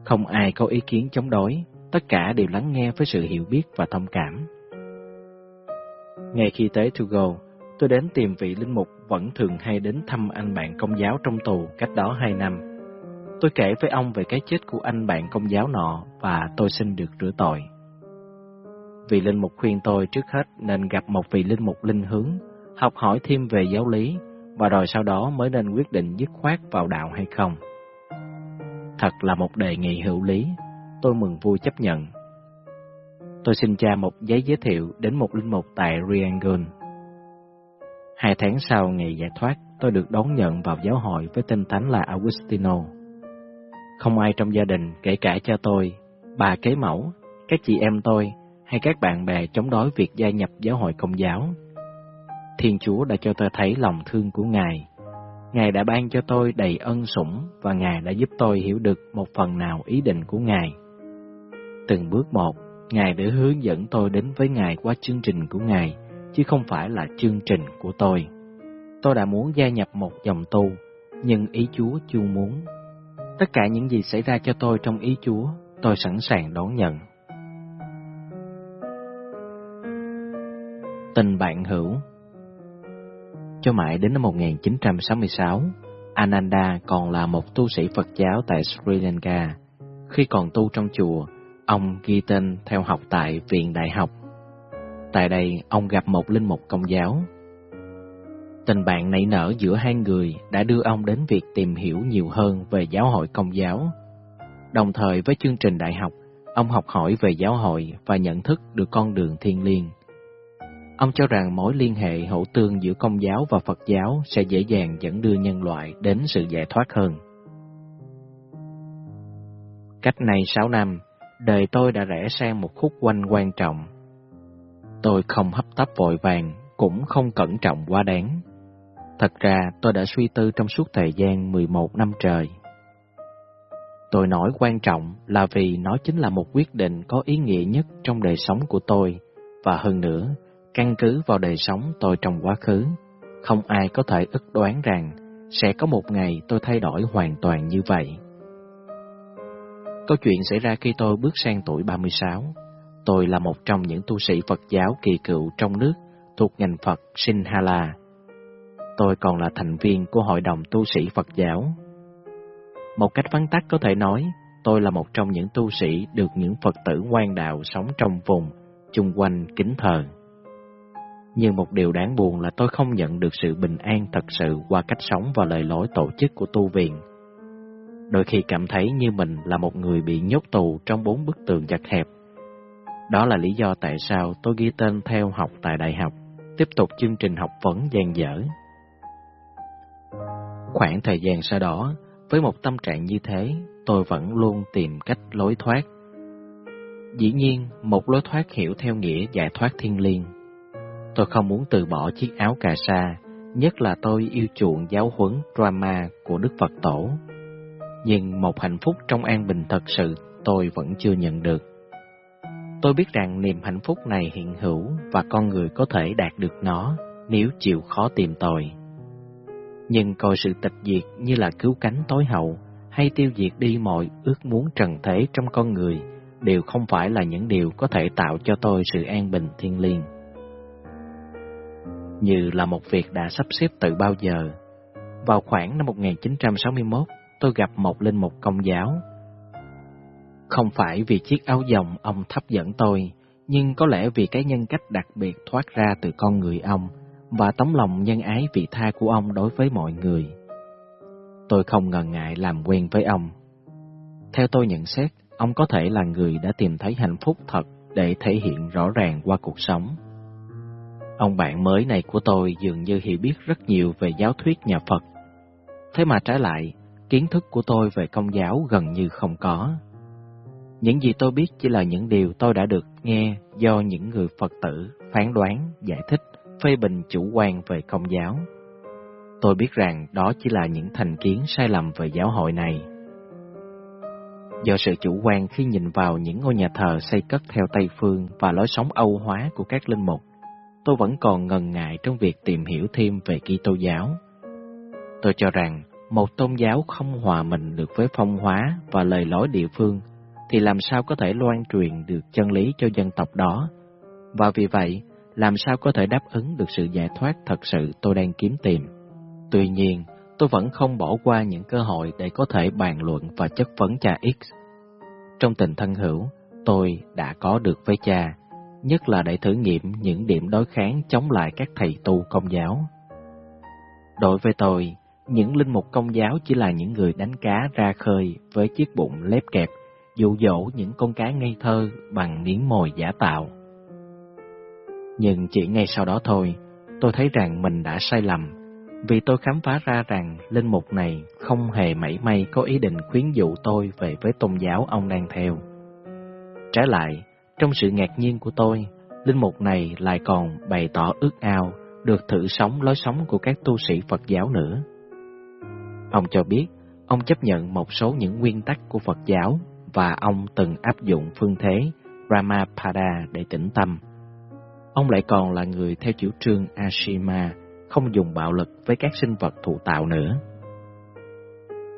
Không ai có ý kiến chống đối, tất cả đều lắng nghe với sự hiểu biết và thông cảm. Ngay khi tới Togo, tôi đến tìm vị linh mục vẫn thường hay đến thăm anh bạn công giáo trong tù cách đó hai năm. Tôi kể với ông về cái chết của anh bạn công giáo nọ và tôi xin được rửa tội. Vị linh mục khuyên tôi trước hết nên gặp một vị linh mục linh hướng, học hỏi thêm về giáo lý và rồi sau đó mới nên quyết định dứt khoát vào đạo hay không. Thật là một đề nghị hữu lý, tôi mừng vui chấp nhận. Tôi xin cha một giấy giới thiệu đến một linh mục tại Riangun. Hai tháng sau ngày giải thoát, tôi được đón nhận vào giáo hội với tên thánh là Augustino Không ai trong gia đình, kể cả cha tôi, bà kế mẫu, các chị em tôi hay các bạn bè chống đối việc gia nhập giáo hội công giáo. Thiên Chúa đã cho tôi thấy lòng thương của Ngài. Ngài đã ban cho tôi đầy ân sủng và Ngài đã giúp tôi hiểu được một phần nào ý định của Ngài. Từng bước một, Ngài đã hướng dẫn tôi đến với Ngài qua chương trình của Ngài, chứ không phải là chương trình của tôi. Tôi đã muốn gia nhập một dòng tu, nhưng ý Chúa chưa muốn. Tất cả những gì xảy ra cho tôi trong ý Chúa, tôi sẵn sàng đón nhận. Tình bạn hữu cho mãi đến năm 1966, Ananda còn là một tu sĩ Phật giáo tại Sri Lanka. Khi còn tu trong chùa, ông ghi tên theo học tại Viện Đại học. Tại đây, ông gặp một linh mục công giáo. Tình bạn nảy nở giữa hai người đã đưa ông đến việc tìm hiểu nhiều hơn về giáo hội công giáo. Đồng thời với chương trình đại học, ông học hỏi về giáo hội và nhận thức được con đường thiên liêng. Ông cho rằng mối liên hệ hữu tương giữa công giáo và Phật giáo sẽ dễ dàng dẫn đưa nhân loại đến sự giải thoát hơn. Cách này 6 năm, đời tôi đã rẽ sang một khúc quanh quan trọng. Tôi không hấp tấp vội vàng, cũng không cẩn trọng quá đáng. Thật ra tôi đã suy tư trong suốt thời gian 11 năm trời. Tôi nói quan trọng là vì nó chính là một quyết định có ý nghĩa nhất trong đời sống của tôi, và hơn nữa, căn cứ vào đời sống tôi trong quá khứ, không ai có thể ức đoán rằng sẽ có một ngày tôi thay đổi hoàn toàn như vậy. Câu chuyện xảy ra khi tôi bước sang tuổi 36. Tôi là một trong những tu sĩ Phật giáo kỳ cựu trong nước thuộc ngành Phật Sinhala. Tôi còn là thành viên của Hội đồng Tu sĩ Phật giáo. Một cách vắn tắt có thể nói, tôi là một trong những tu sĩ được những Phật tử ngoan đạo sống trong vùng chung quanh kính thờ. Nhưng một điều đáng buồn là tôi không nhận được sự bình an thật sự qua cách sống và lời lối tổ chức của tu viện. Đôi khi cảm thấy như mình là một người bị nhốt tù trong bốn bức tường chặt hẹp. Đó là lý do tại sao tôi ghi tên theo học tại đại học, tiếp tục chương trình học vấn gian dở. Khoảng thời gian sau đó, với một tâm trạng như thế, tôi vẫn luôn tìm cách lối thoát. Dĩ nhiên, một lối thoát hiểu theo nghĩa giải thoát thiên liêng. Tôi không muốn từ bỏ chiếc áo cà sa, nhất là tôi yêu chuộng giáo huấn drama của Đức Phật Tổ. Nhưng một hạnh phúc trong an bình thật sự tôi vẫn chưa nhận được. Tôi biết rằng niềm hạnh phúc này hiện hữu và con người có thể đạt được nó nếu chịu khó tìm tòi. Nhưng coi sự tịch diệt như là cứu cánh tối hậu hay tiêu diệt đi mọi ước muốn trần thế trong con người đều không phải là những điều có thể tạo cho tôi sự an bình thiên liêng như là một việc đã sắp xếp từ bao giờ. Vào khoảng năm 1961, tôi gặp một linh mục công giáo. Không phải vì chiếc áo dòng ông thấp dẫn tôi, nhưng có lẽ vì cái nhân cách đặc biệt thoát ra từ con người ông và tấm lòng nhân ái vị tha của ông đối với mọi người. Tôi không ngần ngại làm quen với ông. Theo tôi nhận xét, ông có thể là người đã tìm thấy hạnh phúc thật để thể hiện rõ ràng qua cuộc sống. Ông bạn mới này của tôi dường như hiểu biết rất nhiều về giáo thuyết nhà Phật. Thế mà trái lại, kiến thức của tôi về công giáo gần như không có. Những gì tôi biết chỉ là những điều tôi đã được nghe do những người Phật tử phán đoán, giải thích, phê bình chủ quan về công giáo. Tôi biết rằng đó chỉ là những thành kiến sai lầm về giáo hội này. Do sự chủ quan khi nhìn vào những ngôi nhà thờ xây cất theo Tây Phương và lối sống Âu hóa của các linh mục, tôi vẫn còn ngần ngại trong việc tìm hiểu thêm về Kitô giáo. Tôi cho rằng một tôn giáo không hòa mình được với phong hóa và lời lối địa phương thì làm sao có thể loan truyền được chân lý cho dân tộc đó. Và vì vậy, làm sao có thể đáp ứng được sự giải thoát thật sự tôi đang kiếm tìm. Tuy nhiên, tôi vẫn không bỏ qua những cơ hội để có thể bàn luận và chất vấn cha X. Trong tình thân hữu, tôi đã có được với cha, nhất là để thử nghiệm những điểm đối kháng chống lại các thầy tu công giáo. Đối với tôi, những linh mục công giáo chỉ là những người đánh cá ra khơi với chiếc bụng lép kẹp, dụ dỗ những con cá ngây thơ bằng miếng mồi giả tạo. Nhưng chỉ ngay sau đó thôi, tôi thấy rằng mình đã sai lầm, vì tôi khám phá ra rằng linh mục này không hề mảy may có ý định khuyến dụ tôi về với tôn giáo ông đang theo. Trái lại, trong sự ngạc nhiên của tôi, linh mục này lại còn bày tỏ ước ao được thử sống lối sống của các tu sĩ Phật giáo nữa. Ông cho biết, ông chấp nhận một số những nguyên tắc của Phật giáo và ông từng áp dụng phương thế Ramapada để tĩnh tâm. Ông lại còn là người theo chủ trương Ashima, không dùng bạo lực với các sinh vật thụ tạo nữa.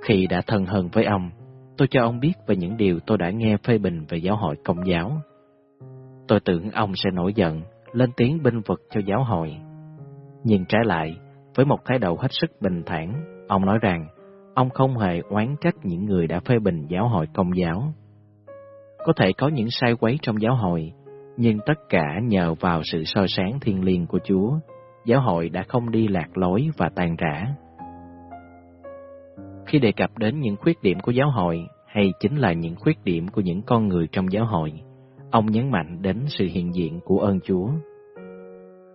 Khi đã thân hơn với ông, tôi cho ông biết về những điều tôi đã nghe phê bình về giáo hội công giáo. Tôi tưởng ông sẽ nổi giận, lên tiếng binh vực cho giáo hội. Nhưng trái lại, với một thái độ hết sức bình thản, ông nói rằng ông không hề oán trách những người đã phê bình giáo hội công giáo. Có thể có những sai quấy trong giáo hội, nhưng tất cả nhờ vào sự soi sáng thiên liêng của Chúa, giáo hội đã không đi lạc lối và tàn rã. Khi đề cập đến những khuyết điểm của giáo hội, hay chính là những khuyết điểm của những con người trong giáo hội, ông nhấn mạnh đến sự hiện diện của ơn Chúa.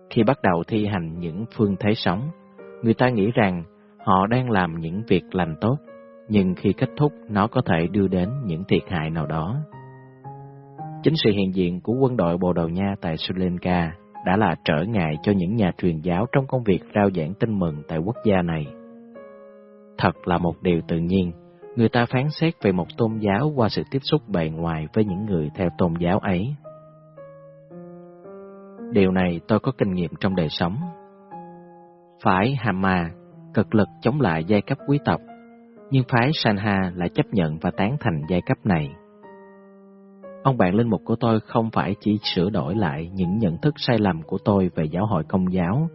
Khi bắt đầu thi hành những phương thế sống, người ta nghĩ rằng họ đang làm những việc lành tốt, nhưng khi kết thúc nó có thể đưa đến những thiệt hại nào đó. Chính sự hiện diện của quân đội Bồ Đào Nha tại Sri Lanka đã là trở ngại cho những nhà truyền giáo trong công việc rao giảng tin mừng tại quốc gia này. Thật là một điều tự nhiên, người ta phán xét về một tôn giáo qua sự tiếp xúc bề ngoài với những người theo tôn giáo ấy. Điều này tôi có kinh nghiệm trong đời sống. Phái Hama cực lực chống lại giai cấp quý tộc, nhưng phái Sanha lại chấp nhận và tán thành giai cấp này. Ông bạn linh mục của tôi không phải chỉ sửa đổi lại những nhận thức sai lầm của tôi về giáo hội công giáo,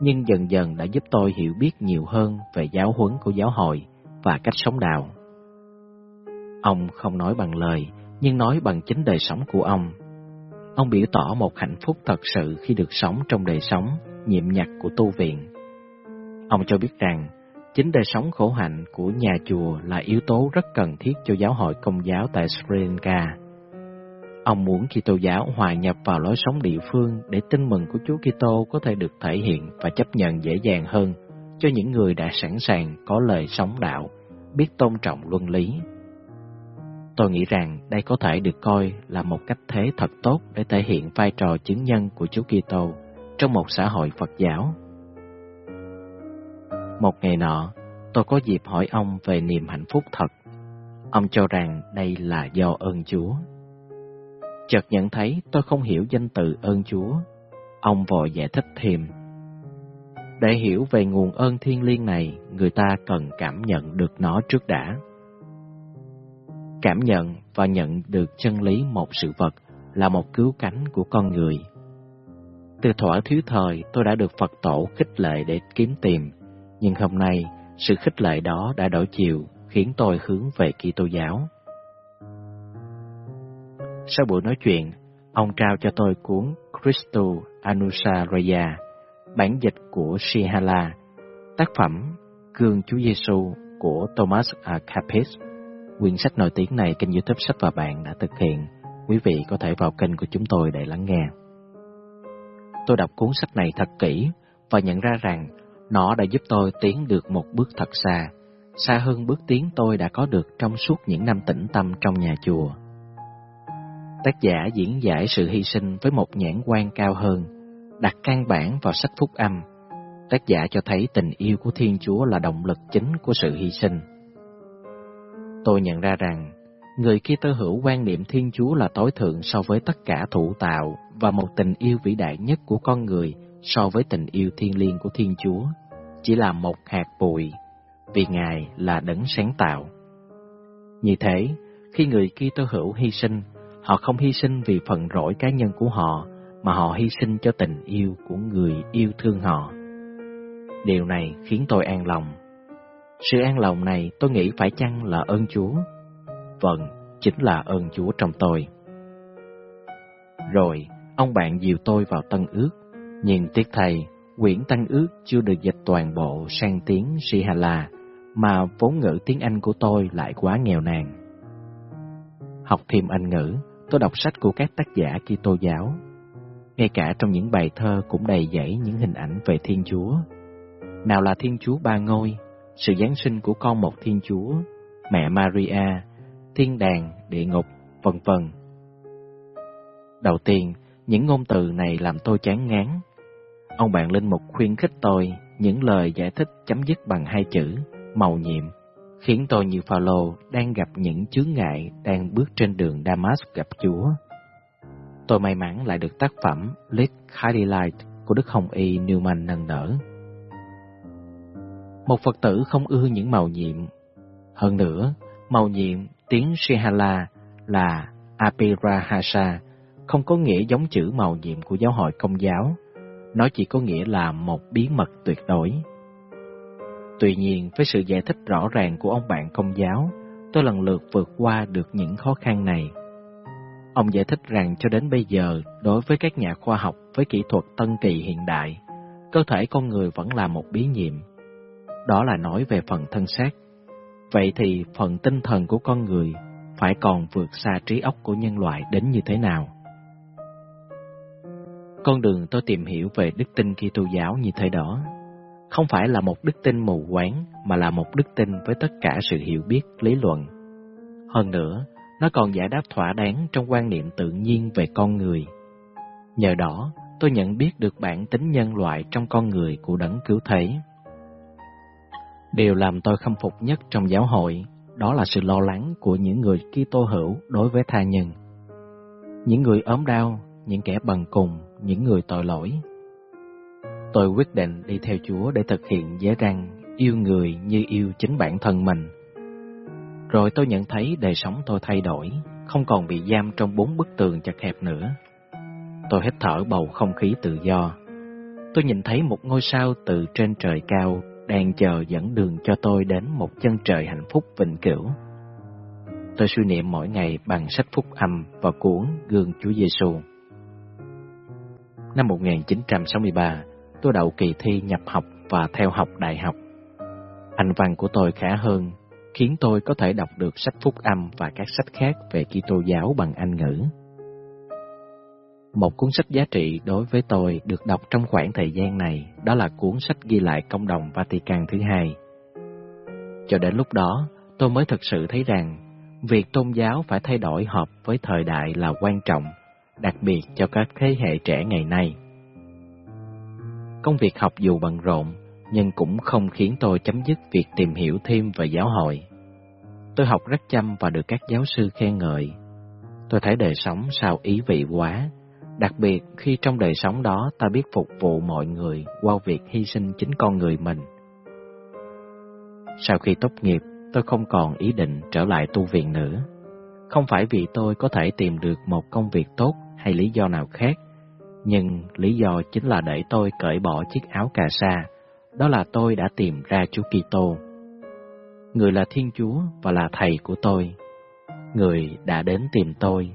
nhưng dần dần đã giúp tôi hiểu biết nhiều hơn về giáo huấn của giáo hội và cách sống đạo. Ông không nói bằng lời, nhưng nói bằng chính đời sống của ông. Ông biểu tỏ một hạnh phúc thật sự khi được sống trong đời sống nhiệm nhặt của tu viện. Ông cho biết rằng, chính đời sống khổ hạnh của nhà chùa là yếu tố rất cần thiết cho giáo hội công giáo tại Sri Lanka. Ông muốn khi tô giáo hòa nhập vào lối sống địa phương để tin mừng của Chúa Kitô có thể được thể hiện và chấp nhận dễ dàng hơn cho những người đã sẵn sàng có lời sống đạo, biết tôn trọng luân lý. Tôi nghĩ rằng đây có thể được coi là một cách thế thật tốt để thể hiện vai trò chứng nhân của Chúa Kitô trong một xã hội Phật giáo. Một ngày nọ, tôi có dịp hỏi ông về niềm hạnh phúc thật. Ông cho rằng đây là do ơn Chúa. Chợt nhận thấy tôi không hiểu danh từ ơn Chúa. Ông vội giải thích thêm. Để hiểu về nguồn ơn thiên liêng này, người ta cần cảm nhận được nó trước đã. Cảm nhận và nhận được chân lý một sự vật là một cứu cánh của con người. Từ thuở thiếu thời, tôi đã được Phật tổ khích lệ để kiếm tìm, nhưng hôm nay, sự khích lệ đó đã đổi chiều, khiến tôi hướng về Kitô giáo. Sau buổi nói chuyện, ông trao cho tôi cuốn Christo Anusaraya, bản dịch của Shihala, tác phẩm Gương Chúa Giêsu của Thomas A. Capis. Quyển sách nổi tiếng này kênh youtube Sách và Bạn đã thực hiện. Quý vị có thể vào kênh của chúng tôi để lắng nghe. Tôi đọc cuốn sách này thật kỹ và nhận ra rằng nó đã giúp tôi tiến được một bước thật xa, xa hơn bước tiến tôi đã có được trong suốt những năm tĩnh tâm trong nhà chùa. Tác giả diễn giải sự hy sinh với một nhãn quan cao hơn, đặt căn bản vào sách phúc âm. Tác giả cho thấy tình yêu của Thiên Chúa là động lực chính của sự hy sinh. Tôi nhận ra rằng, người kia tơ hữu quan niệm Thiên Chúa là tối thượng so với tất cả thủ tạo và một tình yêu vĩ đại nhất của con người so với tình yêu thiên liêng của Thiên Chúa chỉ là một hạt bụi, vì Ngài là đấng sáng tạo. Như thế, khi người Kitô hữu hy sinh, họ không hy sinh vì phần rỗi cá nhân của họ, mà họ hy sinh cho tình yêu của người yêu thương họ. Điều này khiến tôi an lòng. Sự an lòng này tôi nghĩ phải chăng là ơn Chúa? Vâng, chính là ơn Chúa trong tôi. Rồi, ông bạn dìu tôi vào tân ước, nhưng tiếc thầy, quyển Tân ước chưa được dịch toàn bộ sang tiếng Sihala, mà vốn ngữ tiếng Anh của tôi lại quá nghèo nàn. Học thêm Anh ngữ, tôi đọc sách của các tác giả Kitô giáo. Ngay cả trong những bài thơ cũng đầy dẫy những hình ảnh về Thiên Chúa. Nào là Thiên Chúa ba ngôi, sự Giáng sinh của con một Thiên Chúa, mẹ Maria, thiên đàng, địa ngục, vân vân. Đầu tiên, những ngôn từ này làm tôi chán ngán. Ông bạn Linh Mục khuyên khích tôi những lời giải thích chấm dứt bằng hai chữ, màu nhiệm, khiến tôi như Phaolô đang gặp những chướng ngại đang bước trên đường Damas gặp Chúa. Tôi may mắn lại được tác phẩm Let Light của Đức Hồng Y Newman nâng đỡ. Một Phật tử không ưa những màu nhiệm. Hơn nữa, màu nhiệm tiếng Shihala là Apirahasa, không có nghĩa giống chữ màu nhiệm của giáo hội công giáo. Nó chỉ có nghĩa là một bí mật tuyệt đối. Tuy nhiên, với sự giải thích rõ ràng của ông bạn công giáo, tôi lần lượt vượt qua được những khó khăn này. Ông giải thích rằng cho đến bây giờ, đối với các nhà khoa học với kỹ thuật tân kỳ hiện đại, cơ thể con người vẫn là một bí nhiệm. Đó là nói về phần thân xác. Vậy thì phần tinh thần của con người phải còn vượt xa trí óc của nhân loại đến như thế nào? Con đường tôi tìm hiểu về đức tin Kitô giáo như thế đó không phải là một đức tin mù quáng mà là một đức tin với tất cả sự hiểu biết lý luận. Hơn nữa, nó còn giải đáp thỏa đáng trong quan niệm tự nhiên về con người. Nhờ đó, tôi nhận biết được bản tính nhân loại trong con người của đấng cứu thế. Điều làm tôi khâm phục nhất trong giáo hội đó là sự lo lắng của những người Kitô hữu đối với tha nhân. Những người ốm đau, những kẻ bần cùng, những người tội lỗi, Tôi quyết định đi theo Chúa để thực hiện giới răng yêu người như yêu chính bản thân mình. Rồi tôi nhận thấy đời sống tôi thay đổi, không còn bị giam trong bốn bức tường chặt hẹp nữa. Tôi hít thở bầu không khí tự do. Tôi nhìn thấy một ngôi sao từ trên trời cao đang chờ dẫn đường cho tôi đến một chân trời hạnh phúc vĩnh cửu. Tôi suy niệm mỗi ngày bằng sách phúc âm và cuốn Gương Chúa Giêsu. Năm 1963, tôi đậu kỳ thi nhập học và theo học đại học. Anh văn của tôi khá hơn, khiến tôi có thể đọc được sách phúc âm và các sách khác về Kitô giáo bằng Anh ngữ. Một cuốn sách giá trị đối với tôi được đọc trong khoảng thời gian này, đó là cuốn sách ghi lại công đồng Vatican thứ hai. Cho đến lúc đó, tôi mới thực sự thấy rằng việc tôn giáo phải thay đổi hợp với thời đại là quan trọng, đặc biệt cho các thế hệ trẻ ngày nay. Công việc học dù bận rộn, nhưng cũng không khiến tôi chấm dứt việc tìm hiểu thêm về giáo hội. Tôi học rất chăm và được các giáo sư khen ngợi. Tôi thấy đời sống sao ý vị quá, đặc biệt khi trong đời sống đó ta biết phục vụ mọi người qua việc hy sinh chính con người mình. Sau khi tốt nghiệp, tôi không còn ý định trở lại tu viện nữa. Không phải vì tôi có thể tìm được một công việc tốt hay lý do nào khác, nhưng lý do chính là để tôi cởi bỏ chiếc áo cà sa, đó là tôi đã tìm ra Chúa Kitô. Người là Thiên Chúa và là Thầy của tôi. Người đã đến tìm tôi,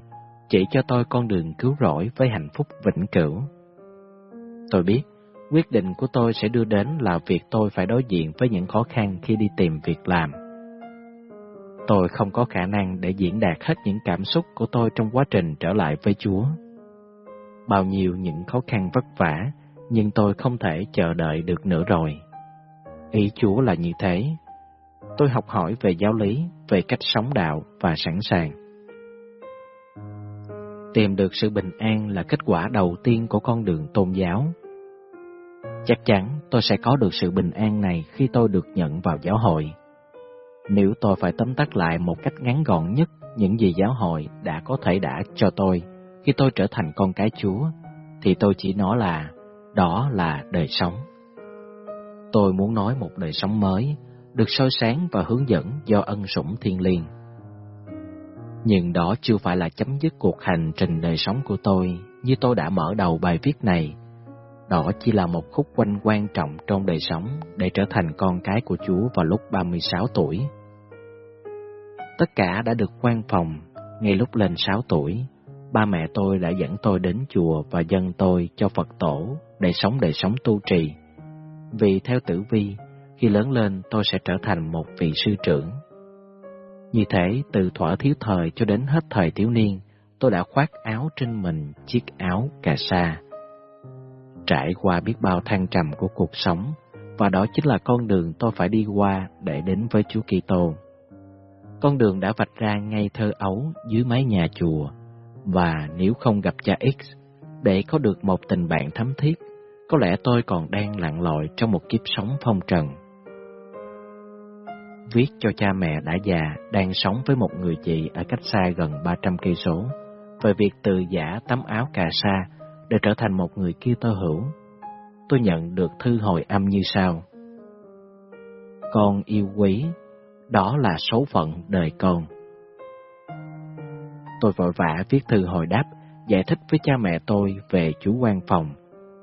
chỉ cho tôi con đường cứu rỗi với hạnh phúc vĩnh cửu. Tôi biết, quyết định của tôi sẽ đưa đến là việc tôi phải đối diện với những khó khăn khi đi tìm việc làm. Tôi không có khả năng để diễn đạt hết những cảm xúc của tôi trong quá trình trở lại với Chúa bao nhiêu những khó khăn vất vả, nhưng tôi không thể chờ đợi được nữa rồi. Ý Chúa là như thế. Tôi học hỏi về giáo lý, về cách sống đạo và sẵn sàng. Tìm được sự bình an là kết quả đầu tiên của con đường tôn giáo. Chắc chắn tôi sẽ có được sự bình an này khi tôi được nhận vào giáo hội. Nếu tôi phải tóm tắt lại một cách ngắn gọn nhất những gì giáo hội đã có thể đã cho tôi khi tôi trở thành con cái Chúa, thì tôi chỉ nói là đó là đời sống. Tôi muốn nói một đời sống mới, được soi sáng và hướng dẫn do ân sủng thiên liêng. Nhưng đó chưa phải là chấm dứt cuộc hành trình đời sống của tôi như tôi đã mở đầu bài viết này. Đó chỉ là một khúc quanh quan trọng trong đời sống để trở thành con cái của Chúa vào lúc 36 tuổi. Tất cả đã được quan phòng ngay lúc lên 6 tuổi. Ba mẹ tôi đã dẫn tôi đến chùa và dâng tôi cho Phật tổ để sống đời sống tu trì. Vì theo tử vi, khi lớn lên tôi sẽ trở thành một vị sư trưởng. Như thế, từ thỏa thiếu thời cho đến hết thời thiếu niên, tôi đã khoác áo trên mình chiếc áo cà sa. Trải qua biết bao thăng trầm của cuộc sống, và đó chính là con đường tôi phải đi qua để đến với Chúa Kitô. Con đường đã vạch ra ngay thơ ấu dưới mái nhà chùa, và nếu không gặp cha X, để có được một tình bạn thắm thiết, có lẽ tôi còn đang lặn lội trong một kiếp sống phong trần viết cho cha mẹ đã già đang sống với một người chị ở cách xa gần 300 cây số về việc từ giả tấm áo cà sa để trở thành một người kia tơ hữu. Tôi nhận được thư hồi âm như sau. Con yêu quý, đó là số phận đời con. Tôi vội vã viết thư hồi đáp, giải thích với cha mẹ tôi về chú quan phòng,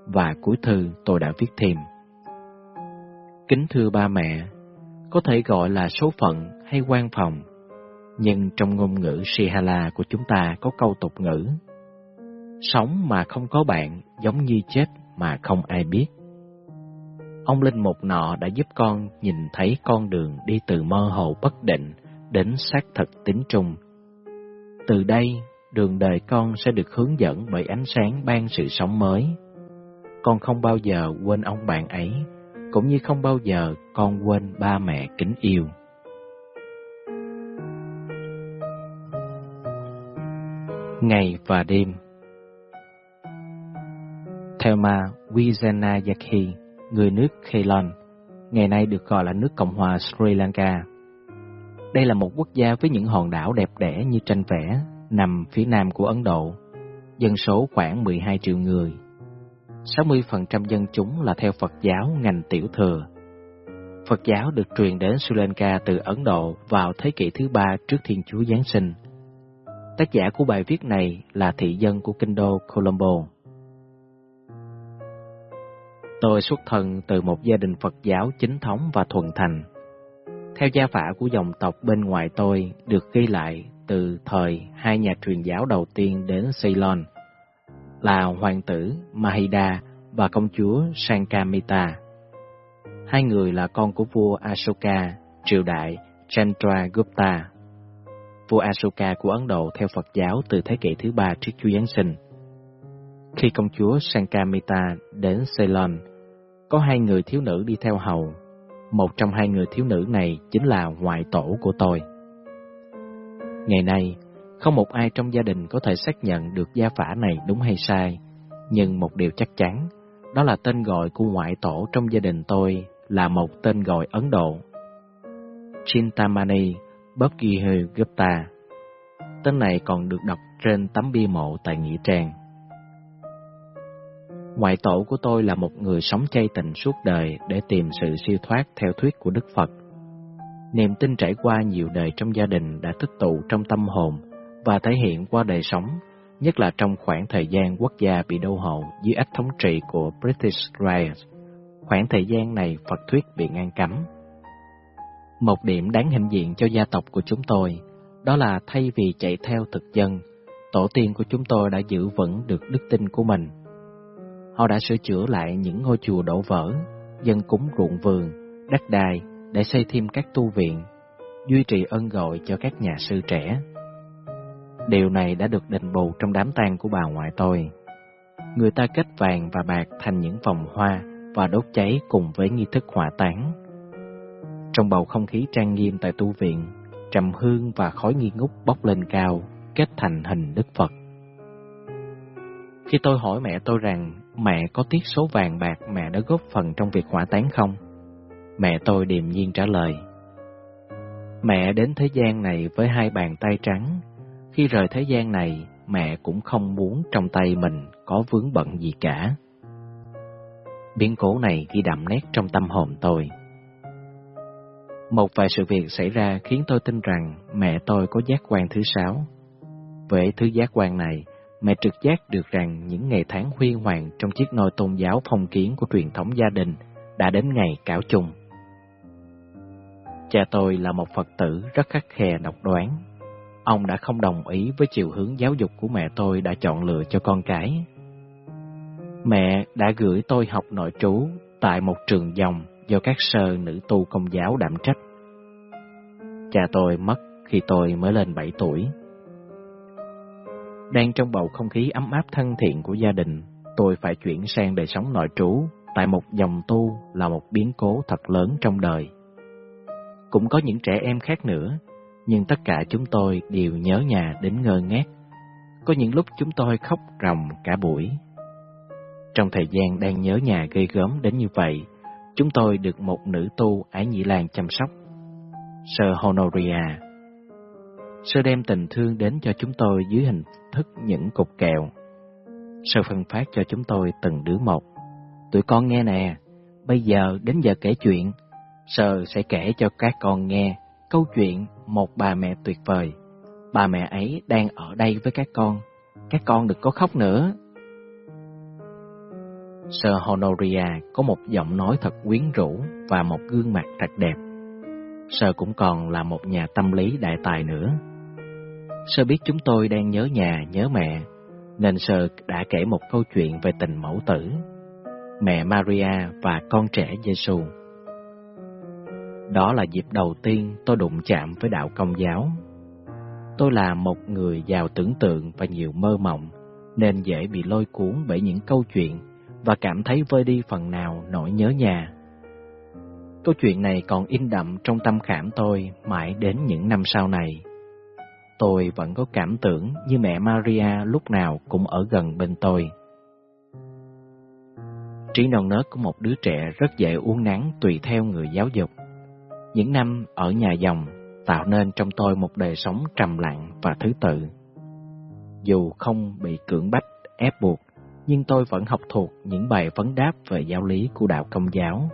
và cuối thư tôi đã viết thêm. Kính thưa ba mẹ, có thể gọi là số phận hay quan phòng. Nhưng trong ngôn ngữ Sihala của chúng ta có câu tục ngữ Sống mà không có bạn giống như chết mà không ai biết. Ông Linh Mục nọ đã giúp con nhìn thấy con đường đi từ mơ hồ bất định đến xác thực tính trung. Từ đây, đường đời con sẽ được hướng dẫn bởi ánh sáng ban sự sống mới. Con không bao giờ quên ông bạn ấy cũng như không bao giờ con quên ba mẹ kính yêu. Ngày và đêm Theo ma Wijanayaki, người nước Ceylon, ngày nay được gọi là nước Cộng hòa Sri Lanka. Đây là một quốc gia với những hòn đảo đẹp đẽ như tranh vẽ, nằm phía nam của Ấn Độ, dân số khoảng 12 triệu người 60% dân chúng là theo Phật giáo ngành tiểu thừa. Phật giáo được truyền đến Sri Lanka từ Ấn Độ vào thế kỷ thứ ba trước Thiên Chúa Giáng sinh. Tác giả của bài viết này là thị dân của kinh đô Colombo. Tôi xuất thân từ một gia đình Phật giáo chính thống và thuần thành. Theo gia phả của dòng tộc bên ngoài tôi được ghi lại từ thời hai nhà truyền giáo đầu tiên đến Ceylon – là hoàng tử Mahida và công chúa Sankamita. Hai người là con của vua Ashoka, triều đại Chandragupta. Vua Ashoka của Ấn Độ theo Phật giáo từ thế kỷ thứ ba trước Chúa Giáng sinh. Khi công chúa Sankamita đến Ceylon, có hai người thiếu nữ đi theo hầu. Một trong hai người thiếu nữ này chính là ngoại tổ của tôi. Ngày nay, không một ai trong gia đình có thể xác nhận được gia phả này đúng hay sai, nhưng một điều chắc chắn, đó là tên gọi của ngoại tổ trong gia đình tôi là một tên gọi Ấn Độ. Chintamani Bobgihu Gupta. Tên này còn được đọc trên tấm bia mộ tại Nghĩa Trang. Ngoại tổ của tôi là một người sống chay tịnh suốt đời để tìm sự siêu thoát theo thuyết của Đức Phật. Niềm tin trải qua nhiều đời trong gia đình đã tích tụ trong tâm hồn và thể hiện qua đời sống, nhất là trong khoảng thời gian quốc gia bị đô hộ dưới ách thống trị của British Raj. Khoảng thời gian này Phật thuyết bị ngăn cấm. Một điểm đáng hình diện cho gia tộc của chúng tôi, đó là thay vì chạy theo thực dân, tổ tiên của chúng tôi đã giữ vững được đức tin của mình. Họ đã sửa chữa lại những ngôi chùa đổ vỡ, dân cúng ruộng vườn, đất đai để xây thêm các tu viện, duy trì ân gọi cho các nhà sư trẻ. Điều này đã được đền bù trong đám tang của bà ngoại tôi. Người ta kết vàng và bạc thành những vòng hoa và đốt cháy cùng với nghi thức hỏa táng. Trong bầu không khí trang nghiêm tại tu viện, trầm hương và khói nghi ngút bốc lên cao, kết thành hình Đức Phật. Khi tôi hỏi mẹ tôi rằng mẹ có tiếc số vàng bạc mẹ đã góp phần trong việc hỏa táng không? Mẹ tôi điềm nhiên trả lời. Mẹ đến thế gian này với hai bàn tay trắng. Khi rời thế gian này, mẹ cũng không muốn trong tay mình có vướng bận gì cả. Biến cố này ghi đậm nét trong tâm hồn tôi. Một vài sự việc xảy ra khiến tôi tin rằng mẹ tôi có giác quan thứ sáu. Với thứ giác quan này, mẹ trực giác được rằng những ngày tháng huy hoàng trong chiếc nôi tôn giáo phong kiến của truyền thống gia đình đã đến ngày cáo chung. Cha tôi là một Phật tử rất khắc khe độc đoán. Ông đã không đồng ý với chiều hướng giáo dục của mẹ tôi đã chọn lựa cho con cái. Mẹ đã gửi tôi học nội trú tại một trường dòng do các sơ nữ tu công giáo đảm trách. Cha tôi mất khi tôi mới lên 7 tuổi. Đang trong bầu không khí ấm áp thân thiện của gia đình, tôi phải chuyển sang đời sống nội trú tại một dòng tu là một biến cố thật lớn trong đời. Cũng có những trẻ em khác nữa, nhưng tất cả chúng tôi đều nhớ nhà đến ngơ ngác. Có những lúc chúng tôi khóc ròng cả buổi. Trong thời gian đang nhớ nhà gây gớm đến như vậy, chúng tôi được một nữ tu Ái nhị Lan chăm sóc. Sơ Honoria. Sơ đem tình thương đến cho chúng tôi dưới hình thức những cục kẹo. Sơ phân phát cho chúng tôi từng đứa một. Tụi con nghe nè, bây giờ đến giờ kể chuyện. Sơ sẽ kể cho các con nghe câu chuyện một bà mẹ tuyệt vời. Bà mẹ ấy đang ở đây với các con. Các con đừng có khóc nữa. Sir Honoria có một giọng nói thật quyến rũ và một gương mặt thật đẹp. Sir cũng còn là một nhà tâm lý đại tài nữa. Sir biết chúng tôi đang nhớ nhà, nhớ mẹ, nên Sir đã kể một câu chuyện về tình mẫu tử, mẹ Maria và con trẻ Giêsu. Đó là dịp đầu tiên tôi đụng chạm với đạo công giáo. Tôi là một người giàu tưởng tượng và nhiều mơ mộng, nên dễ bị lôi cuốn bởi những câu chuyện và cảm thấy vơi đi phần nào nỗi nhớ nhà. Câu chuyện này còn in đậm trong tâm khảm tôi mãi đến những năm sau này. Tôi vẫn có cảm tưởng như mẹ Maria lúc nào cũng ở gần bên tôi. Trí non nớt của một đứa trẻ rất dễ uống nắng tùy theo người giáo dục. Những năm ở nhà dòng tạo nên trong tôi một đời sống trầm lặng và thứ tự. Dù không bị cưỡng bách, ép buộc, nhưng tôi vẫn học thuộc những bài vấn đáp về giáo lý của đạo công giáo.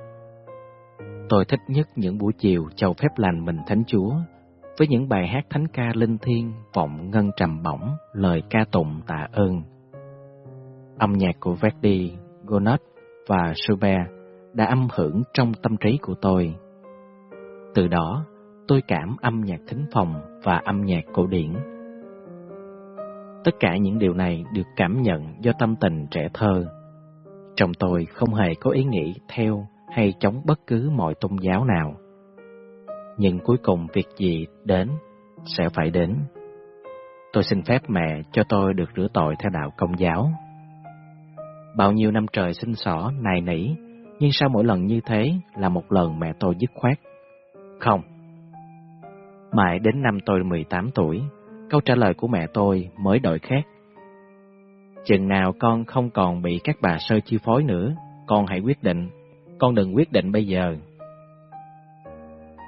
Tôi thích nhất những buổi chiều chầu phép lành mình Thánh Chúa, với những bài hát thánh ca linh thiêng vọng ngân trầm bổng, lời ca tụng tạ ơn. Âm nhạc của Verdi, Gounod và Schubert đã âm hưởng trong tâm trí của tôi. Từ đó, tôi cảm âm nhạc thính phòng và âm nhạc cổ điển Tất cả những điều này được cảm nhận do tâm tình trẻ thơ. Trong tôi không hề có ý nghĩ theo hay chống bất cứ mọi tôn giáo nào. Nhưng cuối cùng việc gì đến sẽ phải đến. Tôi xin phép mẹ cho tôi được rửa tội theo đạo công giáo. Bao nhiêu năm trời sinh xỏ, nài nỉ, nhưng sau mỗi lần như thế là một lần mẹ tôi dứt khoát. Không. Mãi đến năm tôi 18 tuổi, Câu trả lời của mẹ tôi mới đổi khác. Chừng nào con không còn bị các bà sơ chi phối nữa, con hãy quyết định, con đừng quyết định bây giờ.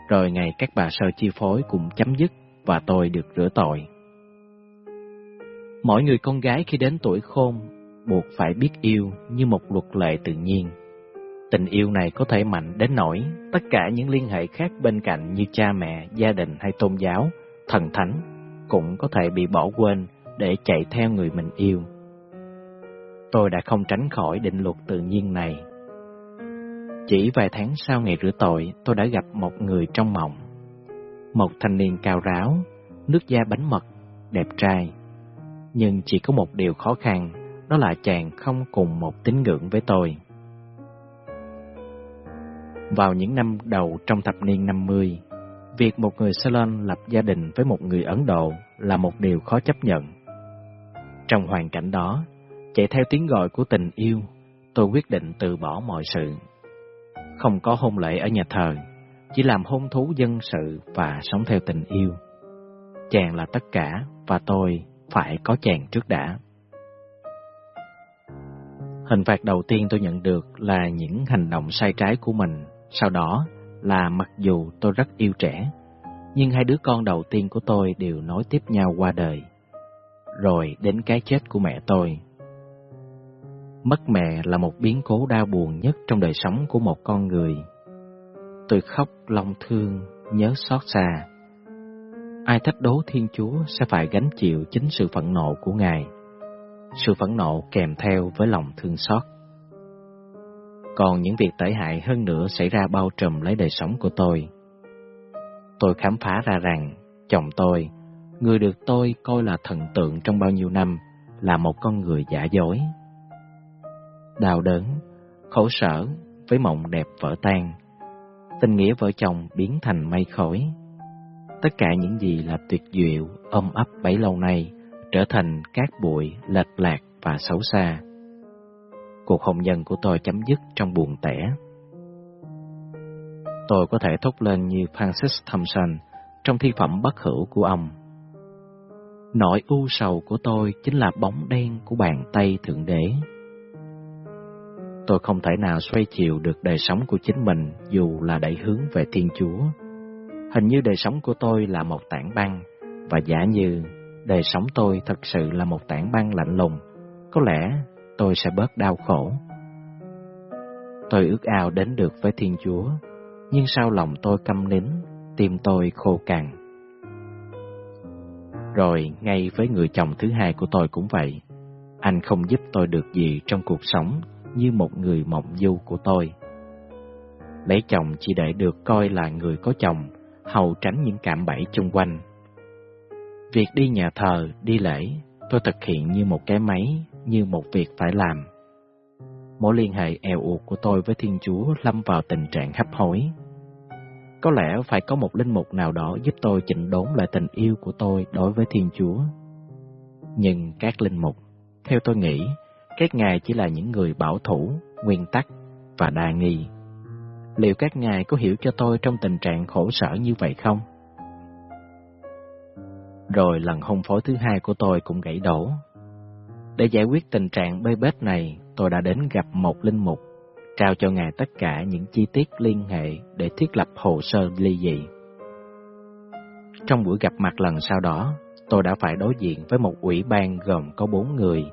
Rồi ngày các bà sơ chi phối cũng chấm dứt và tôi được rửa tội. Mỗi người con gái khi đến tuổi khôn buộc phải biết yêu như một luật lệ tự nhiên. Tình yêu này có thể mạnh đến nỗi tất cả những liên hệ khác bên cạnh như cha mẹ, gia đình hay tôn giáo, thần thánh cũng có thể bị bỏ quên để chạy theo người mình yêu. Tôi đã không tránh khỏi định luật tự nhiên này. Chỉ vài tháng sau ngày rửa tội, tôi đã gặp một người trong mộng. Một thanh niên cao ráo, nước da bánh mật, đẹp trai. Nhưng chỉ có một điều khó khăn, đó là chàng không cùng một tín ngưỡng với tôi. Vào những năm đầu trong thập niên 50, Việc một người Ceylon lập gia đình với một người Ấn Độ là một điều khó chấp nhận. Trong hoàn cảnh đó, chạy theo tiếng gọi của tình yêu, tôi quyết định từ bỏ mọi sự. Không có hôn lễ ở nhà thờ, chỉ làm hôn thú dân sự và sống theo tình yêu. Chàng là tất cả và tôi phải có chàng trước đã. Hình phạt đầu tiên tôi nhận được là những hành động sai trái của mình, sau đó là mặc dù tôi rất yêu trẻ, nhưng hai đứa con đầu tiên của tôi đều nối tiếp nhau qua đời. Rồi đến cái chết của mẹ tôi. Mất mẹ là một biến cố đau buồn nhất trong đời sống của một con người. Tôi khóc lòng thương, nhớ xót xa. Ai thách đố Thiên Chúa sẽ phải gánh chịu chính sự phẫn nộ của Ngài. Sự phẫn nộ kèm theo với lòng thương xót. Còn những việc tệ hại hơn nữa xảy ra bao trùm lấy đời sống của tôi. Tôi khám phá ra rằng chồng tôi, người được tôi coi là thần tượng trong bao nhiêu năm, là một con người giả dối. Đau đớn, khổ sở với mộng đẹp vỡ tan, tình nghĩa vợ chồng biến thành mây khói. Tất cả những gì là tuyệt diệu, ôm ấp bấy lâu nay trở thành cát bụi, lệch lạc và xấu xa. Cuộc hôn nhân của tôi chấm dứt trong buồn tẻ. Tôi có thể thốt lên như Francis Thompson trong thi phẩm bất hữu của ông. Nỗi u sầu của tôi chính là bóng đen của bàn tay Thượng Đế. Tôi không thể nào xoay chiều được đời sống của chính mình dù là đẩy hướng về Thiên Chúa. Hình như đời sống của tôi là một tảng băng, và giả như đời sống tôi thật sự là một tảng băng lạnh lùng, có lẽ tôi sẽ bớt đau khổ. Tôi ước ao đến được với Thiên Chúa, nhưng sao lòng tôi câm nín, tim tôi khô cằn. Rồi ngay với người chồng thứ hai của tôi cũng vậy, anh không giúp tôi được gì trong cuộc sống như một người mộng du của tôi. Lấy chồng chỉ để được coi là người có chồng, hầu tránh những cạm bẫy chung quanh. Việc đi nhà thờ, đi lễ, tôi thực hiện như một cái máy, như một việc phải làm. Mối liên hệ eo uột của tôi với Thiên Chúa lâm vào tình trạng hấp hối. Có lẽ phải có một linh mục nào đó giúp tôi chỉnh đốn lại tình yêu của tôi đối với Thiên Chúa. Nhưng các linh mục, theo tôi nghĩ, các ngài chỉ là những người bảo thủ, nguyên tắc và đa nghi. Liệu các ngài có hiểu cho tôi trong tình trạng khổ sở như vậy không? Rồi lần hôn phối thứ hai của tôi cũng gãy đổ. Để giải quyết tình trạng bê bết này, tôi đã đến gặp một linh mục, trao cho ngài tất cả những chi tiết liên hệ để thiết lập hồ sơ ly dị. Trong buổi gặp mặt lần sau đó, tôi đã phải đối diện với một ủy ban gồm có bốn người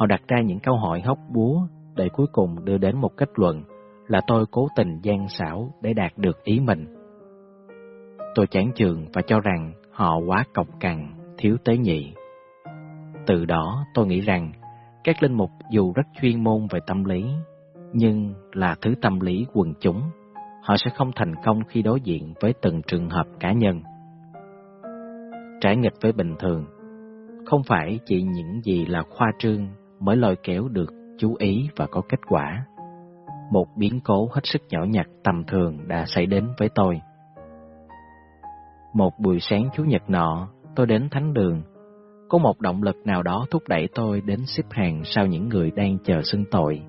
Họ đặt ra những câu hỏi hóc búa để cuối cùng đưa đến một kết luận là tôi cố tình gian xảo để đạt được ý mình. Tôi chán chường và cho rằng họ quá cọc cằn, thiếu tế nhị. Từ đó tôi nghĩ rằng các linh mục dù rất chuyên môn về tâm lý, nhưng là thứ tâm lý quần chúng, họ sẽ không thành công khi đối diện với từng trường hợp cá nhân. Trái nghịch với bình thường, không phải chỉ những gì là khoa trương mới lôi kéo được chú ý và có kết quả. Một biến cố hết sức nhỏ nhặt tầm thường đã xảy đến với tôi. Một buổi sáng Chủ nhật nọ, tôi đến thánh đường. Có một động lực nào đó thúc đẩy tôi đến xếp hàng sau những người đang chờ xưng tội.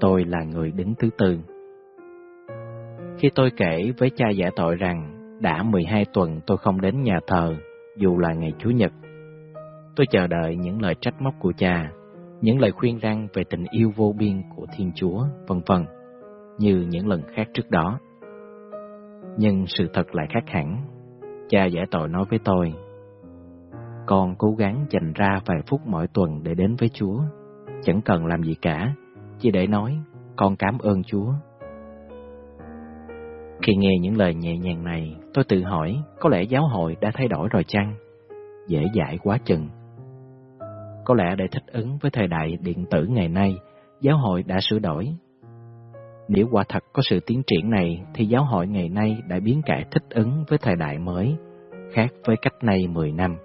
Tôi là người đứng thứ tư. Khi tôi kể với cha giả tội rằng đã 12 tuần tôi không đến nhà thờ, dù là ngày Chủ nhật, tôi chờ đợi những lời trách móc của cha những lời khuyên răng về tình yêu vô biên của Thiên Chúa, vân vân, như những lần khác trước đó. Nhưng sự thật lại khác hẳn. Cha giải tội nói với tôi, con cố gắng dành ra vài phút mỗi tuần để đến với Chúa, chẳng cần làm gì cả, chỉ để nói, con cảm ơn Chúa. Khi nghe những lời nhẹ nhàng này, tôi tự hỏi, có lẽ giáo hội đã thay đổi rồi chăng? Dễ dãi quá chừng. Có lẽ để thích ứng với thời đại điện tử ngày nay, giáo hội đã sửa đổi. Nếu quả thật có sự tiến triển này, thì giáo hội ngày nay đã biến cải thích ứng với thời đại mới, khác với cách nay 10 năm.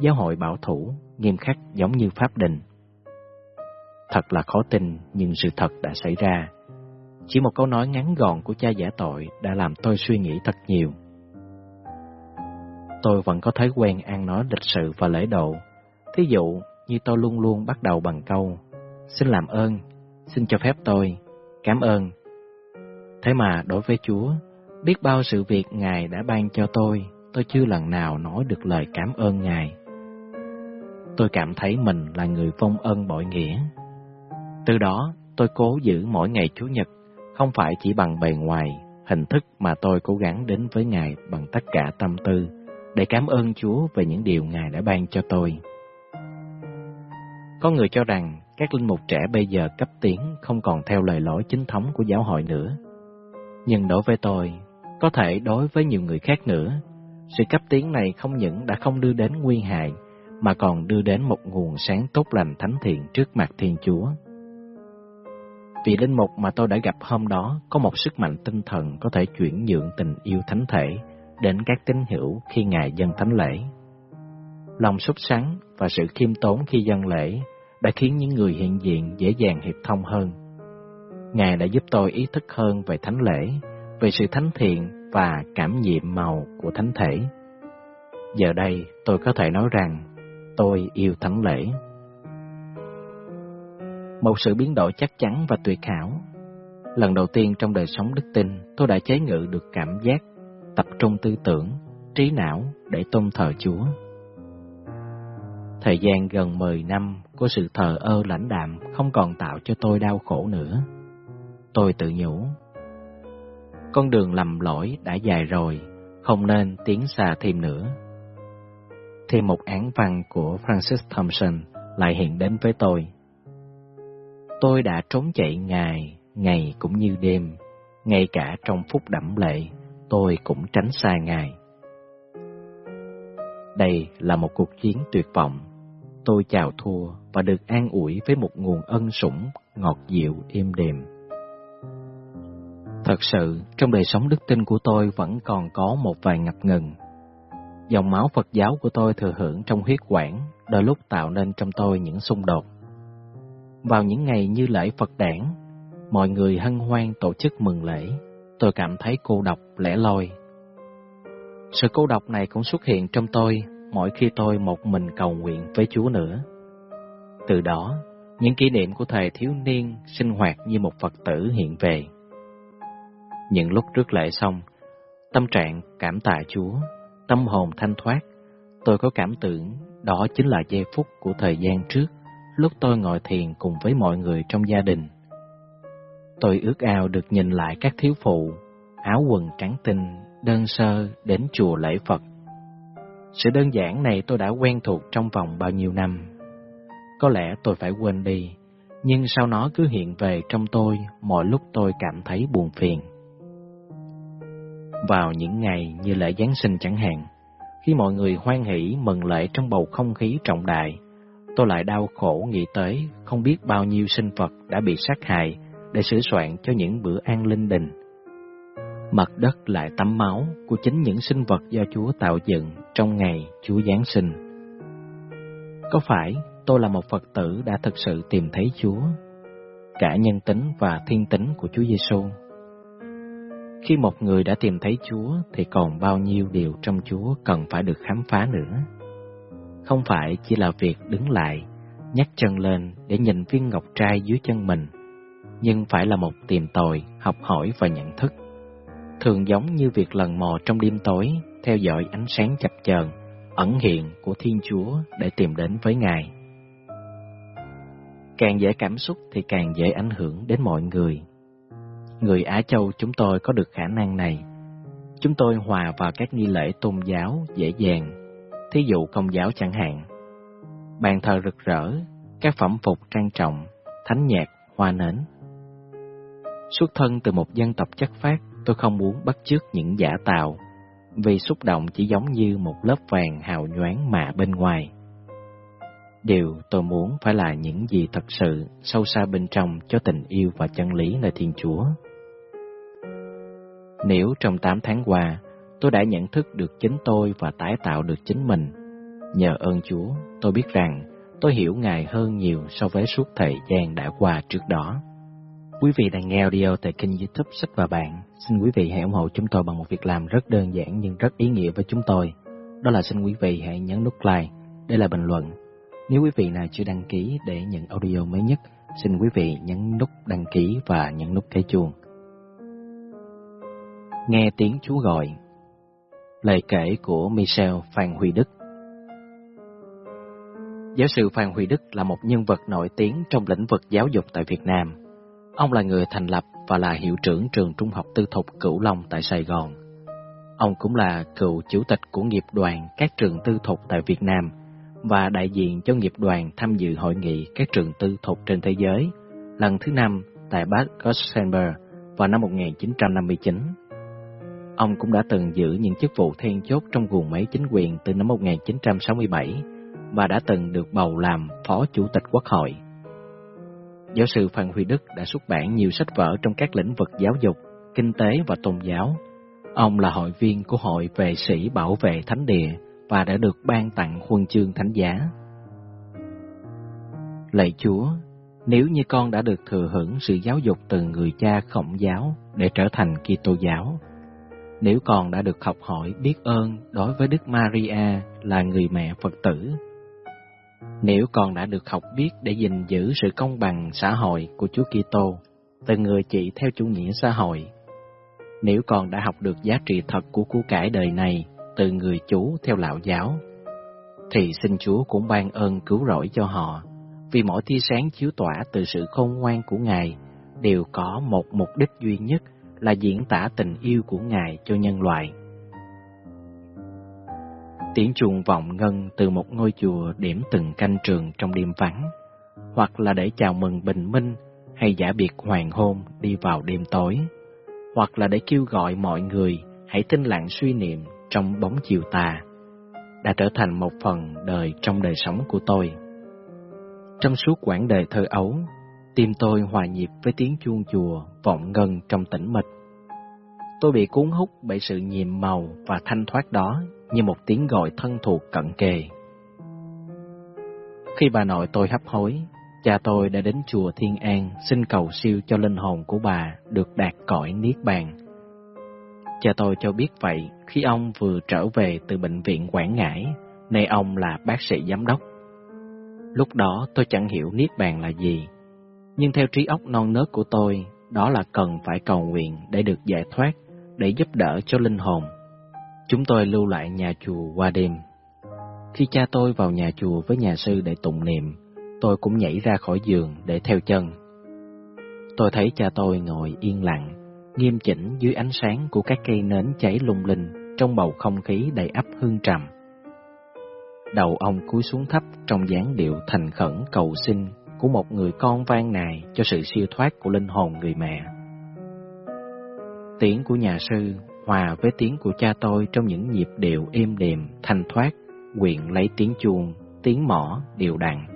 Giáo hội bảo thủ, nghiêm khắc giống như Pháp Đình. Thật là khó tin, nhưng sự thật đã xảy ra. Chỉ một câu nói ngắn gọn của cha giả tội đã làm tôi suy nghĩ thật nhiều. Tôi vẫn có thói quen ăn nói lịch sự và lễ độ. Thí dụ, như tôi luôn luôn bắt đầu bằng câu Xin làm ơn, xin cho phép tôi, cảm ơn. Thế mà đối với Chúa, biết bao sự việc Ngài đã ban cho tôi, tôi chưa lần nào nói được lời cảm ơn Ngài. Tôi cảm thấy mình là người vong ân bội nghĩa. Từ đó, tôi cố giữ mỗi ngày Chủ nhật, không phải chỉ bằng bề ngoài, hình thức mà tôi cố gắng đến với Ngài bằng tất cả tâm tư, để cảm ơn Chúa về những điều Ngài đã ban cho tôi. Có người cho rằng các linh mục trẻ bây giờ cấp tiến không còn theo lời lỗi chính thống của giáo hội nữa. Nhưng đối với tôi, có thể đối với nhiều người khác nữa, sự cấp tiến này không những đã không đưa đến nguy hại, mà còn đưa đến một nguồn sáng tốt lành thánh thiện trước mặt Thiên Chúa. Vị linh mục mà tôi đã gặp hôm đó có một sức mạnh tinh thần có thể chuyển nhượng tình yêu thánh thể đến các tín hữu khi Ngài dân thánh lễ. Lòng sốt sắng và sự khiêm tốn khi dân lễ đã khiến những người hiện diện dễ dàng hiệp thông hơn. Ngài đã giúp tôi ý thức hơn về thánh lễ, về sự thánh thiện và cảm nhiệm màu của thánh thể. Giờ đây tôi có thể nói rằng tôi yêu thánh lễ. Một sự biến đổi chắc chắn và tuyệt hảo. Lần đầu tiên trong đời sống đức tin, tôi đã chế ngự được cảm giác, tập trung tư tưởng, trí não để tôn thờ Chúa. Thời gian gần 10 năm của sự thờ ơ lãnh đạm không còn tạo cho tôi đau khổ nữa. Tôi tự nhủ. Con đường lầm lỗi đã dài rồi, không nên tiến xa thêm nữa. Thêm một án văn của Francis Thompson lại hiện đến với tôi. Tôi đã trốn chạy ngày, ngày cũng như đêm, ngay cả trong phút đẫm lệ, tôi cũng tránh xa Ngài. Đây là một cuộc chiến tuyệt vọng tôi chào thua và được an ủi với một nguồn ân sủng ngọt dịu êm đềm. Thật sự, trong đời sống đức tin của tôi vẫn còn có một vài ngập ngừng. Dòng máu Phật giáo của tôi thừa hưởng trong huyết quản, đôi lúc tạo nên trong tôi những xung đột. Vào những ngày như lễ Phật đản, mọi người hân hoan tổ chức mừng lễ, tôi cảm thấy cô độc lẻ loi. Sự cô độc này cũng xuất hiện trong tôi mỗi khi tôi một mình cầu nguyện với Chúa nữa. Từ đó, những kỷ niệm của thời thiếu niên sinh hoạt như một Phật tử hiện về. Những lúc trước lễ xong, tâm trạng cảm tạ Chúa, tâm hồn thanh thoát, tôi có cảm tưởng đó chính là giây phút của thời gian trước, lúc tôi ngồi thiền cùng với mọi người trong gia đình. Tôi ước ao được nhìn lại các thiếu phụ, áo quần trắng tinh, đơn sơ đến chùa lễ Phật sự đơn giản này tôi đã quen thuộc trong vòng bao nhiêu năm. Có lẽ tôi phải quên đi, nhưng sau nó cứ hiện về trong tôi mọi lúc tôi cảm thấy buồn phiền. Vào những ngày như lễ Giáng sinh chẳng hạn, khi mọi người hoan hỷ mừng lễ trong bầu không khí trọng đại, tôi lại đau khổ nghĩ tới không biết bao nhiêu sinh vật đã bị sát hại để sửa soạn cho những bữa ăn linh đình. Mặt đất lại tắm máu của chính những sinh vật do Chúa tạo dựng trong ngày Chúa Giáng sinh. Có phải tôi là một Phật tử đã thực sự tìm thấy Chúa, cả nhân tính và thiên tính của Chúa Giêsu? Khi một người đã tìm thấy Chúa thì còn bao nhiêu điều trong Chúa cần phải được khám phá nữa. Không phải chỉ là việc đứng lại, nhắc chân lên để nhìn viên ngọc trai dưới chân mình, nhưng phải là một tìm tòi, học hỏi và nhận thức thường giống như việc lần mò trong đêm tối, theo dõi ánh sáng chập chờn, ẩn hiện của Thiên Chúa để tìm đến với Ngài. Càng dễ cảm xúc thì càng dễ ảnh hưởng đến mọi người. Người Á Châu chúng tôi có được khả năng này. Chúng tôi hòa vào các nghi lễ tôn giáo dễ dàng, thí dụ công giáo chẳng hạn. Bàn thờ rực rỡ, các phẩm phục trang trọng, thánh nhạc, hoa nến. Xuất thân từ một dân tộc chất phát, Tôi không muốn bắt chước những giả tạo, vì xúc động chỉ giống như một lớp vàng hào nhoáng mạ bên ngoài. Điều tôi muốn phải là những gì thật sự sâu xa bên trong cho tình yêu và chân lý nơi Thiên Chúa. Nếu trong 8 tháng qua, tôi đã nhận thức được chính tôi và tái tạo được chính mình, nhờ ơn Chúa, tôi biết rằng tôi hiểu Ngài hơn nhiều so với suốt thời gian đã qua trước đó. Quý vị đang nghe audio tại kênh youtube Sách và Bạn. Xin quý vị hãy ủng hộ chúng tôi bằng một việc làm rất đơn giản nhưng rất ý nghĩa với chúng tôi. Đó là xin quý vị hãy nhấn nút like, để là bình luận. Nếu quý vị nào chưa đăng ký để nhận audio mới nhất, xin quý vị nhấn nút đăng ký và nhấn nút cái chuông. Nghe tiếng Chúa gọi Lời kể của Michel Phan Huy Đức Giáo sư Phan Huy Đức là một nhân vật nổi tiếng trong lĩnh vực giáo dục tại Việt Nam. Ông là người thành lập và là hiệu trưởng trường trung học tư thục Cửu Long tại Sài Gòn. Ông cũng là cựu chủ tịch của nghiệp đoàn các trường tư thục tại Việt Nam và đại diện cho nghiệp đoàn tham dự hội nghị các trường tư thục trên thế giới lần thứ năm tại Bad Godesberg vào năm 1959. Ông cũng đã từng giữ những chức vụ then chốt trong vùng máy chính quyền từ năm 1967 và đã từng được bầu làm Phó Chủ tịch Quốc hội. Giáo sư Phan Huy Đức đã xuất bản nhiều sách vở trong các lĩnh vực giáo dục, kinh tế và tôn giáo. Ông là hội viên của Hội Vệ sĩ Bảo vệ Thánh Địa và đã được ban tặng huân chương thánh giá. Lạy Chúa, nếu như con đã được thừa hưởng sự giáo dục từ người cha khổng giáo để trở thành Kitô giáo, nếu con đã được học hỏi biết ơn đối với Đức Maria là người mẹ Phật tử, nếu con đã được học biết để gìn giữ sự công bằng xã hội của Chúa Kitô, từ người chị theo chủ nghĩa xã hội, nếu con đã học được giá trị thật của của cải đời này từ người chú theo lão giáo, thì xin Chúa cũng ban ơn cứu rỗi cho họ, vì mỗi tia sáng chiếu tỏa từ sự khôn ngoan của Ngài đều có một mục đích duy nhất là diễn tả tình yêu của Ngài cho nhân loại. Tiếng chuông vọng ngân từ một ngôi chùa điểm từng canh trường trong đêm vắng, hoặc là để chào mừng bình minh hay giả biệt hoàng hôn đi vào đêm tối, hoặc là để kêu gọi mọi người hãy tinh lặng suy niệm trong bóng chiều tà, đã trở thành một phần đời trong đời sống của tôi. Trong suốt quãng đời thơ ấu, tim tôi hòa nhịp với tiếng chuông chùa vọng ngân trong tĩnh mịch. Tôi bị cuốn hút bởi sự nhiệm màu và thanh thoát đó như một tiếng gọi thân thuộc cận kề. Khi bà nội tôi hấp hối, cha tôi đã đến chùa Thiên An xin cầu siêu cho linh hồn của bà được đạt cõi Niết Bàn. Cha tôi cho biết vậy khi ông vừa trở về từ bệnh viện Quảng Ngãi, nơi ông là bác sĩ giám đốc. Lúc đó tôi chẳng hiểu Niết Bàn là gì, nhưng theo trí óc non nớt của tôi, đó là cần phải cầu nguyện để được giải thoát, để giúp đỡ cho linh hồn. Chúng tôi lưu lại nhà chùa qua đêm. Khi cha tôi vào nhà chùa với nhà sư để tụng niệm, tôi cũng nhảy ra khỏi giường để theo chân. Tôi thấy cha tôi ngồi yên lặng, nghiêm chỉnh dưới ánh sáng của các cây nến cháy lung linh trong bầu không khí đầy ắp hương trầm. Đầu ông cúi xuống thấp trong dáng điệu thành khẩn cầu xin của một người con van nài cho sự siêu thoát của linh hồn người mẹ. Tiếng của nhà sư hòa với tiếng của cha tôi trong những nhịp điệu êm đềm, thanh thoát, quyện lấy tiếng chuông, tiếng mỏ, đều đặn.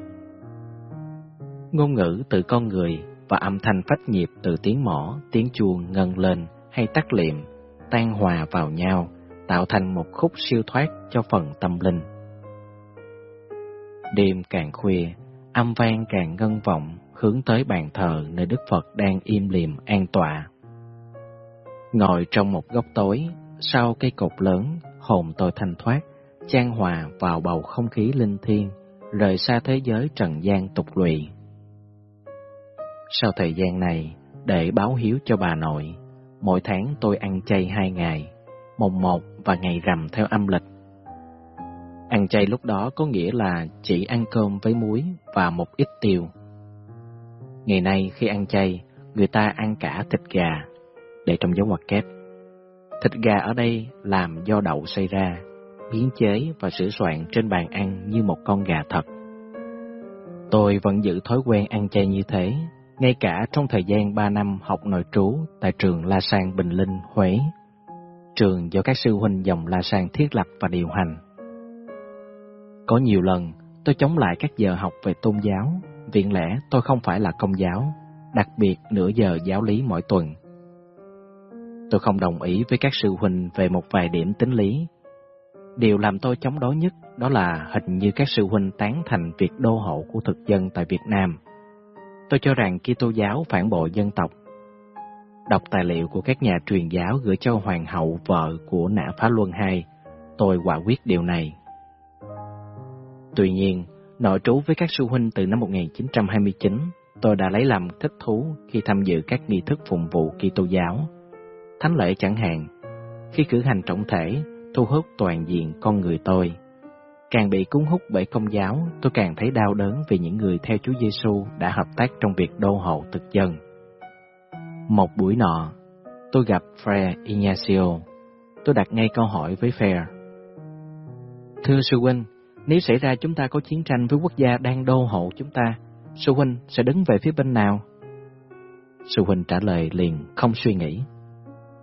Ngôn ngữ từ con người và âm thanh phách nhịp từ tiếng mỏ, tiếng chuông ngân lên hay tắt liệm, tan hòa vào nhau, tạo thành một khúc siêu thoát cho phần tâm linh. Đêm càng khuya, âm vang càng ngân vọng hướng tới bàn thờ nơi Đức Phật đang im liềm an tọa. Ngồi trong một góc tối, sau cây cột lớn, hồn tôi thanh thoát, chan hòa vào bầu không khí linh thiêng, rời xa thế giới trần gian tục lụy. Sau thời gian này, để báo hiếu cho bà nội, mỗi tháng tôi ăn chay hai ngày, mùng một và ngày rằm theo âm lịch. Ăn chay lúc đó có nghĩa là chỉ ăn cơm với muối và một ít tiêu. Ngày nay khi ăn chay, người ta ăn cả thịt gà, để trong dấu ngoặc kép. Thịt gà ở đây làm do đậu xây ra, biến chế và sửa soạn trên bàn ăn như một con gà thật. Tôi vẫn giữ thói quen ăn chay như thế, ngay cả trong thời gian 3 năm học nội trú tại trường La Sang Bình Linh, Huế. Trường do các sư huynh dòng La Sang thiết lập và điều hành. Có nhiều lần, tôi chống lại các giờ học về tôn giáo, viện lẽ tôi không phải là công giáo, đặc biệt nửa giờ giáo lý mỗi tuần. Tôi không đồng ý với các sư huynh về một vài điểm tính lý. Điều làm tôi chống đối nhất đó là hình như các sư huynh tán thành việc đô hộ của thực dân tại Việt Nam. Tôi cho rằng Kitô giáo phản bội dân tộc. Đọc tài liệu của các nhà truyền giáo gửi cho hoàng hậu vợ của Nã Phá Luân II, tôi quả quyết điều này. Tuy nhiên, nội trú với các sư huynh từ năm 1929, tôi đã lấy làm thích thú khi tham dự các nghi thức phụng vụ Kitô giáo thánh lễ chẳng hạn, khi cử hành trọng thể, thu hút toàn diện con người tôi. Càng bị cuốn hút bởi công giáo, tôi càng thấy đau đớn vì những người theo Chúa Giêsu đã hợp tác trong việc đô hộ thực dân. Một buổi nọ, tôi gặp Frere Ignacio. Tôi đặt ngay câu hỏi với Frere. Thưa sư huynh, nếu xảy ra chúng ta có chiến tranh với quốc gia đang đô hộ chúng ta, sư huynh sẽ đứng về phía bên nào? Sư huynh trả lời liền không suy nghĩ.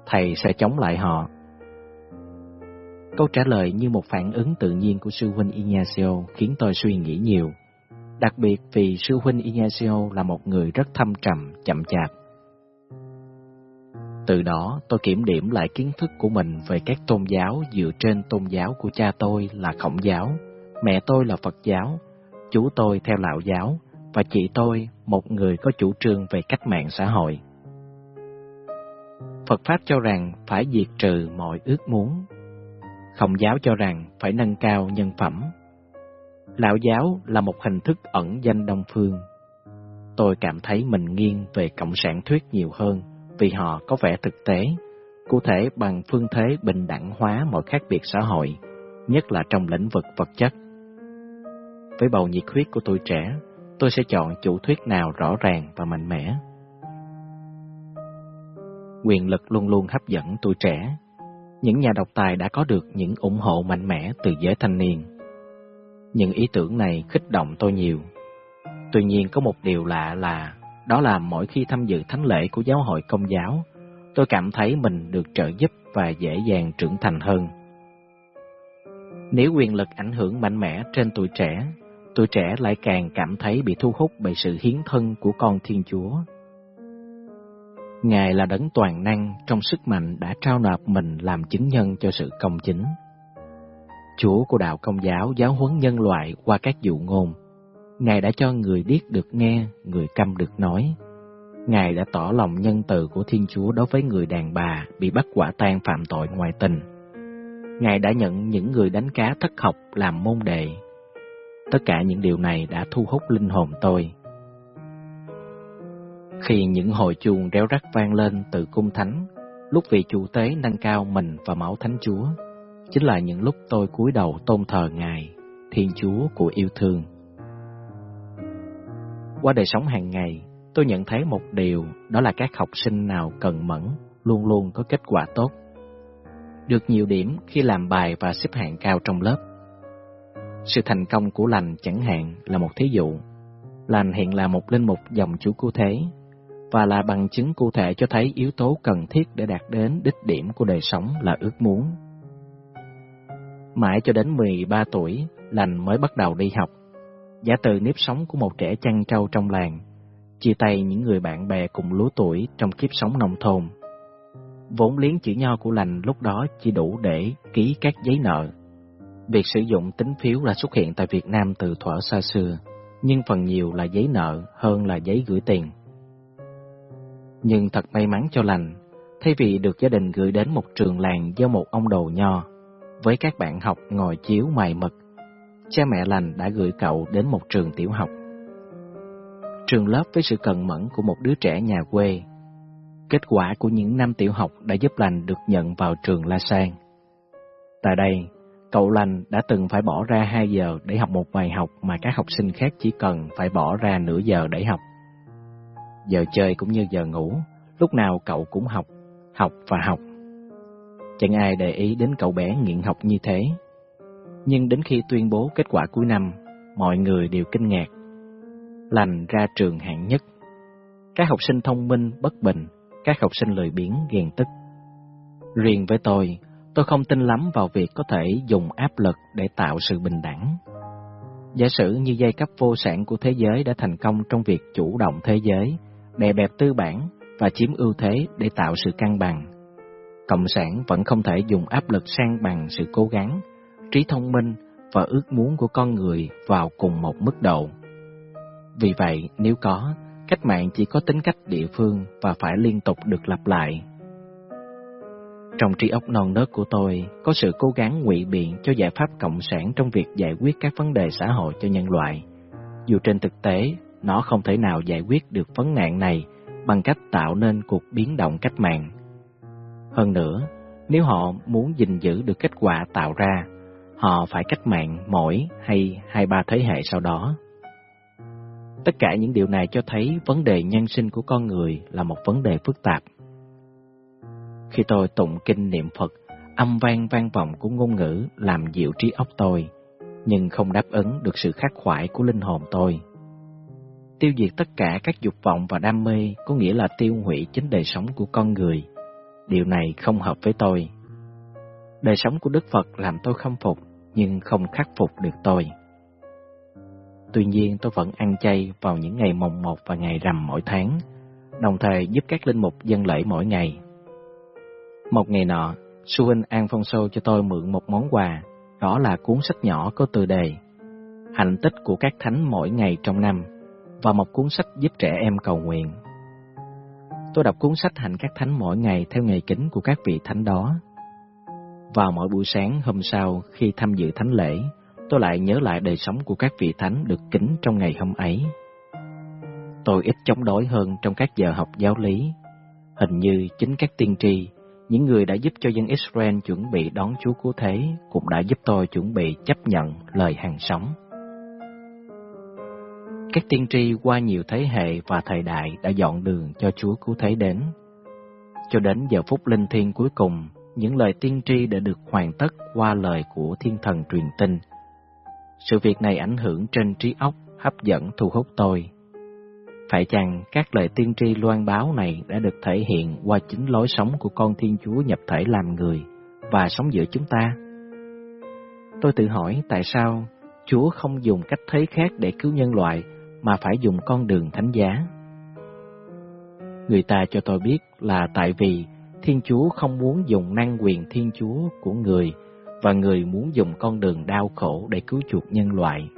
Thầy sẽ chống lại họ. Câu trả lời như một phản ứng tự nhiên của sư huynh Ignacio khiến tôi suy nghĩ nhiều. Đặc biệt vì sư huynh Ignacio là một người rất thâm trầm, chậm chạp. Từ đó tôi kiểm điểm lại kiến thức của mình về các tôn giáo dựa trên tôn giáo của cha tôi là khổng giáo, mẹ tôi là Phật giáo, chú tôi theo lão giáo và chị tôi một người có chủ trương về cách mạng xã hội. Phật Pháp cho rằng phải diệt trừ mọi ước muốn. Khổng giáo cho rằng phải nâng cao nhân phẩm. Lão giáo là một hình thức ẩn danh Đông Phương. Tôi cảm thấy mình nghiêng về Cộng sản thuyết nhiều hơn vì họ có vẻ thực tế, cụ thể bằng phương thế bình đẳng hóa mọi khác biệt xã hội, nhất là trong lĩnh vực vật chất. Với bầu nhiệt huyết của tuổi trẻ, tôi sẽ chọn chủ thuyết nào rõ ràng và mạnh mẽ. Quyền lực luôn luôn hấp dẫn tuổi trẻ. Những nhà độc tài đã có được những ủng hộ mạnh mẽ từ giới thanh niên. Những ý tưởng này khích động tôi nhiều. Tuy nhiên có một điều lạ là đó là mỗi khi tham dự thánh lễ của giáo hội công giáo, tôi cảm thấy mình được trợ giúp và dễ dàng trưởng thành hơn. Nếu quyền lực ảnh hưởng mạnh mẽ trên tuổi trẻ, tuổi trẻ lại càng cảm thấy bị thu hút bởi sự hiến thân của con Thiên Chúa. Ngài là đấng toàn năng trong sức mạnh đã trao nạp mình làm chứng nhân cho sự công chính. Chúa của đạo công giáo giáo huấn nhân loại qua các dụ ngôn, Ngài đã cho người điếc được nghe, người câm được nói. Ngài đã tỏ lòng nhân từ của Thiên Chúa đối với người đàn bà bị bắt quả tang phạm tội ngoại tình. Ngài đã nhận những người đánh cá thất học làm môn đệ. Tất cả những điều này đã thu hút linh hồn tôi. Khi những hồi chuông réo rắt vang lên từ cung thánh, lúc vị chủ tế nâng cao mình và máu thánh Chúa, chính là những lúc tôi cúi đầu tôn thờ Ngài, Thiên Chúa của yêu thương. Qua đời sống hàng ngày, tôi nhận thấy một điều, đó là các học sinh nào cần mẫn, luôn luôn có kết quả tốt. Được nhiều điểm khi làm bài và xếp hạng cao trong lớp. Sự thành công của lành chẳng hạn là một thí dụ. Lành hiện là một linh mục dòng chủ cứu thế và là bằng chứng cụ thể cho thấy yếu tố cần thiết để đạt đến đích điểm của đời sống là ước muốn. Mãi cho đến 13 tuổi, lành mới bắt đầu đi học giả từ nếp sống của một trẻ chăn trâu trong làng, chia tay những người bạn bè cùng lứa tuổi trong kiếp sống nông thôn. Vốn liếng chữ nho của lành lúc đó chỉ đủ để ký các giấy nợ. Việc sử dụng tính phiếu đã xuất hiện tại Việt Nam từ thuở xa xưa, nhưng phần nhiều là giấy nợ hơn là giấy gửi tiền. Nhưng thật may mắn cho lành, thay vì được gia đình gửi đến một trường làng do một ông đầu nho, với các bạn học ngồi chiếu mài mực cha mẹ lành đã gửi cậu đến một trường tiểu học. Trường lớp với sự cần mẫn của một đứa trẻ nhà quê. Kết quả của những năm tiểu học đã giúp lành được nhận vào trường La Sang. Tại đây, cậu lành đã từng phải bỏ ra 2 giờ để học một bài học mà các học sinh khác chỉ cần phải bỏ ra nửa giờ để học. Giờ chơi cũng như giờ ngủ, lúc nào cậu cũng học, học và học. Chẳng ai để ý đến cậu bé nghiện học như thế nhưng đến khi tuyên bố kết quả cuối năm, mọi người đều kinh ngạc. Lành ra trường hạng nhất. Các học sinh thông minh bất bình, các học sinh lười biếng ghen tức. Riêng với tôi, tôi không tin lắm vào việc có thể dùng áp lực để tạo sự bình đẳng. Giả sử như giai cấp vô sản của thế giới đã thành công trong việc chủ động thế giới, đè bẹp tư bản và chiếm ưu thế để tạo sự cân bằng. Cộng sản vẫn không thể dùng áp lực sang bằng sự cố gắng trí thông minh và ước muốn của con người vào cùng một mức độ. Vì vậy, nếu có, cách mạng chỉ có tính cách địa phương và phải liên tục được lặp lại. Trong trí óc non nớt của tôi có sự cố gắng ngụy biện cho giải pháp cộng sản trong việc giải quyết các vấn đề xã hội cho nhân loại. Dù trên thực tế, nó không thể nào giải quyết được vấn nạn này bằng cách tạo nên cuộc biến động cách mạng. Hơn nữa, nếu họ muốn gìn giữ được kết quả tạo ra, họ phải cách mạng mỗi hay hai ba thế hệ sau đó. Tất cả những điều này cho thấy vấn đề nhân sinh của con người là một vấn đề phức tạp. Khi tôi tụng kinh niệm Phật, âm vang vang vọng của ngôn ngữ làm dịu trí óc tôi, nhưng không đáp ứng được sự khắc khoải của linh hồn tôi. Tiêu diệt tất cả các dục vọng và đam mê có nghĩa là tiêu hủy chính đời sống của con người. Điều này không hợp với tôi. Đời sống của Đức Phật làm tôi khâm phục, nhưng không khắc phục được tôi. Tuy nhiên tôi vẫn ăn chay vào những ngày mồng một và ngày rằm mỗi tháng, đồng thời giúp các linh mục dân lễ mỗi ngày. Một ngày nọ, Sư huynh An Phong Sô cho tôi mượn một món quà, đó là cuốn sách nhỏ có tựa đề Hành tích của các thánh mỗi ngày trong năm và một cuốn sách giúp trẻ em cầu nguyện. Tôi đọc cuốn sách Hành các thánh mỗi ngày theo ngày kính của các vị thánh đó. Vào mỗi buổi sáng hôm sau khi tham dự thánh lễ, tôi lại nhớ lại đời sống của các vị thánh được kính trong ngày hôm ấy. Tôi ít chống đối hơn trong các giờ học giáo lý. Hình như chính các tiên tri những người đã giúp cho dân Israel chuẩn bị đón Chúa Cứu Thế cũng đã giúp tôi chuẩn bị chấp nhận lời hàng sống. Các tiên tri qua nhiều thế hệ và thời đại đã dọn đường cho Chúa Cứu Thế đến. Cho đến giờ phút linh thiêng cuối cùng, những lời tiên tri đã được hoàn tất qua lời của thiên thần truyền tin. Sự việc này ảnh hưởng trên trí óc, hấp dẫn thu hút tôi phải chăng các lời tiên tri loan báo này đã được thể hiện qua chính lối sống của con Thiên Chúa nhập thể làm người và sống giữa chúng ta? Tôi tự hỏi tại sao Chúa không dùng cách thế khác để cứu nhân loại mà phải dùng con đường thánh giá? Người ta cho tôi biết là tại vì Thiên Chúa không muốn dùng năng quyền Thiên Chúa của người và người muốn dùng con đường đau khổ để cứu chuộc nhân loại.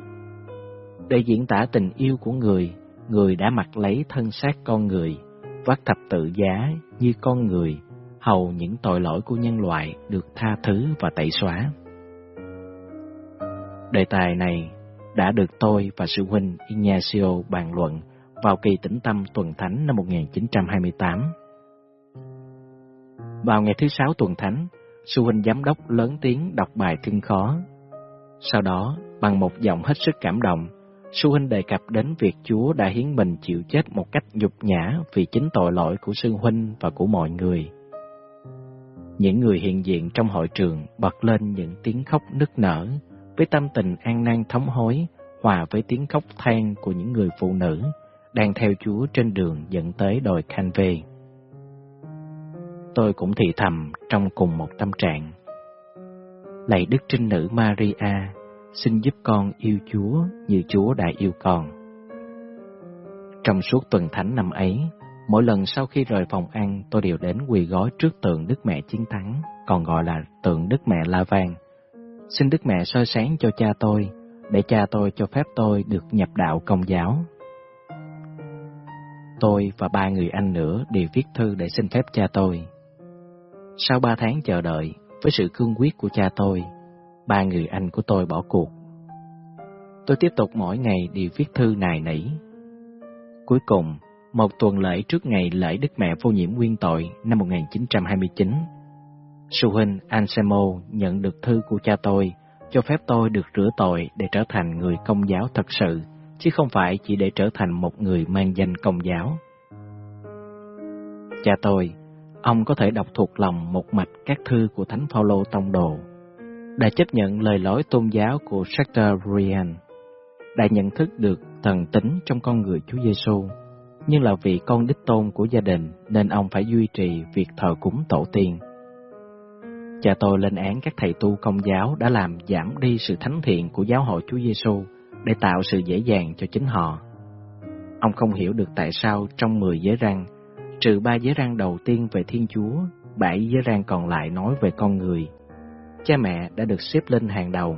Để diễn tả tình yêu của người người đã mặc lấy thân xác con người, vác thập tự giá như con người, hầu những tội lỗi của nhân loại được tha thứ và tẩy xóa. Đề tài này đã được tôi và sư huynh Ignacio bàn luận vào kỳ tĩnh tâm tuần thánh năm 1928. Vào ngày thứ sáu tuần thánh, sư huynh giám đốc lớn tiếng đọc bài thương khó. Sau đó, bằng một giọng hết sức cảm động, Sư huynh đề cập đến việc Chúa đã hiến mình chịu chết một cách nhục nhã vì chính tội lỗi của sư huynh và của mọi người. Những người hiện diện trong hội trường bật lên những tiếng khóc nức nở với tâm tình an nan thống hối hòa với tiếng khóc than của những người phụ nữ đang theo Chúa trên đường dẫn tới đồi Canve. Tôi cũng thì thầm trong cùng một tâm trạng. Lạy Đức Trinh Nữ Maria, xin giúp con yêu Chúa như Chúa đã yêu con. Trong suốt tuần thánh năm ấy, mỗi lần sau khi rời phòng ăn, tôi đều đến quỳ gói trước tượng Đức Mẹ Chiến Thắng, còn gọi là tượng Đức Mẹ La Vang. Xin Đức Mẹ soi sáng cho cha tôi, để cha tôi cho phép tôi được nhập đạo công giáo. Tôi và ba người anh nữa đều viết thư để xin phép cha tôi. Sau ba tháng chờ đợi, với sự cương quyết của cha tôi, ba người anh của tôi bỏ cuộc. Tôi tiếp tục mỗi ngày đều viết thư nài nỉ. Cuối cùng, một tuần lễ trước ngày lễ Đức Mẹ vô nhiễm nguyên tội năm 1929, Sư huynh Anselmo nhận được thư của cha tôi, cho phép tôi được rửa tội để trở thành người công giáo thật sự, chứ không phải chỉ để trở thành một người mang danh công giáo. Cha tôi, ông có thể đọc thuộc lòng một mạch các thư của Thánh Phaolô tông đồ đã chấp nhận lời lối tôn giáo của Chateaubriand, đã nhận thức được thần tính trong con người Chúa Giêsu, nhưng là vì con đích tôn của gia đình nên ông phải duy trì việc thờ cúng tổ tiên. Cha tôi lên án các thầy tu công giáo đã làm giảm đi sự thánh thiện của giáo hội Chúa Giêsu để tạo sự dễ dàng cho chính họ. Ông không hiểu được tại sao trong mười giới răng, trừ ba giới răng đầu tiên về Thiên Chúa, bảy giới răng còn lại nói về con người cha mẹ đã được xếp lên hàng đầu,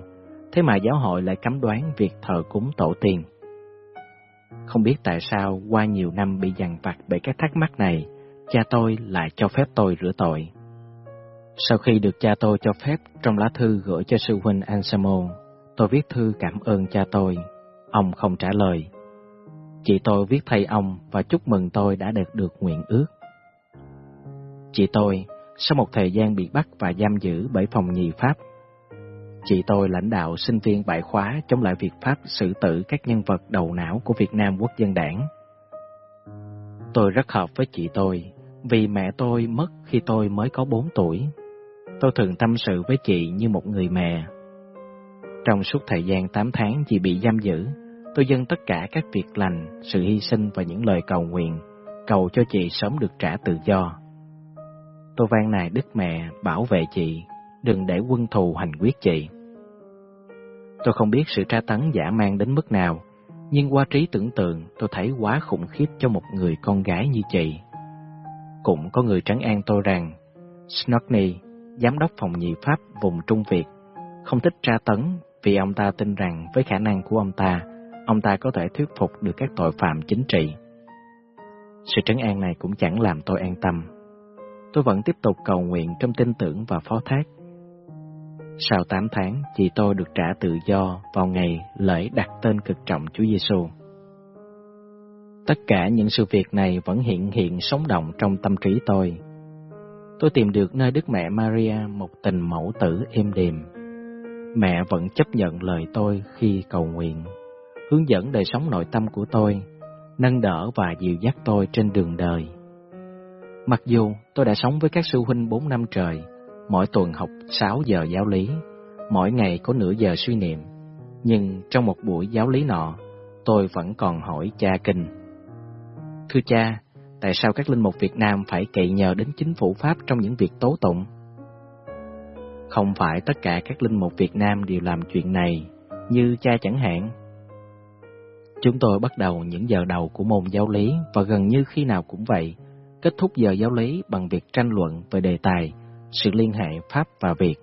thế mà giáo hội lại cấm đoán việc thờ cúng tổ tiên. Không biết tại sao qua nhiều năm bị dằn vặt bởi các thắc mắc này, cha tôi lại cho phép tôi rửa tội. Sau khi được cha tôi cho phép trong lá thư gửi cho sư huynh Anselmo, tôi viết thư cảm ơn cha tôi. Ông không trả lời. Chị tôi viết thay ông và chúc mừng tôi đã được được nguyện ước. Chị tôi sau một thời gian bị bắt và giam giữ bởi phòng nhì Pháp. Chị tôi lãnh đạo sinh viên bại khóa chống lại việc Pháp xử tử các nhân vật đầu não của Việt Nam Quốc dân đảng. Tôi rất hợp với chị tôi, vì mẹ tôi mất khi tôi mới có 4 tuổi. Tôi thường tâm sự với chị như một người mẹ. Trong suốt thời gian 8 tháng chị bị giam giữ, tôi dâng tất cả các việc lành, sự hy sinh và những lời cầu nguyện, cầu cho chị sớm được trả tự do. Tôi van nài Đức Mẹ bảo vệ chị, đừng để quân thù hành quyết chị. Tôi không biết sự tra tấn giả mang đến mức nào, nhưng qua trí tưởng tượng tôi thấy quá khủng khiếp cho một người con gái như chị. Cũng có người trấn an tôi rằng, Snockney, giám đốc phòng nhị Pháp vùng Trung Việt, không thích tra tấn vì ông ta tin rằng với khả năng của ông ta, ông ta có thể thuyết phục được các tội phạm chính trị. Sự trấn an này cũng chẳng làm tôi an tâm. Tôi vẫn tiếp tục cầu nguyện trong tin tưởng và phó thác. Sau 8 tháng, chị tôi được trả tự do vào ngày lễ đặt tên cực trọng Chúa Giêsu. Tất cả những sự việc này vẫn hiện hiện sống động trong tâm trí tôi. Tôi tìm được nơi Đức Mẹ Maria một tình mẫu tử êm đềm. Mẹ vẫn chấp nhận lời tôi khi cầu nguyện, hướng dẫn đời sống nội tâm của tôi, nâng đỡ và dìu dắt tôi trên đường đời. Mặc dù tôi đã sống với các sư huynh 4 năm trời, mỗi tuần học 6 giờ giáo lý, mỗi ngày có nửa giờ suy niệm, nhưng trong một buổi giáo lý nọ, tôi vẫn còn hỏi cha kinh. Thưa cha, tại sao các linh mục Việt Nam phải cậy nhờ đến chính phủ Pháp trong những việc tố tụng? Không phải tất cả các linh mục Việt Nam đều làm chuyện này, như cha chẳng hạn. Chúng tôi bắt đầu những giờ đầu của môn giáo lý và gần như khi nào cũng vậy, kết thúc giờ giáo lý bằng việc tranh luận về đề tài sự liên hệ Pháp và Việt.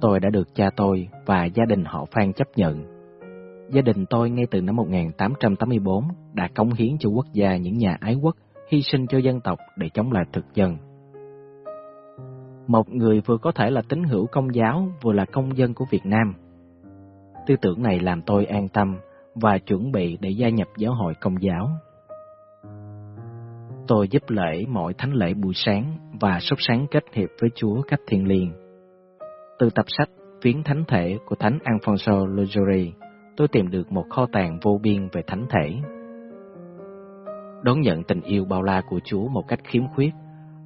Tôi đã được cha tôi và gia đình họ Phan chấp nhận. Gia đình tôi ngay từ năm 1884 đã cống hiến cho quốc gia những nhà ái quốc, hy sinh cho dân tộc để chống lại thực dân. Một người vừa có thể là tín hữu công giáo, vừa là công dân của Việt Nam. Tư tưởng này làm tôi an tâm và chuẩn bị để gia nhập giáo hội công giáo. Tôi giúp lễ mỗi thánh lễ buổi sáng và sốt sáng kết hiệp với Chúa cách thiền liêng. Từ tập sách Viếng Thánh Thể của Thánh Alfonso Lugeri, tôi tìm được một kho tàng vô biên về thánh thể. Đón nhận tình yêu bao la của Chúa một cách khiếm khuyết,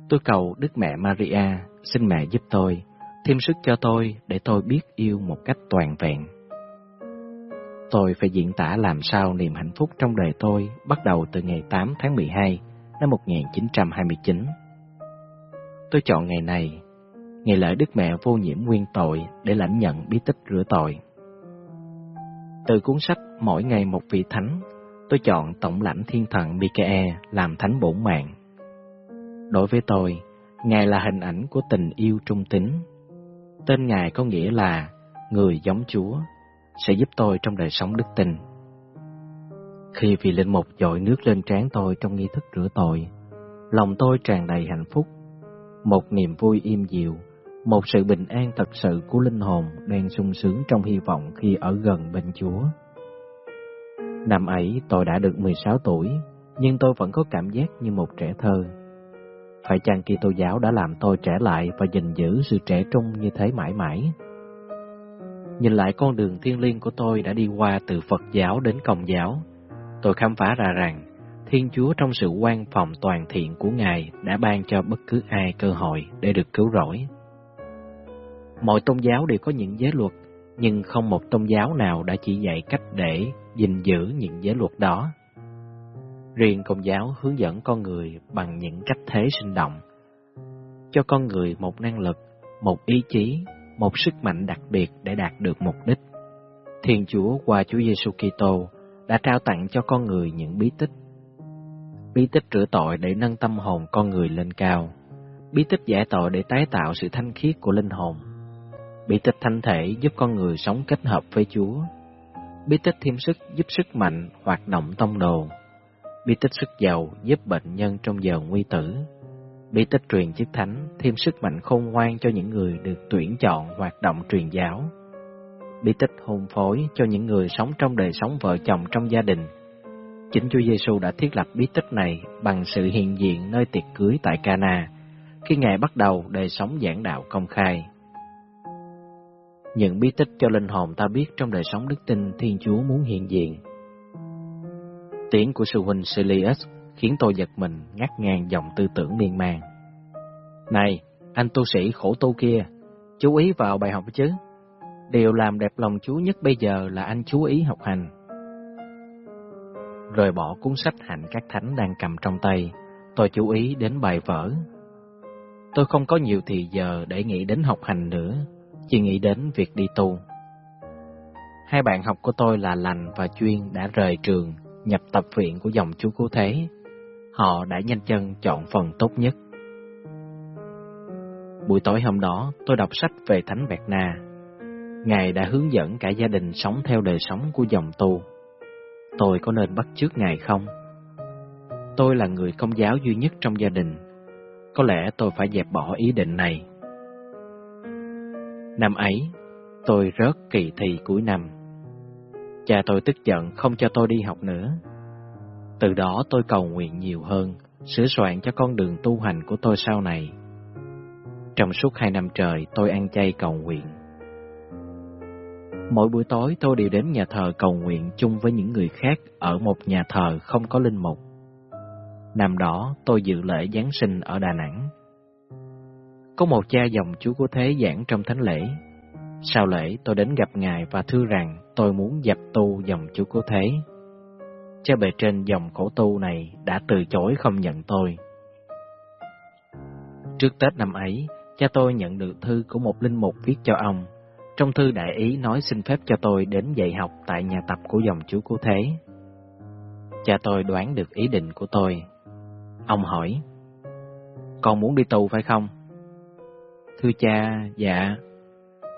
tôi cầu Đức Mẹ Maria xin mẹ giúp tôi, thêm sức cho tôi để tôi biết yêu một cách toàn vẹn. Tôi phải diễn tả làm sao niềm hạnh phúc trong đời tôi bắt đầu từ ngày 8 tháng 12 năm 1929. Tôi chọn ngày này, ngày lễ Đức Mẹ vô nhiễm nguyên tội để lãnh nhận bí tích rửa tội. Từ cuốn sách Mỗi ngày một vị thánh, tôi chọn Tổng lãnh Thiên thần Michael làm thánh bổn mạng. Đối với tôi, Ngài là hình ảnh của tình yêu trung tín. Tên Ngài có nghĩa là người giống Chúa, sẽ giúp tôi trong đời sống đức tin. Khi vị linh mục dội nước lên trán tôi trong nghi thức rửa tội, lòng tôi tràn đầy hạnh phúc, một niềm vui im dịu, một sự bình an thật sự của linh hồn đang sung sướng trong hy vọng khi ở gần bên Chúa. Năm ấy tôi đã được 16 tuổi, nhưng tôi vẫn có cảm giác như một trẻ thơ. Phải chăng Kitô giáo đã làm tôi trẻ lại và gìn giữ sự trẻ trung như thế mãi mãi? Nhìn lại con đường thiên liêng của tôi đã đi qua từ Phật giáo đến Công giáo, tôi khám phá ra rằng Thiên Chúa trong sự quan phòng toàn thiện của Ngài đã ban cho bất cứ ai cơ hội để được cứu rỗi. Mọi tôn giáo đều có những giới luật, nhưng không một tôn giáo nào đã chỉ dạy cách để gìn giữ những giới luật đó. Riêng công giáo hướng dẫn con người bằng những cách thế sinh động, cho con người một năng lực, một ý chí, một sức mạnh đặc biệt để đạt được mục đích. Thiên Chúa qua Chúa Giêsu Kitô đã trao tặng cho con người những bí tích. Bí tích rửa tội để nâng tâm hồn con người lên cao. Bí tích giải tội để tái tạo sự thanh khiết của linh hồn. Bí tích thanh thể giúp con người sống kết hợp với Chúa. Bí tích thêm sức giúp sức mạnh hoạt động tông đồ. Bí tích sức giàu giúp bệnh nhân trong giờ nguy tử. Bí tích truyền chức thánh thêm sức mạnh khôn ngoan cho những người được tuyển chọn hoạt động truyền giáo bí tích hôn phối cho những người sống trong đời sống vợ chồng trong gia đình. Chính Chúa Giêsu đã thiết lập bí tích này bằng sự hiện diện nơi tiệc cưới tại Cana, khi Ngài bắt đầu đời sống giảng đạo công khai những bí tích cho linh hồn ta biết trong đời sống đức tin Thiên Chúa muốn hiện diện. Tiếng của sư huynh Silius khiến tôi giật mình ngắt ngang dòng tư tưởng miên man. Này, anh tu sĩ khổ tu kia, chú ý vào bài học chứ. Điều làm đẹp lòng Chúa nhất bây giờ là anh chú ý học hành. Rồi bỏ cuốn sách hạnh các thánh đang cầm trong tay, tôi chú ý đến bài vở. Tôi không có nhiều thì giờ để nghĩ đến học hành nữa, chỉ nghĩ đến việc đi tu. Hai bạn học của tôi là Lành và Chuyên đã rời trường, nhập tập viện của dòng chú Cứu Thế. Họ đã nhanh chân chọn phần tốt nhất. Buổi tối hôm đó, tôi đọc sách về Thánh Bẹt Na. Ngài đã hướng dẫn cả gia đình sống theo đời sống của dòng tu. Tôi có nên bắt chước Ngài không? Tôi là người công giáo duy nhất trong gia đình. Có lẽ tôi phải dẹp bỏ ý định này. Năm ấy, tôi rớt kỳ thi cuối năm. Cha tôi tức giận không cho tôi đi học nữa. Từ đó tôi cầu nguyện nhiều hơn, sửa soạn cho con đường tu hành của tôi sau này. Trong suốt hai năm trời, tôi ăn chay cầu nguyện. Mỗi buổi tối tôi đều đến nhà thờ cầu nguyện chung với những người khác ở một nhà thờ không có linh mục. Năm đó tôi dự lễ Giáng sinh ở Đà Nẵng. Có một cha dòng Chúa của Thế giảng trong thánh lễ. Sau lễ tôi đến gặp Ngài và thưa rằng tôi muốn dập tu dòng Chúa của Thế. Cha bề trên dòng khổ tu này đã từ chối không nhận tôi. Trước Tết năm ấy, cha tôi nhận được thư của một linh mục viết cho ông. Trong thư đại ý nói xin phép cho tôi đến dạy học tại nhà tập của dòng chú của Thế. Cha tôi đoán được ý định của tôi. Ông hỏi, con muốn đi tù phải không? Thưa cha, dạ.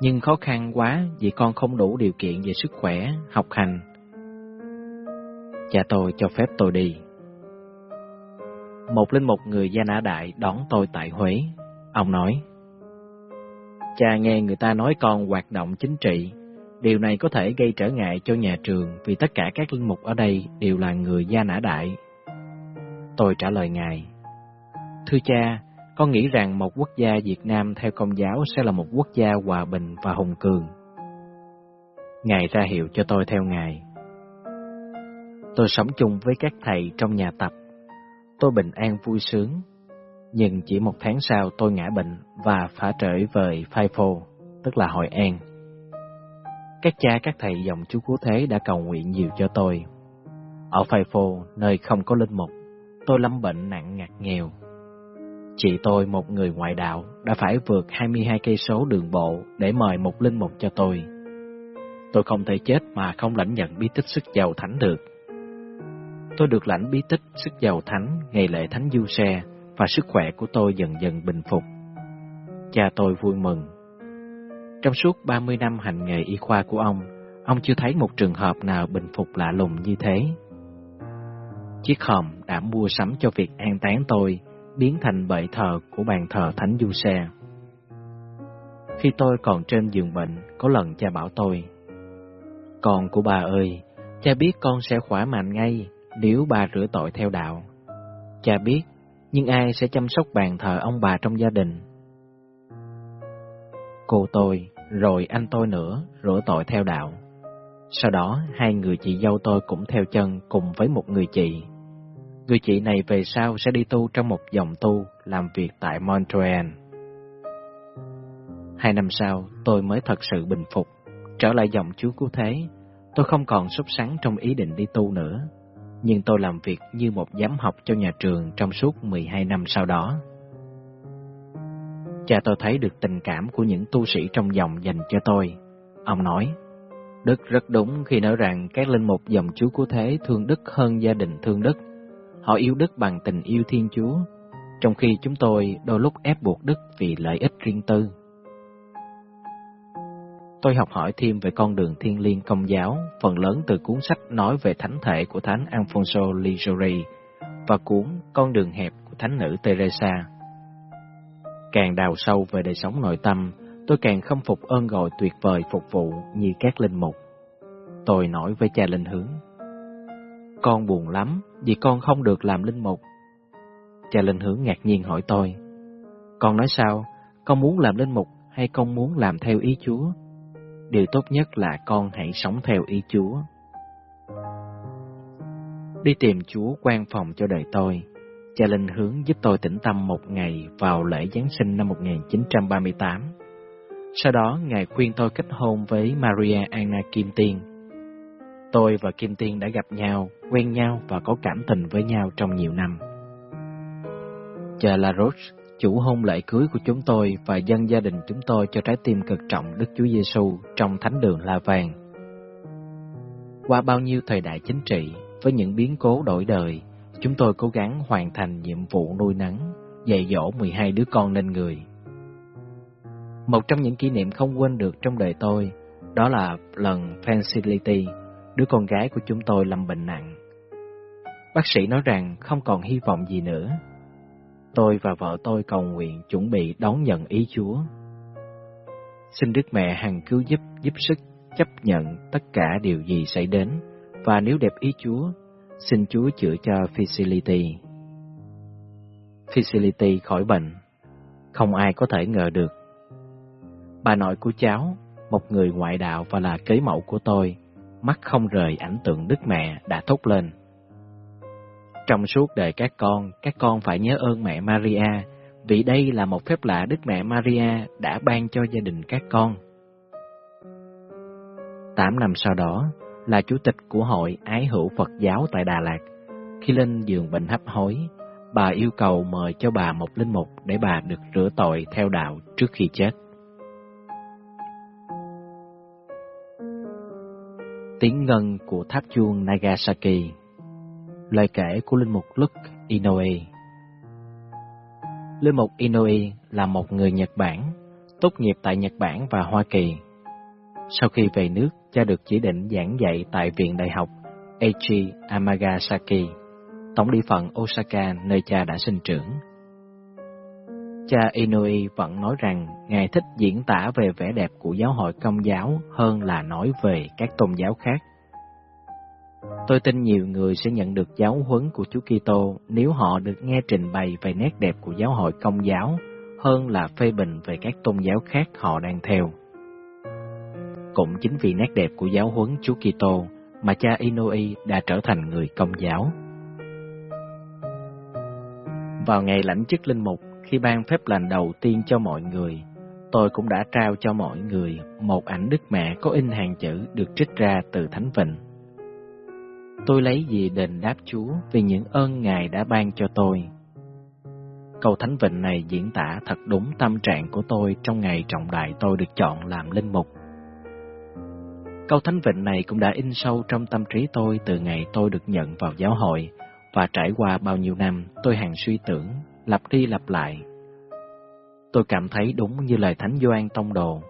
Nhưng khó khăn quá vì con không đủ điều kiện về sức khỏe, học hành. Cha tôi cho phép tôi đi. Một linh mục người Gia Nã Đại đón tôi tại Huế. Ông nói, Cha nghe người ta nói con hoạt động chính trị. Điều này có thể gây trở ngại cho nhà trường vì tất cả các linh mục ở đây đều là người Gia Nã Đại. Tôi trả lời Ngài, Thưa cha, con nghĩ rằng một quốc gia Việt Nam theo công giáo sẽ là một quốc gia hòa bình và hùng cường. Ngài ra hiệu cho tôi theo Ngài. Tôi sống chung với các thầy trong nhà tập. Tôi bình an vui sướng. Nhưng chỉ một tháng sau tôi ngã bệnh và phá trở về Phai Phô, tức là Hội An. Các cha các thầy dòng chú Cứu Thế đã cầu nguyện nhiều cho tôi. Ở Phai Phô, nơi không có linh mục, tôi lâm bệnh nặng ngặt nghèo. Chị tôi, một người ngoại đạo, đã phải vượt 22 cây số đường bộ để mời một linh mục cho tôi. Tôi không thể chết mà không lãnh nhận bí tích sức giàu thánh được. Tôi được lãnh bí tích sức giàu thánh ngày lễ thánh du xe và sức khỏe của tôi dần dần bình phục. Cha tôi vui mừng. Trong suốt 30 năm hành nghề y khoa của ông, ông chưa thấy một trường hợp nào bình phục lạ lùng như thế. Chiếc hòm đã mua sắm cho việc an táng tôi biến thành bệ thờ của bàn thờ Thánh Du Xe. Khi tôi còn trên giường bệnh, có lần cha bảo tôi, Con của bà ơi, cha biết con sẽ khỏe mạnh ngay nếu bà rửa tội theo đạo. Cha biết, nhưng ai sẽ chăm sóc bàn thờ ông bà trong gia đình? Cô tôi, rồi anh tôi nữa, rửa tội theo đạo. Sau đó, hai người chị dâu tôi cũng theo chân cùng với một người chị. Người chị này về sau sẽ đi tu trong một dòng tu, làm việc tại Montreal. Hai năm sau, tôi mới thật sự bình phục, trở lại dòng Chúa Cứu Thế. Tôi không còn sốt sắng trong ý định đi tu nữa, nhưng tôi làm việc như một giám học cho nhà trường trong suốt 12 năm sau đó. Cha tôi thấy được tình cảm của những tu sĩ trong dòng dành cho tôi. Ông nói, Đức rất đúng khi nói rằng các linh mục dòng Chúa Cứu Thế thương Đức hơn gia đình thương Đức. Họ yêu Đức bằng tình yêu Thiên Chúa, trong khi chúng tôi đôi lúc ép buộc Đức vì lợi ích riêng tư. Tôi học hỏi thêm về con đường thiên liêng công giáo, phần lớn từ cuốn sách nói về thánh thể của Thánh Alfonso Ligori và cuốn Con đường hẹp của Thánh nữ Teresa. Càng đào sâu về đời sống nội tâm, tôi càng khâm phục ơn gọi tuyệt vời phục vụ như các linh mục. Tôi nói với cha linh hướng, con buồn lắm vì con không được làm linh mục. Cha linh hướng ngạc nhiên hỏi tôi, con nói sao, con muốn làm linh mục hay con muốn làm theo ý Chúa? điều tốt nhất là con hãy sống theo ý Chúa. Đi tìm Chúa quan phòng cho đời tôi, cha linh hướng giúp tôi tĩnh tâm một ngày vào lễ Giáng sinh năm 1938. Sau đó, Ngài khuyên tôi kết hôn với Maria Anna Kim Tiên. Tôi và Kim Tiên đã gặp nhau, quen nhau và có cảm tình với nhau trong nhiều năm. Cha La Roche, chủ hôn lễ cưới của chúng tôi và dân gia đình chúng tôi cho trái tim cực trọng Đức Chúa Giêsu trong thánh đường La Vàng. Qua bao nhiêu thời đại chính trị, với những biến cố đổi đời, chúng tôi cố gắng hoàn thành nhiệm vụ nuôi nấng, dạy dỗ 12 đứa con nên người. Một trong những kỷ niệm không quên được trong đời tôi, đó là lần Felicity, đứa con gái của chúng tôi lâm bệnh nặng. Bác sĩ nói rằng không còn hy vọng gì nữa. Tôi và vợ tôi cầu nguyện chuẩn bị đón nhận ý Chúa. Xin Đức Mẹ hằng cứu giúp, giúp sức, chấp nhận tất cả điều gì xảy đến, và nếu đẹp ý Chúa, xin Chúa chữa cho Facility. Facility khỏi bệnh, không ai có thể ngờ được. Bà nội của cháu, một người ngoại đạo và là kế mẫu của tôi, mắt không rời ảnh tượng Đức Mẹ đã thốt lên. Trong suốt đời các con, các con phải nhớ ơn mẹ Maria, vì đây là một phép lạ Đức Mẹ Maria đã ban cho gia đình các con. Tám năm sau đó, là chủ tịch của hội Ái Hữu Phật giáo tại Đà Lạt. Khi lên giường bệnh hấp hối, bà yêu cầu mời cho bà một linh mục để bà được rửa tội theo đạo trước khi chết. Tiếng ngân của tháp chuông Nagasaki Lời kể của linh mục Luke Inoue Linh mục Inoue là một người Nhật Bản, tốt nghiệp tại Nhật Bản và Hoa Kỳ. Sau khi về nước, cha được chỉ định giảng dạy tại Viện Đại học Eiji Amagasaki, tổng địa phận Osaka nơi cha đã sinh trưởng. Cha Inui vẫn nói rằng Ngài thích diễn tả về vẻ đẹp của giáo hội công giáo hơn là nói về các tôn giáo khác. Tôi tin nhiều người sẽ nhận được giáo huấn của Chúa Kitô nếu họ được nghe trình bày về nét đẹp của giáo hội công giáo hơn là phê bình về các tôn giáo khác họ đang theo. Cũng chính vì nét đẹp của giáo huấn Chúa Kitô mà cha Inui đã trở thành người công giáo. Vào ngày lãnh chức linh mục, khi ban phép lành đầu tiên cho mọi người, tôi cũng đã trao cho mọi người một ảnh Đức Mẹ có in hàng chữ được trích ra từ Thánh Vịnh. Tôi lấy gì đền đáp Chúa vì những ơn Ngài đã ban cho tôi. Câu Thánh Vịnh này diễn tả thật đúng tâm trạng của tôi trong ngày trọng đại tôi được chọn làm linh mục. Câu thánh vịnh này cũng đã in sâu trong tâm trí tôi từ ngày tôi được nhận vào giáo hội và trải qua bao nhiêu năm tôi hàng suy tưởng, lặp đi lặp lại. Tôi cảm thấy đúng như lời Thánh Gioan Tông Đồ.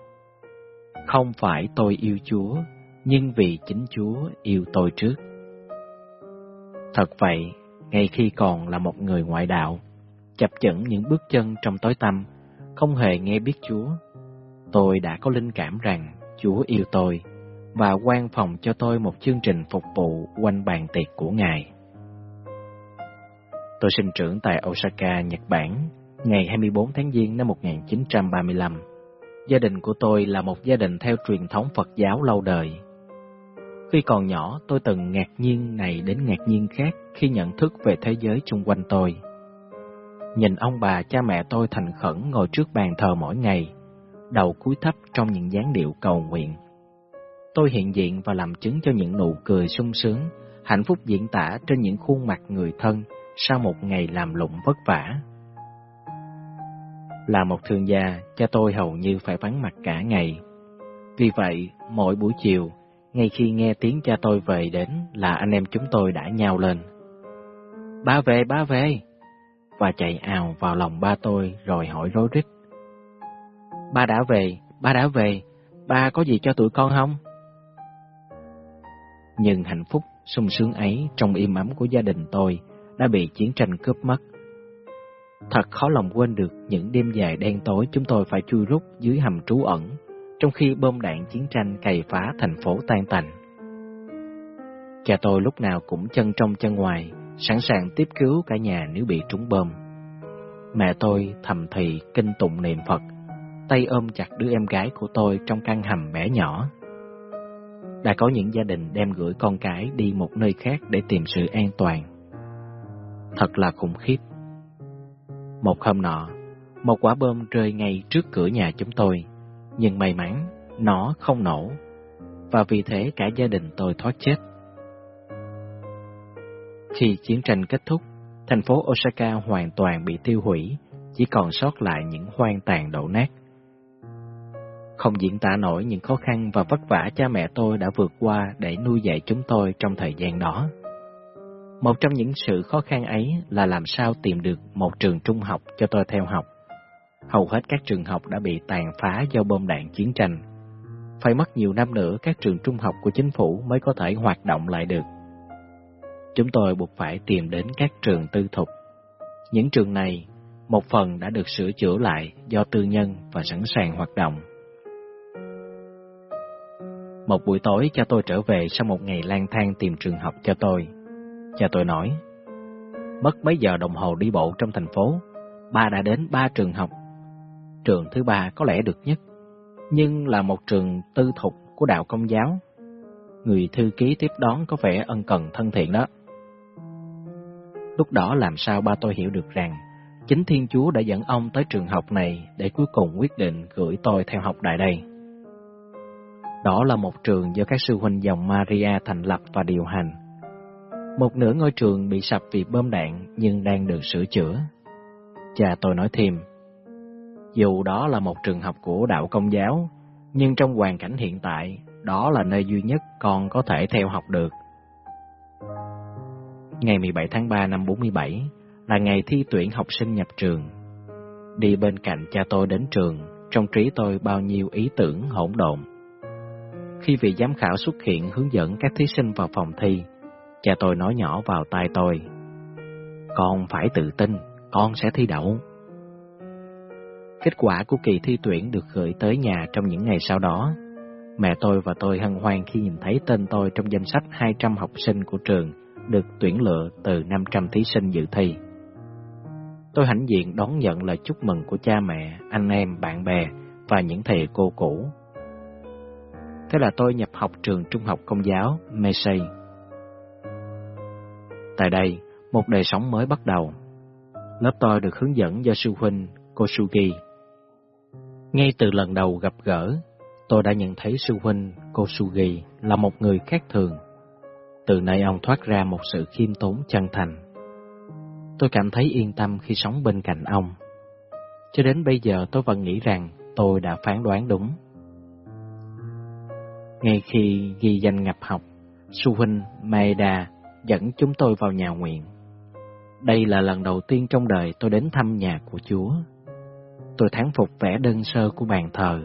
Không phải tôi yêu Chúa, nhưng vì chính Chúa yêu tôi trước. Thật vậy, ngay khi còn là một người ngoại đạo, chập chững những bước chân trong tối tăm, không hề nghe biết Chúa, tôi đã có linh cảm rằng Chúa yêu tôi và quan phòng cho tôi một chương trình phục vụ quanh bàn tiệc của Ngài. Tôi sinh trưởng tại Osaka, Nhật Bản, ngày 24 tháng Giêng năm 1935. Gia đình của tôi là một gia đình theo truyền thống Phật giáo lâu đời. Khi còn nhỏ, tôi từng ngạc nhiên này đến ngạc nhiên khác khi nhận thức về thế giới xung quanh tôi. Nhìn ông bà cha mẹ tôi thành khẩn ngồi trước bàn thờ mỗi ngày, đầu cúi thấp trong những dáng điệu cầu nguyện tôi hiện diện và làm chứng cho những nụ cười sung sướng, hạnh phúc diễn tả trên những khuôn mặt người thân sau một ngày làm lụng vất vả. Là một thương gia, cha tôi hầu như phải vắng mặt cả ngày. Vì vậy, mỗi buổi chiều, ngay khi nghe tiếng cha tôi về đến là anh em chúng tôi đã nhào lên. Ba về, ba về! Và chạy ào vào lòng ba tôi rồi hỏi rối rít. Ba đã về, ba đã về, ba có gì cho tụi con không? nhưng hạnh phúc sung sướng ấy trong im ấm của gia đình tôi đã bị chiến tranh cướp mất. Thật khó lòng quên được những đêm dài đen tối chúng tôi phải chui rút dưới hầm trú ẩn, trong khi bom đạn chiến tranh cày phá thành phố tan tành. Cha tôi lúc nào cũng chân trong chân ngoài, sẵn sàng tiếp cứu cả nhà nếu bị trúng bom. Mẹ tôi thầm thì kinh tụng niệm Phật, tay ôm chặt đứa em gái của tôi trong căn hầm bé nhỏ. Đã có những gia đình đem gửi con cái đi một nơi khác để tìm sự an toàn. Thật là khủng khiếp. Một hôm nọ, một quả bom rơi ngay trước cửa nhà chúng tôi, nhưng may mắn nó không nổ, và vì thế cả gia đình tôi thoát chết. Khi chiến tranh kết thúc, thành phố Osaka hoàn toàn bị tiêu hủy, chỉ còn sót lại những hoang tàn đổ nát. Không diễn tả nổi những khó khăn và vất vả cha mẹ tôi đã vượt qua để nuôi dạy chúng tôi trong thời gian đó. Một trong những sự khó khăn ấy là làm sao tìm được một trường trung học cho tôi theo học. Hầu hết các trường học đã bị tàn phá do bom đạn chiến tranh. Phải mất nhiều năm nữa các trường trung học của chính phủ mới có thể hoạt động lại được. Chúng tôi buộc phải tìm đến các trường tư thục. Những trường này, một phần đã được sửa chữa lại do tư nhân và sẵn sàng hoạt động. Một buổi tối cha tôi trở về sau một ngày lang thang tìm trường học cho tôi. Cha tôi nói, mất mấy giờ đồng hồ đi bộ trong thành phố, ba đã đến ba trường học. Trường thứ ba có lẽ được nhất, nhưng là một trường tư thục của đạo công giáo. Người thư ký tiếp đón có vẻ ân cần thân thiện đó. Lúc đó làm sao ba tôi hiểu được rằng chính Thiên Chúa đã dẫn ông tới trường học này để cuối cùng quyết định gửi tôi theo học đại đây. Đó là một trường do các sư huynh dòng Maria thành lập và điều hành. Một nửa ngôi trường bị sập vì bom đạn nhưng đang được sửa chữa. Cha tôi nói thêm, dù đó là một trường học của đạo công giáo, nhưng trong hoàn cảnh hiện tại, đó là nơi duy nhất con có thể theo học được. Ngày 17 tháng 3 năm 47 là ngày thi tuyển học sinh nhập trường. Đi bên cạnh cha tôi đến trường, trong trí tôi bao nhiêu ý tưởng hỗn độn. Khi vị giám khảo xuất hiện hướng dẫn các thí sinh vào phòng thi, cha tôi nói nhỏ vào tai tôi. Con phải tự tin, con sẽ thi đậu. Kết quả của kỳ thi tuyển được gửi tới nhà trong những ngày sau đó. Mẹ tôi và tôi hân hoan khi nhìn thấy tên tôi trong danh sách 200 học sinh của trường được tuyển lựa từ 500 thí sinh dự thi. Tôi hãnh diện đón nhận lời chúc mừng của cha mẹ, anh em, bạn bè và những thầy cô cũ. Thế là tôi nhập học trường trung học công giáo Mesei. Tại đây, một đời sống mới bắt đầu. Lớp tôi được hướng dẫn do sư huynh Kosugi. Ngay từ lần đầu gặp gỡ, tôi đã nhận thấy sư huynh Kosugi là một người khác thường. Từ nay ông thoát ra một sự khiêm tốn chân thành. Tôi cảm thấy yên tâm khi sống bên cạnh ông. Cho đến bây giờ tôi vẫn nghĩ rằng tôi đã phán đoán đúng. Ngay khi ghi danh nhập học, sư Huynh Maeda dẫn chúng tôi vào nhà nguyện. Đây là lần đầu tiên trong đời tôi đến thăm nhà của Chúa. Tôi thán phục vẻ đơn sơ của bàn thờ.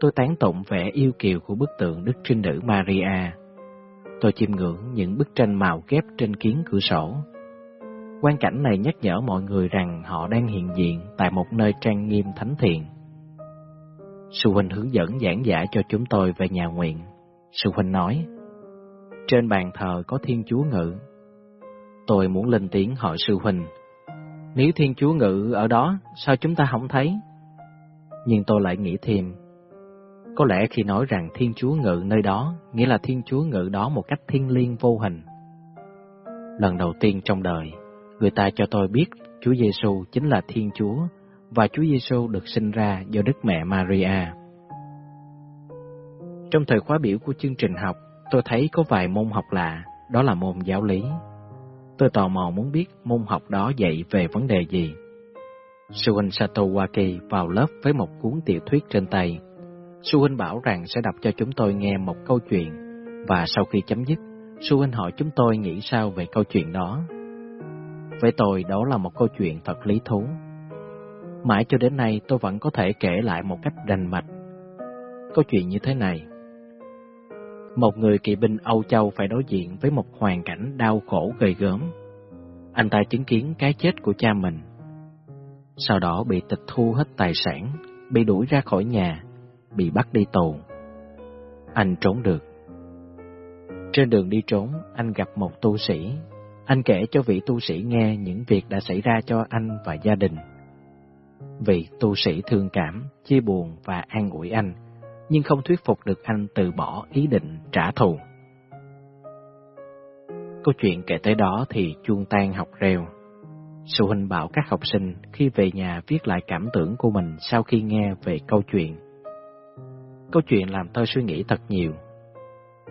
Tôi tán tụng vẻ yêu kiều của bức tượng Đức Trinh Nữ Maria. Tôi chiêm ngưỡng những bức tranh màu ghép trên kiến cửa sổ. Quan cảnh này nhắc nhở mọi người rằng họ đang hiện diện tại một nơi trang nghiêm thánh thiện. Sư huynh hướng dẫn giảng giải cho chúng tôi về nhà nguyện. Sư huynh nói, trên bàn thờ có Thiên Chúa ngự. Tôi muốn lên tiếng hỏi sư huynh, nếu Thiên Chúa ngự ở đó, sao chúng ta không thấy? Nhưng tôi lại nghĩ thêm, có lẽ khi nói rằng Thiên Chúa ngự nơi đó, nghĩa là Thiên Chúa ngự đó một cách thiên liêng vô hình. Lần đầu tiên trong đời, người ta cho tôi biết Chúa Giêsu chính là Thiên Chúa và Chúa Giêsu được sinh ra do Đức Mẹ Maria. Trong thời khóa biểu của chương trình học, tôi thấy có vài môn học lạ, đó là môn giáo lý. Tôi tò mò muốn biết môn học đó dạy về vấn đề gì. Suin Satowaki vào lớp với một cuốn tiểu thuyết trên tay. Suin bảo rằng sẽ đọc cho chúng tôi nghe một câu chuyện, và sau khi chấm dứt, Suin hỏi chúng tôi nghĩ sao về câu chuyện đó. Với tôi, đó là một câu chuyện thật lý thú. Mãi cho đến nay tôi vẫn có thể kể lại một cách rành mạch. Câu chuyện như thế này. Một người kỵ binh Âu Châu phải đối diện với một hoàn cảnh đau khổ gầy gớm. Anh ta chứng kiến cái chết của cha mình. Sau đó bị tịch thu hết tài sản, bị đuổi ra khỏi nhà, bị bắt đi tù. Anh trốn được. Trên đường đi trốn, anh gặp một tu sĩ. Anh kể cho vị tu sĩ nghe những việc đã xảy ra cho anh và gia đình. Vị tu sĩ thương cảm, chia buồn và an ủi anh, nhưng không thuyết phục được anh từ bỏ ý định trả thù. Câu chuyện kể tới đó thì chuông tan học reo. Sư huynh bảo các học sinh khi về nhà viết lại cảm tưởng của mình sau khi nghe về câu chuyện. Câu chuyện làm tôi suy nghĩ thật nhiều.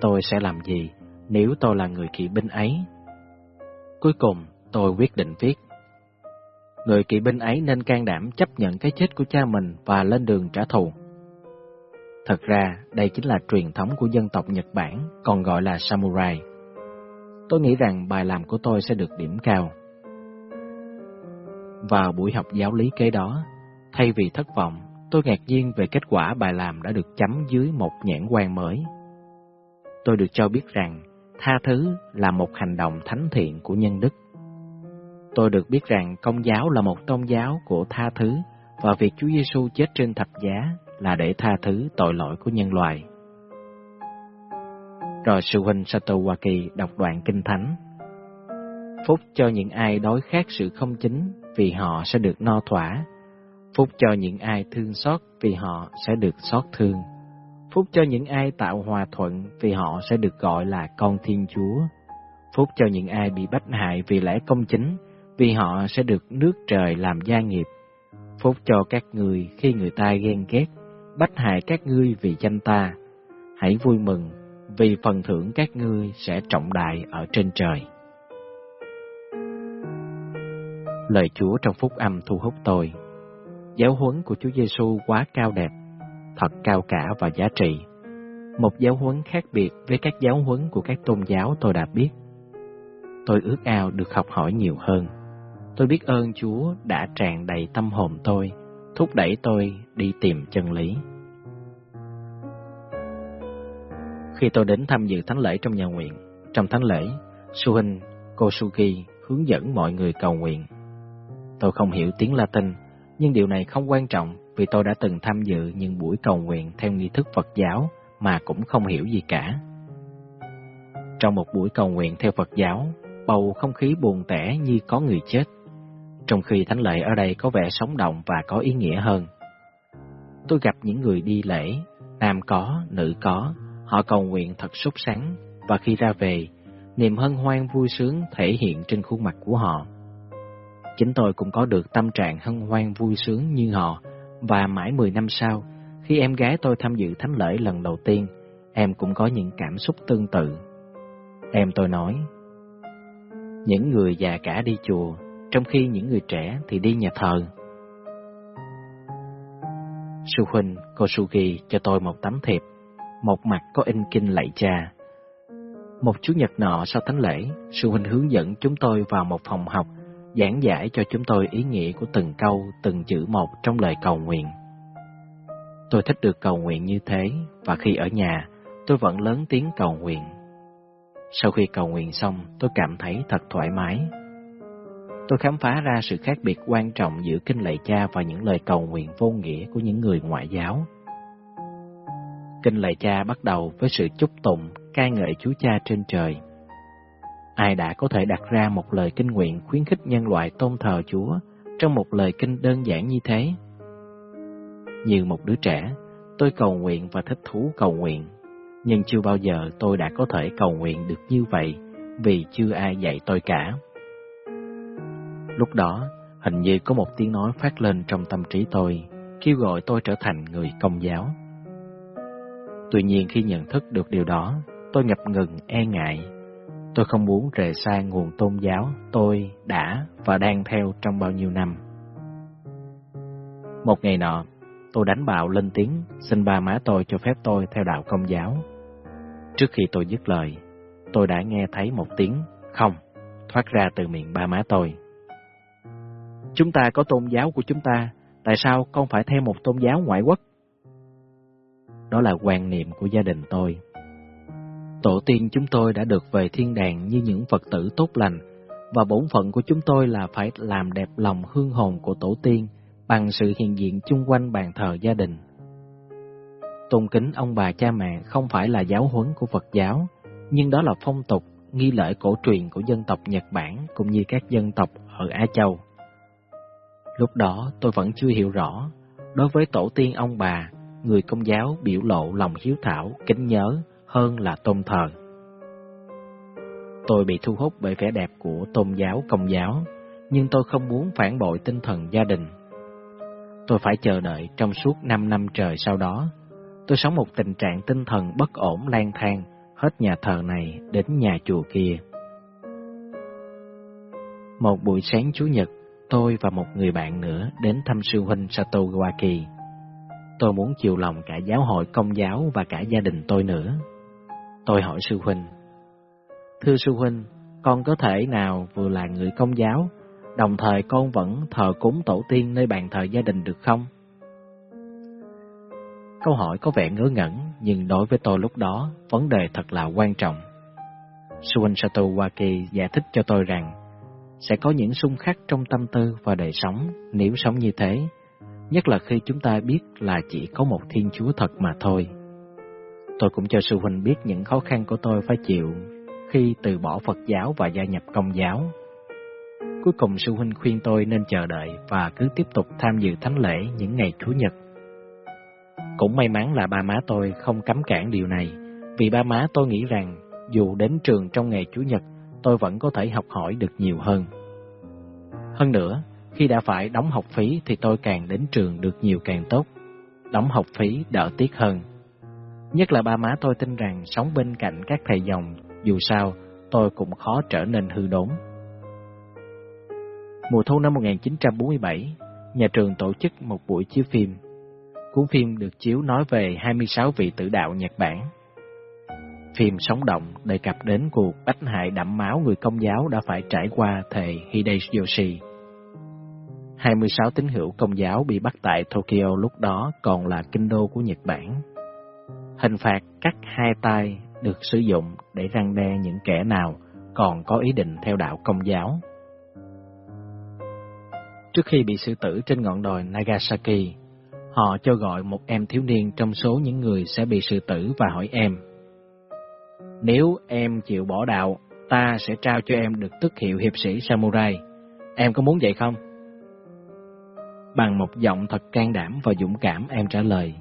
Tôi sẽ làm gì nếu tôi là người kỵ binh ấy? Cuối cùng, tôi quyết định viết. Người kỵ binh ấy nên can đảm chấp nhận cái chết của cha mình và lên đường trả thù. Thật ra, đây chính là truyền thống của dân tộc Nhật Bản, còn gọi là samurai. Tôi nghĩ rằng bài làm của tôi sẽ được điểm cao. Vào buổi học giáo lý kế đó, thay vì thất vọng, tôi ngạc nhiên về kết quả bài làm đã được chấm dưới một nhãn quan mới. Tôi được cho biết rằng tha thứ là một hành động thánh thiện của nhân đức. Tôi được biết rằng công giáo là một tôn giáo của tha thứ và việc Chúa Giêsu chết trên thập giá là để tha thứ tội lỗi của nhân loại. Rồi sư huynh Satowaki đọc đoạn kinh thánh. Phúc cho những ai đói khát sự không chính vì họ sẽ được no thỏa. Phúc cho những ai thương xót vì họ sẽ được xót thương. Phúc cho những ai tạo hòa thuận vì họ sẽ được gọi là con Thiên Chúa. Phúc cho những ai bị bách hại vì lẽ công chính vì họ sẽ được nước trời làm gia nghiệp. Phúc cho các người khi người ta ghen ghét, bách hại các ngươi vì danh ta. Hãy vui mừng vì phần thưởng các ngươi sẽ trọng đại ở trên trời. Lời Chúa trong phúc âm thu hút tôi. Giáo huấn của Chúa Giêsu quá cao đẹp, thật cao cả và giá trị. Một giáo huấn khác biệt với các giáo huấn của các tôn giáo tôi đã biết. Tôi ước ao được học hỏi nhiều hơn. Tôi biết ơn Chúa đã tràn đầy tâm hồn tôi, thúc đẩy tôi đi tìm chân lý. Khi tôi đến tham dự thánh lễ trong nhà nguyện, trong thánh lễ, Suhin Kosugi hướng dẫn mọi người cầu nguyện. Tôi không hiểu tiếng Latin, nhưng điều này không quan trọng vì tôi đã từng tham dự những buổi cầu nguyện theo nghi thức Phật giáo mà cũng không hiểu gì cả. Trong một buổi cầu nguyện theo Phật giáo, bầu không khí buồn tẻ như có người chết, trong khi thánh lễ ở đây có vẻ sống động và có ý nghĩa hơn. Tôi gặp những người đi lễ, nam có, nữ có, họ cầu nguyện thật sốt sắng và khi ra về, niềm hân hoan vui sướng thể hiện trên khuôn mặt của họ. Chính tôi cũng có được tâm trạng hân hoan vui sướng như họ, và mãi 10 năm sau, khi em gái tôi tham dự thánh lễ lần đầu tiên, em cũng có những cảm xúc tương tự. Em tôi nói, những người già cả đi chùa, trong khi những người trẻ thì đi nhà thờ. Sư Huynh Kosugi cho tôi một tấm thiệp, một mặt có in kinh lạy cha. Một chủ nhật nọ sau thánh lễ, sư Huynh hướng dẫn chúng tôi vào một phòng học giảng giải cho chúng tôi ý nghĩa của từng câu, từng chữ một trong lời cầu nguyện. Tôi thích được cầu nguyện như thế, và khi ở nhà, tôi vẫn lớn tiếng cầu nguyện. Sau khi cầu nguyện xong, tôi cảm thấy thật thoải mái. Tôi khám phá ra sự khác biệt quan trọng giữa kinh lạy cha và những lời cầu nguyện vô nghĩa của những người ngoại giáo. Kinh lạy cha bắt đầu với sự chúc tụng, ca ngợi Chúa Cha trên trời. Ai đã có thể đặt ra một lời kinh nguyện khuyến khích nhân loại tôn thờ Chúa trong một lời kinh đơn giản như thế? Như một đứa trẻ, tôi cầu nguyện và thích thú cầu nguyện, nhưng chưa bao giờ tôi đã có thể cầu nguyện được như vậy vì chưa ai dạy tôi cả. Lúc đó, hình như có một tiếng nói phát lên trong tâm trí tôi, kêu gọi tôi trở thành người công giáo. Tuy nhiên khi nhận thức được điều đó, tôi ngập ngừng e ngại Tôi không muốn rời xa nguồn tôn giáo tôi đã và đang theo trong bao nhiêu năm. Một ngày nọ, tôi đánh bạo lên tiếng xin ba má tôi cho phép tôi theo đạo công giáo. Trước khi tôi dứt lời, tôi đã nghe thấy một tiếng không thoát ra từ miệng ba má tôi. Chúng ta có tôn giáo của chúng ta, tại sao con phải theo một tôn giáo ngoại quốc? Đó là quan niệm của gia đình tôi. Tổ tiên chúng tôi đã được về thiên đàng như những Phật tử tốt lành, và bổn phận của chúng tôi là phải làm đẹp lòng hương hồn của tổ tiên bằng sự hiện diện chung quanh bàn thờ gia đình. Tôn kính ông bà cha mẹ không phải là giáo huấn của Phật giáo, nhưng đó là phong tục, nghi lễ cổ truyền của dân tộc Nhật Bản cũng như các dân tộc ở Á Châu. Lúc đó tôi vẫn chưa hiểu rõ, đối với tổ tiên ông bà, người công giáo biểu lộ lòng hiếu thảo, kính nhớ hơn là tôn thờ. Tôi bị thu hút bởi vẻ đẹp của tôn giáo công giáo, nhưng tôi không muốn phản bội tinh thần gia đình. Tôi phải chờ đợi trong suốt 5 năm trời sau đó. Tôi sống một tình trạng tinh thần bất ổn lang thang, hết nhà thờ này đến nhà chùa kia. Một buổi sáng Chủ nhật, tôi và một người bạn nữa đến thăm sư huynh Sato Satowaki. Tôi muốn chiều lòng cả giáo hội công giáo và cả gia đình tôi nữa. Tôi hỏi sư huynh, Thưa sư huynh, con có thể nào vừa là người công giáo, đồng thời con vẫn thờ cúng tổ tiên nơi bàn thờ gia đình được không? Câu hỏi có vẻ ngớ ngẩn, nhưng đối với tôi lúc đó, vấn đề thật là quan trọng. Sư huynh Satowaki giải thích cho tôi rằng, sẽ có những xung khắc trong tâm tư và đời sống nếu sống như thế, nhất là khi chúng ta biết là chỉ có một Thiên Chúa thật mà thôi. Tôi cũng cho sư huynh biết những khó khăn của tôi phải chịu khi từ bỏ Phật giáo và gia nhập Công giáo. Cuối cùng sư huynh khuyên tôi nên chờ đợi và cứ tiếp tục tham dự thánh lễ những ngày Chủ nhật. Cũng may mắn là ba má tôi không cấm cản điều này, vì ba má tôi nghĩ rằng dù đến trường trong ngày Chủ nhật, tôi vẫn có thể học hỏi được nhiều hơn. Hơn nữa, khi đã phải đóng học phí thì tôi càng đến trường được nhiều càng tốt. Đóng học phí đỡ tiếc hơn. Nhất là ba má tôi tin rằng sống bên cạnh các thầy dòng dù sao, tôi cũng khó trở nên hư đốn. Mùa thu năm 1947, nhà trường tổ chức một buổi chiếu phim. Cuốn phim được chiếu nói về 26 vị tử đạo Nhật Bản. Phim sống động đề cập đến cuộc bách hại đẫm máu người công giáo đã phải trải qua thời Hideyoshi. 26 tín hữu công giáo bị bắt tại Tokyo lúc đó còn là kinh đô của Nhật Bản. Hình phạt cắt hai tay được sử dụng để răng đe những kẻ nào còn có ý định theo đạo công giáo. Trước khi bị xử tử trên ngọn đồi Nagasaki, họ cho gọi một em thiếu niên trong số những người sẽ bị xử tử và hỏi em. Nếu em chịu bỏ đạo, ta sẽ trao cho em được tước hiệu hiệp sĩ samurai. Em có muốn vậy không? Bằng một giọng thật can đảm và dũng cảm em trả lời.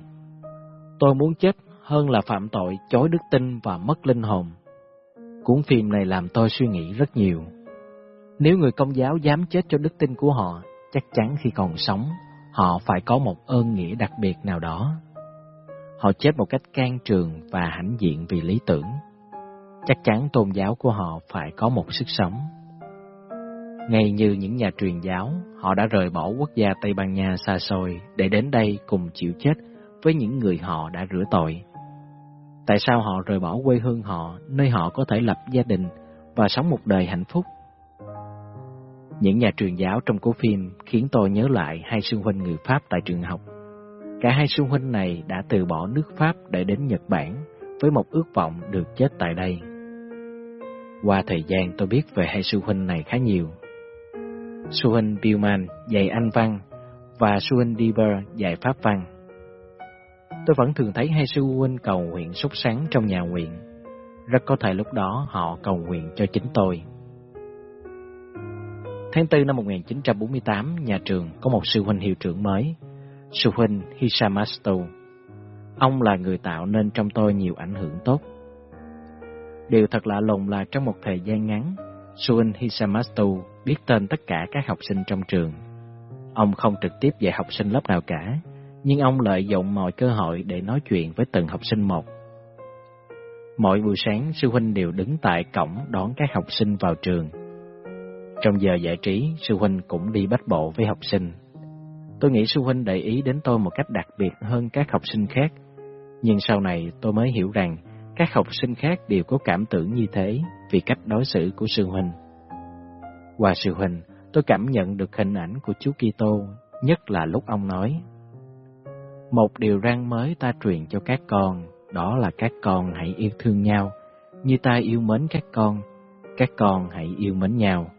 Tôi muốn chết hơn là phạm tội chối đức tin và mất linh hồn. Cuốn phim này làm tôi suy nghĩ rất nhiều. Nếu người công giáo dám chết cho đức tin của họ, chắc chắn khi còn sống, họ phải có một ơn nghĩa đặc biệt nào đó. Họ chết một cách can trường và hãnh diện vì lý tưởng. Chắc chắn tôn giáo của họ phải có một sức sống. Ngay như những nhà truyền giáo, họ đã rời bỏ quốc gia Tây Ban Nha xa xôi để đến đây cùng chịu chết với những người họ đã rửa tội. Tại sao họ rời bỏ quê hương họ, nơi họ có thể lập gia đình và sống một đời hạnh phúc? Những nhà truyền giáo trong cuốn phim khiến tôi nhớ lại hai sư huynh người Pháp tại trường học. Cả hai sư huynh này đã từ bỏ nước Pháp để đến Nhật Bản với một ước vọng được chết tại đây. Qua thời gian tôi biết về hai sư huynh này khá nhiều. Sư huynh Billman dạy Anh văn và sư huynh Dieber dạy Pháp văn. Tôi vẫn thường thấy hai sư huynh cầu nguyện sốt sáng trong nhà nguyện. Rất có thể lúc đó họ cầu nguyện cho chính tôi. Tháng 4 năm 1948, nhà trường có một sư huynh hiệu trưởng mới, sư huynh Hisamastu. Ông là người tạo nên trong tôi nhiều ảnh hưởng tốt. Điều thật lạ lùng là trong một thời gian ngắn, sư huynh biết tên tất cả các học sinh trong trường. Ông không trực tiếp dạy học sinh lớp nào cả, nhưng ông lợi dụng mọi cơ hội để nói chuyện với từng học sinh một. Mỗi buổi sáng, sư huynh đều đứng tại cổng đón các học sinh vào trường. Trong giờ giải trí, sư huynh cũng đi bách bộ với học sinh. Tôi nghĩ sư huynh để ý đến tôi một cách đặc biệt hơn các học sinh khác, nhưng sau này tôi mới hiểu rằng các học sinh khác đều có cảm tưởng như thế vì cách đối xử của sư huynh. Qua sư huynh, tôi cảm nhận được hình ảnh của chú Kitô, nhất là lúc ông nói một điều răn mới ta truyền cho các con, đó là các con hãy yêu thương nhau, như ta yêu mến các con, các con hãy yêu mến nhau.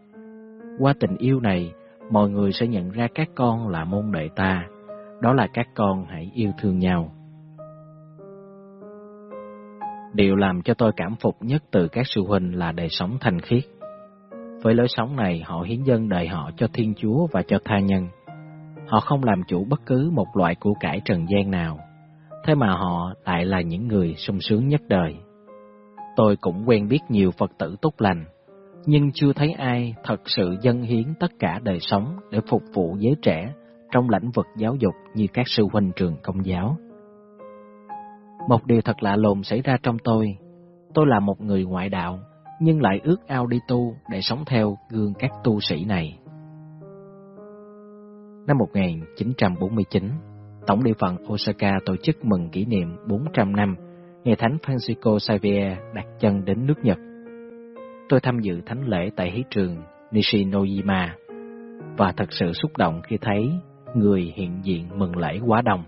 Qua tình yêu này, mọi người sẽ nhận ra các con là môn đệ ta, đó là các con hãy yêu thương nhau. Điều làm cho tôi cảm phục nhất từ các sư huynh là đời sống thanh khiết. Với lối sống này, họ hiến dân đời họ cho Thiên Chúa và cho tha nhân. Họ không làm chủ bất cứ một loại của cải trần gian nào, thế mà họ lại là những người sung sướng nhất đời. Tôi cũng quen biết nhiều Phật tử tốt lành, nhưng chưa thấy ai thật sự dâng hiến tất cả đời sống để phục vụ giới trẻ trong lĩnh vực giáo dục như các sư huynh trường công giáo. Một điều thật lạ lùng xảy ra trong tôi. Tôi là một người ngoại đạo, nhưng lại ước ao đi tu để sống theo gương các tu sĩ này. Năm 1949, Tổng địa phận Osaka tổ chức mừng kỷ niệm 400 năm Ngày Thánh Francisco Xavier đặt chân đến nước Nhật. Tôi tham dự thánh lễ tại hí trường Nishinojima và thật sự xúc động khi thấy người hiện diện mừng lễ quá đông.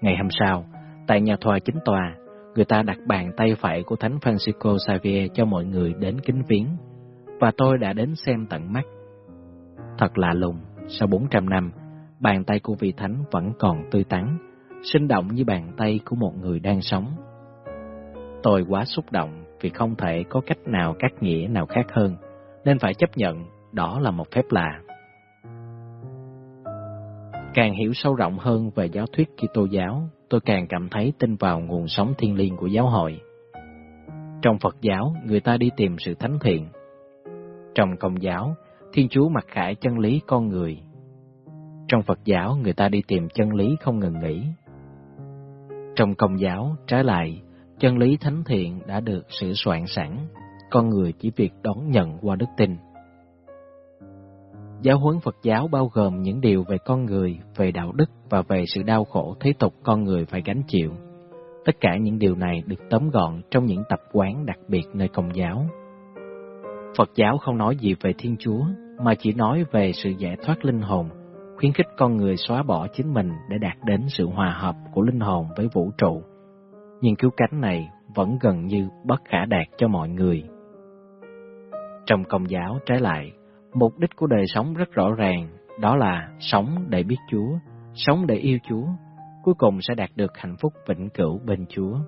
Ngày hôm sau, tại nhà thờ chính tòa, người ta đặt bàn tay phải của Thánh Francisco Xavier cho mọi người đến kính viếng, và tôi đã đến xem tận mắt. Thật lạ lùng, sau 400 năm, bàn tay của vị Thánh vẫn còn tươi tắn, sinh động như bàn tay của một người đang sống. Tôi quá xúc động vì không thể có cách nào cắt nghĩa nào khác hơn, nên phải chấp nhận đó là một phép lạ. Càng hiểu sâu rộng hơn về giáo thuyết Kitô giáo, tôi càng cảm thấy tin vào nguồn sống thiên liêng của giáo hội. Trong Phật giáo, người ta đi tìm sự thánh thiện. Trong Công giáo, Thiên Chúa mặc khải chân lý con người. Trong Phật giáo, người ta đi tìm chân lý không ngừng nghỉ. Trong Công giáo, trái lại, chân lý thánh thiện đã được sự soạn sẵn, con người chỉ việc đón nhận qua đức tin. Giáo huấn Phật giáo bao gồm những điều về con người, về đạo đức và về sự đau khổ thế tục con người phải gánh chịu. Tất cả những điều này được tóm gọn trong những tập quán đặc biệt nơi công giáo. Phật giáo không nói gì về Thiên Chúa, mà chỉ nói về sự giải thoát linh hồn, khuyến khích con người xóa bỏ chính mình để đạt đến sự hòa hợp của linh hồn với vũ trụ. Nhưng cứu cánh này vẫn gần như bất khả đạt cho mọi người. Trong công giáo trái lại, Mục đích của đời sống rất rõ ràng, đó là sống để biết Chúa, sống để yêu Chúa, cuối cùng sẽ đạt được hạnh phúc vĩnh cửu bên Chúa.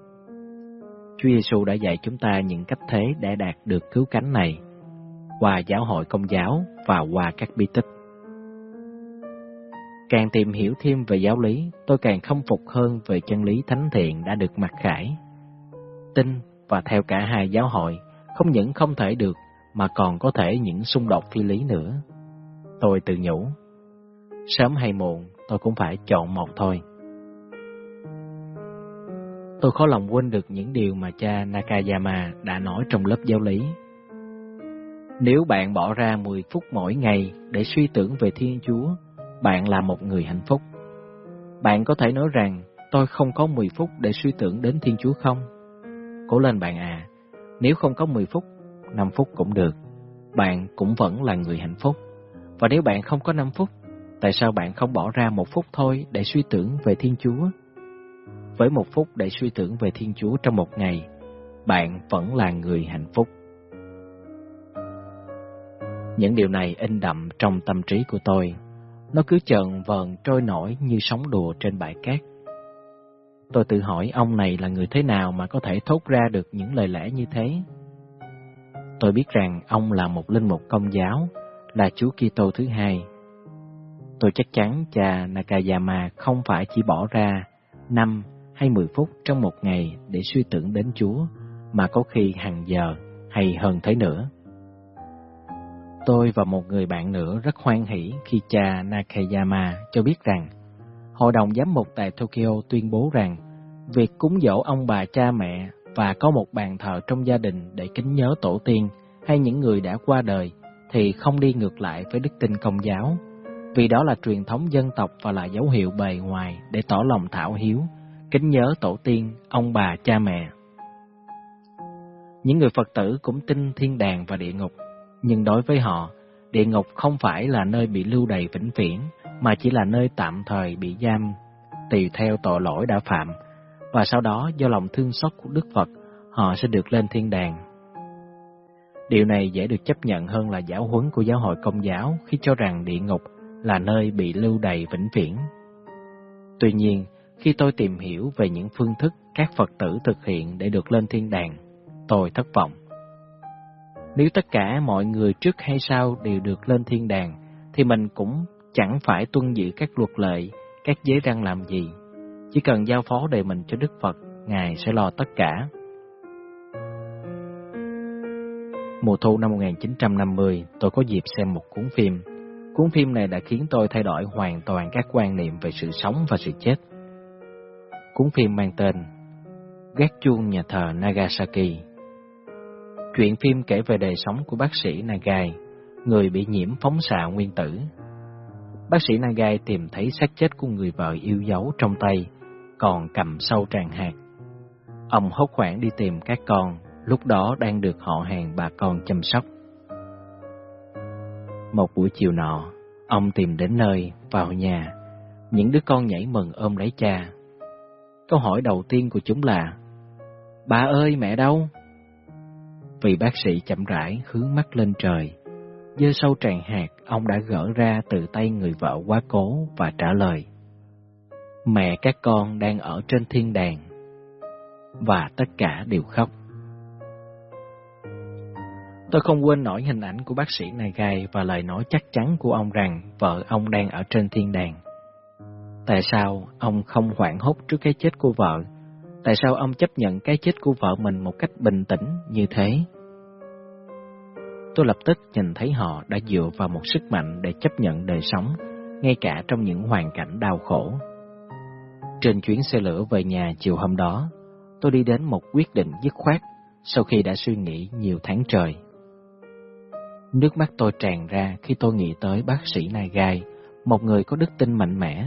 Chúa Giêsu đã dạy chúng ta những cách thế để đạt được cứu cánh này qua giáo hội công giáo và qua các bi tích. Càng tìm hiểu thêm về giáo lý, tôi càng không phục hơn về chân lý thánh thiện đã được mặc khải. Tin và theo cả hai giáo hội không những không thể được mà còn có thể những xung đột phi lý nữa. Tôi tự nhủ, sớm hay muộn tôi cũng phải chọn một thôi. Tôi khó lòng quên được những điều mà cha Nakayama đã nói trong lớp giáo lý. Nếu bạn bỏ ra 10 phút mỗi ngày để suy tưởng về Thiên Chúa, bạn là một người hạnh phúc. Bạn có thể nói rằng, tôi không có 10 phút để suy tưởng đến Thiên Chúa không? Cố lên bạn à, nếu không có 10 phút 5 phút cũng được, bạn cũng vẫn là người hạnh phúc. Và nếu bạn không có 5 phút, tại sao bạn không bỏ ra một phút thôi để suy tưởng về Thiên Chúa? Với một phút để suy tưởng về Thiên Chúa trong một ngày, bạn vẫn là người hạnh phúc. Những điều này in đậm trong tâm trí của tôi. Nó cứ chợn vờn trôi nổi như sóng đùa trên bãi cát. Tôi tự hỏi ông này là người thế nào mà có thể thốt ra được những lời lẽ như thế? Tôi biết rằng ông là một linh mục công giáo, là Chúa Kitô thứ hai. Tôi chắc chắn cha Nakayama không phải chỉ bỏ ra 5 hay 10 phút trong một ngày để suy tưởng đến Chúa, mà có khi hàng giờ hay hơn thế nữa. Tôi và một người bạn nữa rất hoan hỷ khi cha Nakayama cho biết rằng Hội đồng giám mục tại Tokyo tuyên bố rằng việc cúng dỗ ông bà cha mẹ và có một bàn thờ trong gia đình để kính nhớ tổ tiên hay những người đã qua đời thì không đi ngược lại với đức tin công giáo, vì đó là truyền thống dân tộc và là dấu hiệu bề ngoài để tỏ lòng thảo hiếu, kính nhớ tổ tiên, ông bà, cha mẹ. Những người Phật tử cũng tin thiên đàng và địa ngục, nhưng đối với họ, địa ngục không phải là nơi bị lưu đày vĩnh viễn, mà chỉ là nơi tạm thời bị giam, tùy theo tội lỗi đã phạm và sau đó do lòng thương xót của Đức Phật, họ sẽ được lên thiên đàng. Điều này dễ được chấp nhận hơn là giáo huấn của giáo hội công giáo khi cho rằng địa ngục là nơi bị lưu đày vĩnh viễn. Tuy nhiên, khi tôi tìm hiểu về những phương thức các Phật tử thực hiện để được lên thiên đàng, tôi thất vọng. Nếu tất cả mọi người trước hay sau đều được lên thiên đàng, thì mình cũng chẳng phải tuân giữ các luật lệ, các giới răng làm gì. Chỉ cần giao phó đời mình cho Đức Phật, Ngài sẽ lo tất cả. Mùa thu năm 1950, tôi có dịp xem một cuốn phim. Cuốn phim này đã khiến tôi thay đổi hoàn toàn các quan niệm về sự sống và sự chết. Cuốn phim mang tên Gác chuông nhà thờ Nagasaki Chuyện phim kể về đời sống của bác sĩ Nagai, người bị nhiễm phóng xạ nguyên tử. Bác sĩ Nagai tìm thấy xác chết của người vợ yêu dấu trong tay, còn cầm sâu tràn hạt. Ông hốt hoảng đi tìm các con, lúc đó đang được họ hàng bà con chăm sóc. Một buổi chiều nọ, ông tìm đến nơi, vào nhà, những đứa con nhảy mừng ôm lấy cha. Câu hỏi đầu tiên của chúng là, Bà ơi, mẹ đâu? Vì bác sĩ chậm rãi hướng mắt lên trời, dơ sâu tràn hạt ông đã gỡ ra từ tay người vợ quá cố và trả lời. Mẹ các con đang ở trên thiên đàng, và tất cả đều khóc. Tôi không quên nổi hình ảnh của bác sĩ Nagai và lời nói chắc chắn của ông rằng vợ ông đang ở trên thiên đàng. Tại sao ông không hoảng hốt trước cái chết của vợ? Tại sao ông chấp nhận cái chết của vợ mình một cách bình tĩnh như thế? Tôi lập tức nhìn thấy họ đã dựa vào một sức mạnh để chấp nhận đời sống, ngay cả trong những hoàn cảnh đau khổ. Trên chuyến xe lửa về nhà chiều hôm đó, tôi đi đến một quyết định dứt khoát sau khi đã suy nghĩ nhiều tháng trời. Nước mắt tôi tràn ra khi tôi nghĩ tới bác sĩ Nagai, một người có đức tin mạnh mẽ.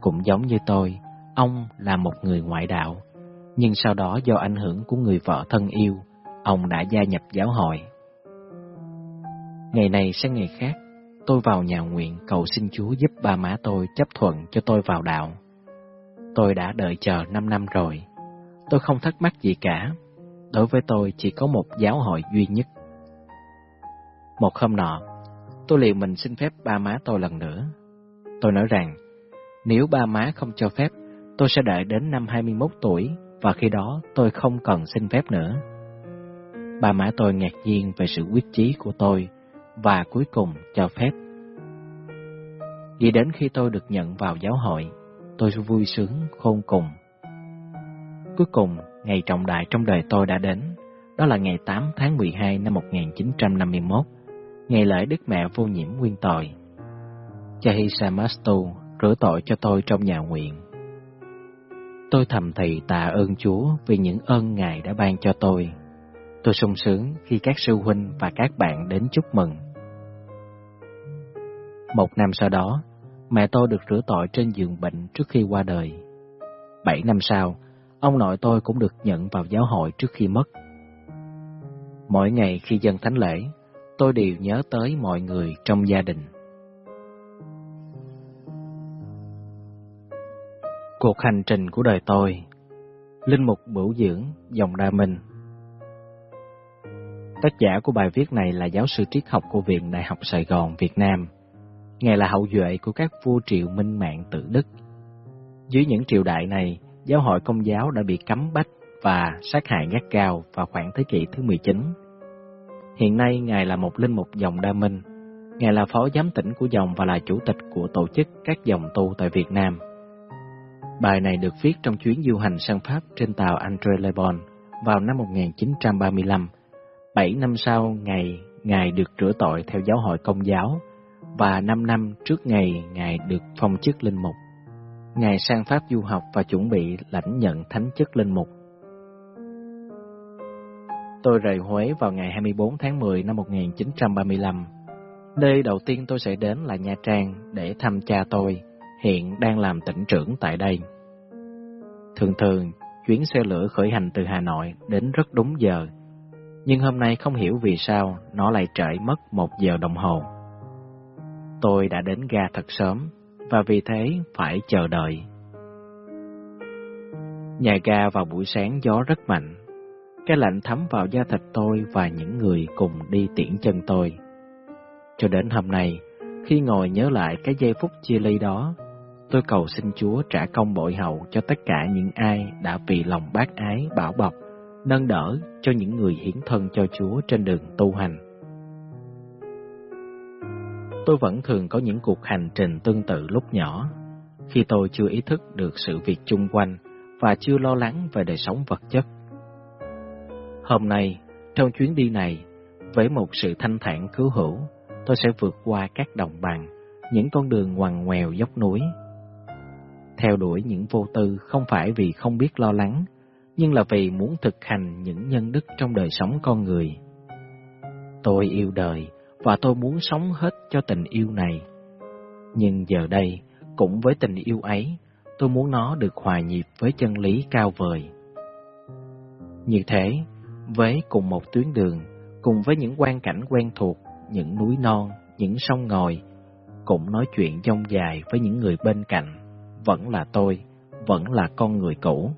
Cũng giống như tôi, ông là một người ngoại đạo, nhưng sau đó do ảnh hưởng của người vợ thân yêu, ông đã gia nhập giáo hội. Ngày này sang ngày khác, tôi vào nhà nguyện cầu xin Chúa giúp ba má tôi chấp thuận cho tôi vào đạo. Tôi đã đợi chờ 5 năm rồi. Tôi không thắc mắc gì cả. Đối với tôi chỉ có một giáo hội duy nhất. Một hôm nọ, tôi liệu mình xin phép ba má tôi lần nữa. Tôi nói rằng, nếu ba má không cho phép, tôi sẽ đợi đến năm 21 tuổi và khi đó tôi không cần xin phép nữa. Ba má tôi ngạc nhiên về sự quyết chí của tôi và cuối cùng cho phép. Vì đến khi tôi được nhận vào giáo hội, tôi vui sướng khôn cùng. Cuối cùng, ngày trọng đại trong đời tôi đã đến, đó là ngày 8 tháng 12 năm 1951, ngày lễ Đức Mẹ vô nhiễm nguyên tội. Cha Hisamastu rửa tội cho tôi trong nhà nguyện. Tôi thầm thì tạ ơn Chúa vì những ơn Ngài đã ban cho tôi Tôi sung sướng khi các sư huynh và các bạn đến chúc mừng. Một năm sau đó, mẹ tôi được rửa tội trên giường bệnh trước khi qua đời. Bảy năm sau, ông nội tôi cũng được nhận vào giáo hội trước khi mất. Mỗi ngày khi dân thánh lễ, tôi đều nhớ tới mọi người trong gia đình. Cuộc hành trình của đời tôi Linh mục bửu dưỡng dòng Đa Minh Tác giả của bài viết này là giáo sư triết học của Viện Đại học Sài Gòn, Việt Nam. Ngài là hậu duệ của các vua triệu minh mạng tự Đức. Dưới những triều đại này, giáo hội công giáo đã bị cấm bách và sát hại gắt gao vào khoảng thế kỷ thứ 19. Hiện nay, Ngài là một linh mục dòng Đa Minh. Ngài là phó giám tỉnh của dòng và là chủ tịch của tổ chức các dòng tu tại Việt Nam. Bài này được viết trong chuyến du hành sang Pháp trên tàu André Le Bon vào năm 1935 Bảy năm sau ngày Ngài được rửa tội theo giáo hội công giáo và năm năm trước ngày Ngài được phong chức linh mục. Ngài sang Pháp du học và chuẩn bị lãnh nhận thánh chức linh mục. Tôi rời Huế vào ngày 24 tháng 10 năm 1935. Nơi đầu tiên tôi sẽ đến là Nha Trang để thăm cha tôi, hiện đang làm tỉnh trưởng tại đây. Thường thường, chuyến xe lửa khởi hành từ Hà Nội đến rất đúng giờ nhưng hôm nay không hiểu vì sao nó lại trễ mất một giờ đồng hồ. Tôi đã đến ga thật sớm và vì thế phải chờ đợi. Nhà ga vào buổi sáng gió rất mạnh. Cái lạnh thấm vào da thịt tôi và những người cùng đi tiễn chân tôi. Cho đến hôm nay, khi ngồi nhớ lại cái giây phút chia ly đó, tôi cầu xin Chúa trả công bội hậu cho tất cả những ai đã vì lòng bác ái bảo bọc nâng đỡ cho những người hiến thân cho Chúa trên đường tu hành. tôi vẫn thường có những cuộc hành trình tương tự lúc nhỏ, khi tôi chưa ý thức được sự việc chung quanh và chưa lo lắng về đời sống vật chất. Hôm nay, trong chuyến đi này, với một sự thanh thản cứu hữu, tôi sẽ vượt qua các đồng bằng, những con đường ngoằn ngoèo dốc núi. Theo đuổi những vô tư không phải vì không biết lo lắng, nhưng là vì muốn thực hành những nhân đức trong đời sống con người. Tôi yêu đời và tôi muốn sống hết cho tình yêu này. Nhưng giờ đây, cũng với tình yêu ấy, tôi muốn nó được hòa nhịp với chân lý cao vời. Như thế, với cùng một tuyến đường, cùng với những quan cảnh quen thuộc, những núi non, những sông ngòi, cũng nói chuyện dông dài với những người bên cạnh, vẫn là tôi, vẫn là con người cũ.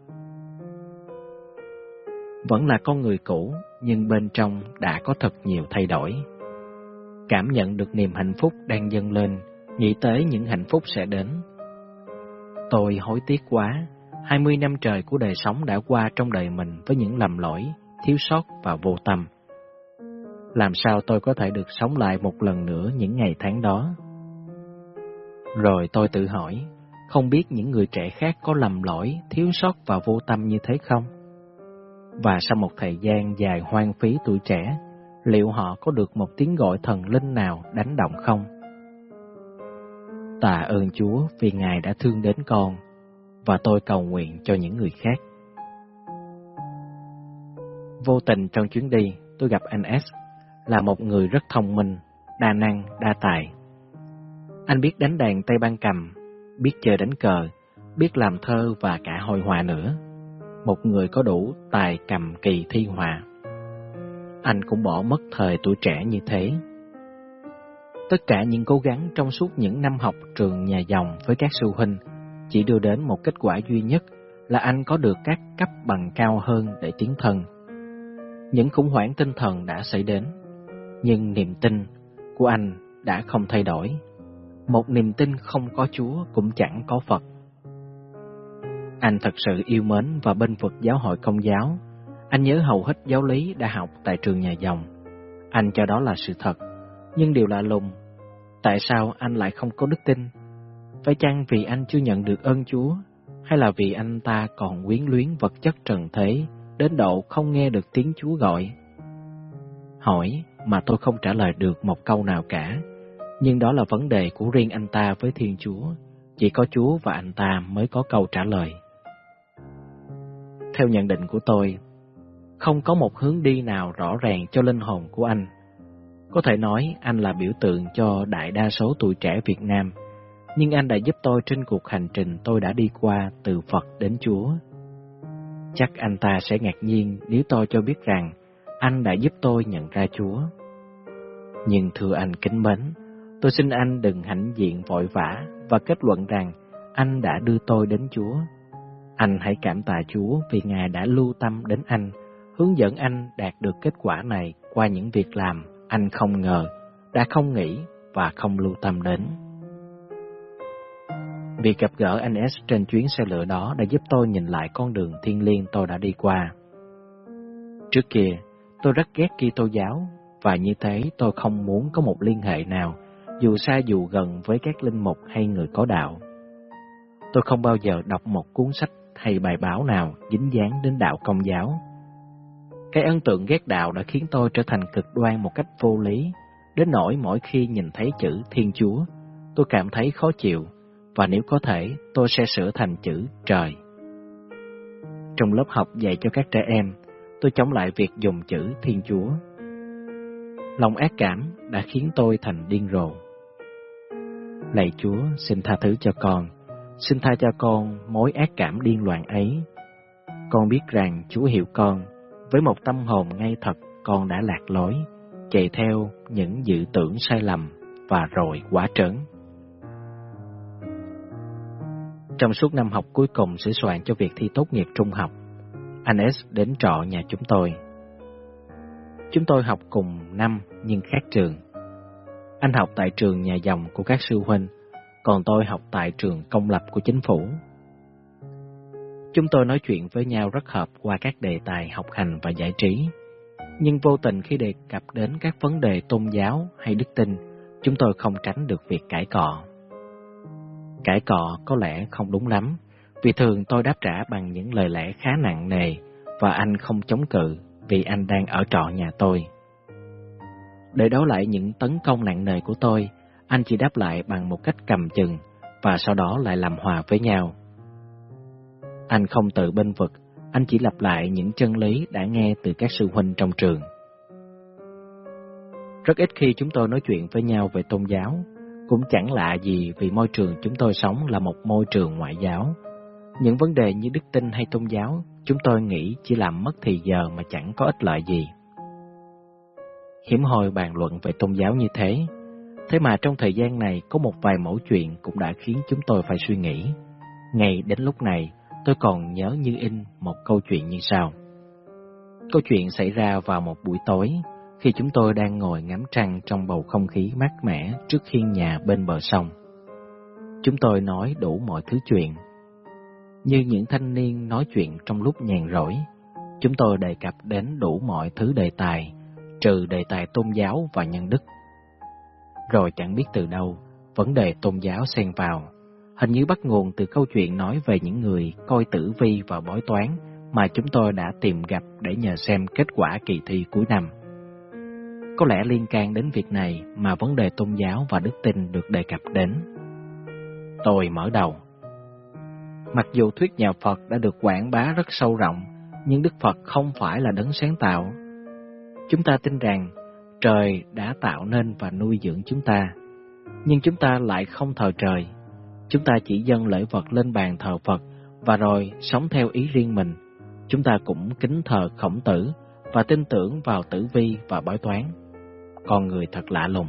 Vẫn là con người cũ, nhưng bên trong đã có thật nhiều thay đổi. Cảm nhận được niềm hạnh phúc đang dâng lên, nghĩ tới những hạnh phúc sẽ đến. Tôi hối tiếc quá, 20 năm trời của đời sống đã qua trong đời mình với những lầm lỗi, thiếu sót và vô tâm. Làm sao tôi có thể được sống lại một lần nữa những ngày tháng đó? Rồi tôi tự hỏi, không biết những người trẻ khác có lầm lỗi, thiếu sót và vô tâm như thế không? Và sau một thời gian dài hoang phí tuổi trẻ, liệu họ có được một tiếng gọi thần linh nào đánh động không? Tạ ơn Chúa vì Ngài đã thương đến con, và tôi cầu nguyện cho những người khác. Vô tình trong chuyến đi, tôi gặp anh S, là một người rất thông minh, đa năng, đa tài. Anh biết đánh đàn tay ban cầm, biết chơi đánh cờ, biết làm thơ và cả hội họa nữa. Một người có đủ tài cầm kỳ thi họa Anh cũng bỏ mất thời tuổi trẻ như thế. Tất cả những cố gắng trong suốt những năm học trường nhà dòng với các sư huynh chỉ đưa đến một kết quả duy nhất là anh có được các cấp bằng cao hơn để tiến thân. Những khủng hoảng tinh thần đã xảy đến, nhưng niềm tin của anh đã không thay đổi. Một niềm tin không có Chúa cũng chẳng có Phật. Anh thật sự yêu mến và bên vực giáo hội công giáo. Anh nhớ hầu hết giáo lý đã học tại trường nhà dòng. Anh cho đó là sự thật. Nhưng điều lạ lùng, tại sao anh lại không có đức tin? Phải chăng vì anh chưa nhận được ơn Chúa, hay là vì anh ta còn quyến luyến vật chất trần thế, đến độ không nghe được tiếng Chúa gọi? Hỏi mà tôi không trả lời được một câu nào cả, nhưng đó là vấn đề của riêng anh ta với Thiên Chúa, chỉ có Chúa và anh ta mới có câu trả lời. Theo nhận định của tôi, không có một hướng đi nào rõ ràng cho linh hồn của anh. Có thể nói anh là biểu tượng cho đại đa số tuổi trẻ Việt Nam, nhưng anh đã giúp tôi trên cuộc hành trình tôi đã đi qua từ Phật đến Chúa. Chắc anh ta sẽ ngạc nhiên nếu tôi cho biết rằng anh đã giúp tôi nhận ra Chúa. Nhưng thưa anh kính mến, tôi xin anh đừng hãnh diện vội vã và kết luận rằng anh đã đưa tôi đến Chúa. Anh hãy cảm tạ Chúa vì Ngài đã lưu tâm đến anh, hướng dẫn anh đạt được kết quả này qua những việc làm anh không ngờ, đã không nghĩ và không lưu tâm đến. Việc gặp gỡ anh S trên chuyến xe lửa đó đã giúp tôi nhìn lại con đường thiên liêng tôi đã đi qua. Trước kia, tôi rất ghét Kitô giáo và như thế tôi không muốn có một liên hệ nào, dù xa dù gần với các linh mục hay người có đạo. Tôi không bao giờ đọc một cuốn sách hay bài báo nào dính dáng đến đạo công giáo. Cái ấn tượng ghét đạo đã khiến tôi trở thành cực đoan một cách vô lý, đến nỗi mỗi khi nhìn thấy chữ Thiên Chúa, tôi cảm thấy khó chịu, và nếu có thể, tôi sẽ sửa thành chữ Trời. Trong lớp học dạy cho các trẻ em, tôi chống lại việc dùng chữ Thiên Chúa. Lòng ác cảm đã khiến tôi thành điên rồ. Lạy Chúa, xin tha thứ cho con, xin tha cho con mối ác cảm điên loạn ấy. Con biết rằng Chúa hiểu con, với một tâm hồn ngay thật con đã lạc lối, chạy theo những dự tưởng sai lầm và rồi quá trớn. Trong suốt năm học cuối cùng sửa soạn cho việc thi tốt nghiệp trung học, anh S đến trọ nhà chúng tôi. Chúng tôi học cùng năm nhưng khác trường. Anh học tại trường nhà dòng của các sư huynh, còn tôi học tại trường công lập của chính phủ. Chúng tôi nói chuyện với nhau rất hợp qua các đề tài học hành và giải trí. Nhưng vô tình khi đề cập đến các vấn đề tôn giáo hay đức tin, chúng tôi không tránh được việc cãi cọ. Cãi cọ có lẽ không đúng lắm, vì thường tôi đáp trả bằng những lời lẽ khá nặng nề và anh không chống cự vì anh đang ở trọ nhà tôi. Để đấu lại những tấn công nặng nề của tôi, anh chỉ đáp lại bằng một cách cầm chừng và sau đó lại làm hòa với nhau. Anh không tự bên vực, anh chỉ lặp lại những chân lý đã nghe từ các sư huynh trong trường. Rất ít khi chúng tôi nói chuyện với nhau về tôn giáo, cũng chẳng lạ gì vì môi trường chúng tôi sống là một môi trường ngoại giáo. Những vấn đề như đức tin hay tôn giáo, chúng tôi nghĩ chỉ làm mất thì giờ mà chẳng có ích lợi gì. Hiếm hoi bàn luận về tôn giáo như thế, thế mà trong thời gian này có một vài mẫu chuyện cũng đã khiến chúng tôi phải suy nghĩ. Ngay đến lúc này, tôi còn nhớ như in một câu chuyện như sau. Câu chuyện xảy ra vào một buổi tối, khi chúng tôi đang ngồi ngắm trăng trong bầu không khí mát mẻ trước khiên nhà bên bờ sông. Chúng tôi nói đủ mọi thứ chuyện. Như những thanh niên nói chuyện trong lúc nhàn rỗi, chúng tôi đề cập đến đủ mọi thứ đề tài, trừ đề tài tôn giáo và nhân đức. Rồi chẳng biết từ đâu, vấn đề tôn giáo xen vào, hình như bắt nguồn từ câu chuyện nói về những người coi tử vi và bói toán mà chúng tôi đã tìm gặp để nhờ xem kết quả kỳ thi cuối năm. Có lẽ liên can đến việc này mà vấn đề tôn giáo và đức tin được đề cập đến. Tôi mở đầu. Mặc dù thuyết nhà Phật đã được quảng bá rất sâu rộng, nhưng Đức Phật không phải là đấng sáng tạo. Chúng ta tin rằng trời đã tạo nên và nuôi dưỡng chúng ta, nhưng chúng ta lại không thờ trời. Chúng ta chỉ dâng lễ vật lên bàn thờ Phật và rồi sống theo ý riêng mình. Chúng ta cũng kính thờ khổng tử và tin tưởng vào tử vi và bói toán con người thật lạ lùng.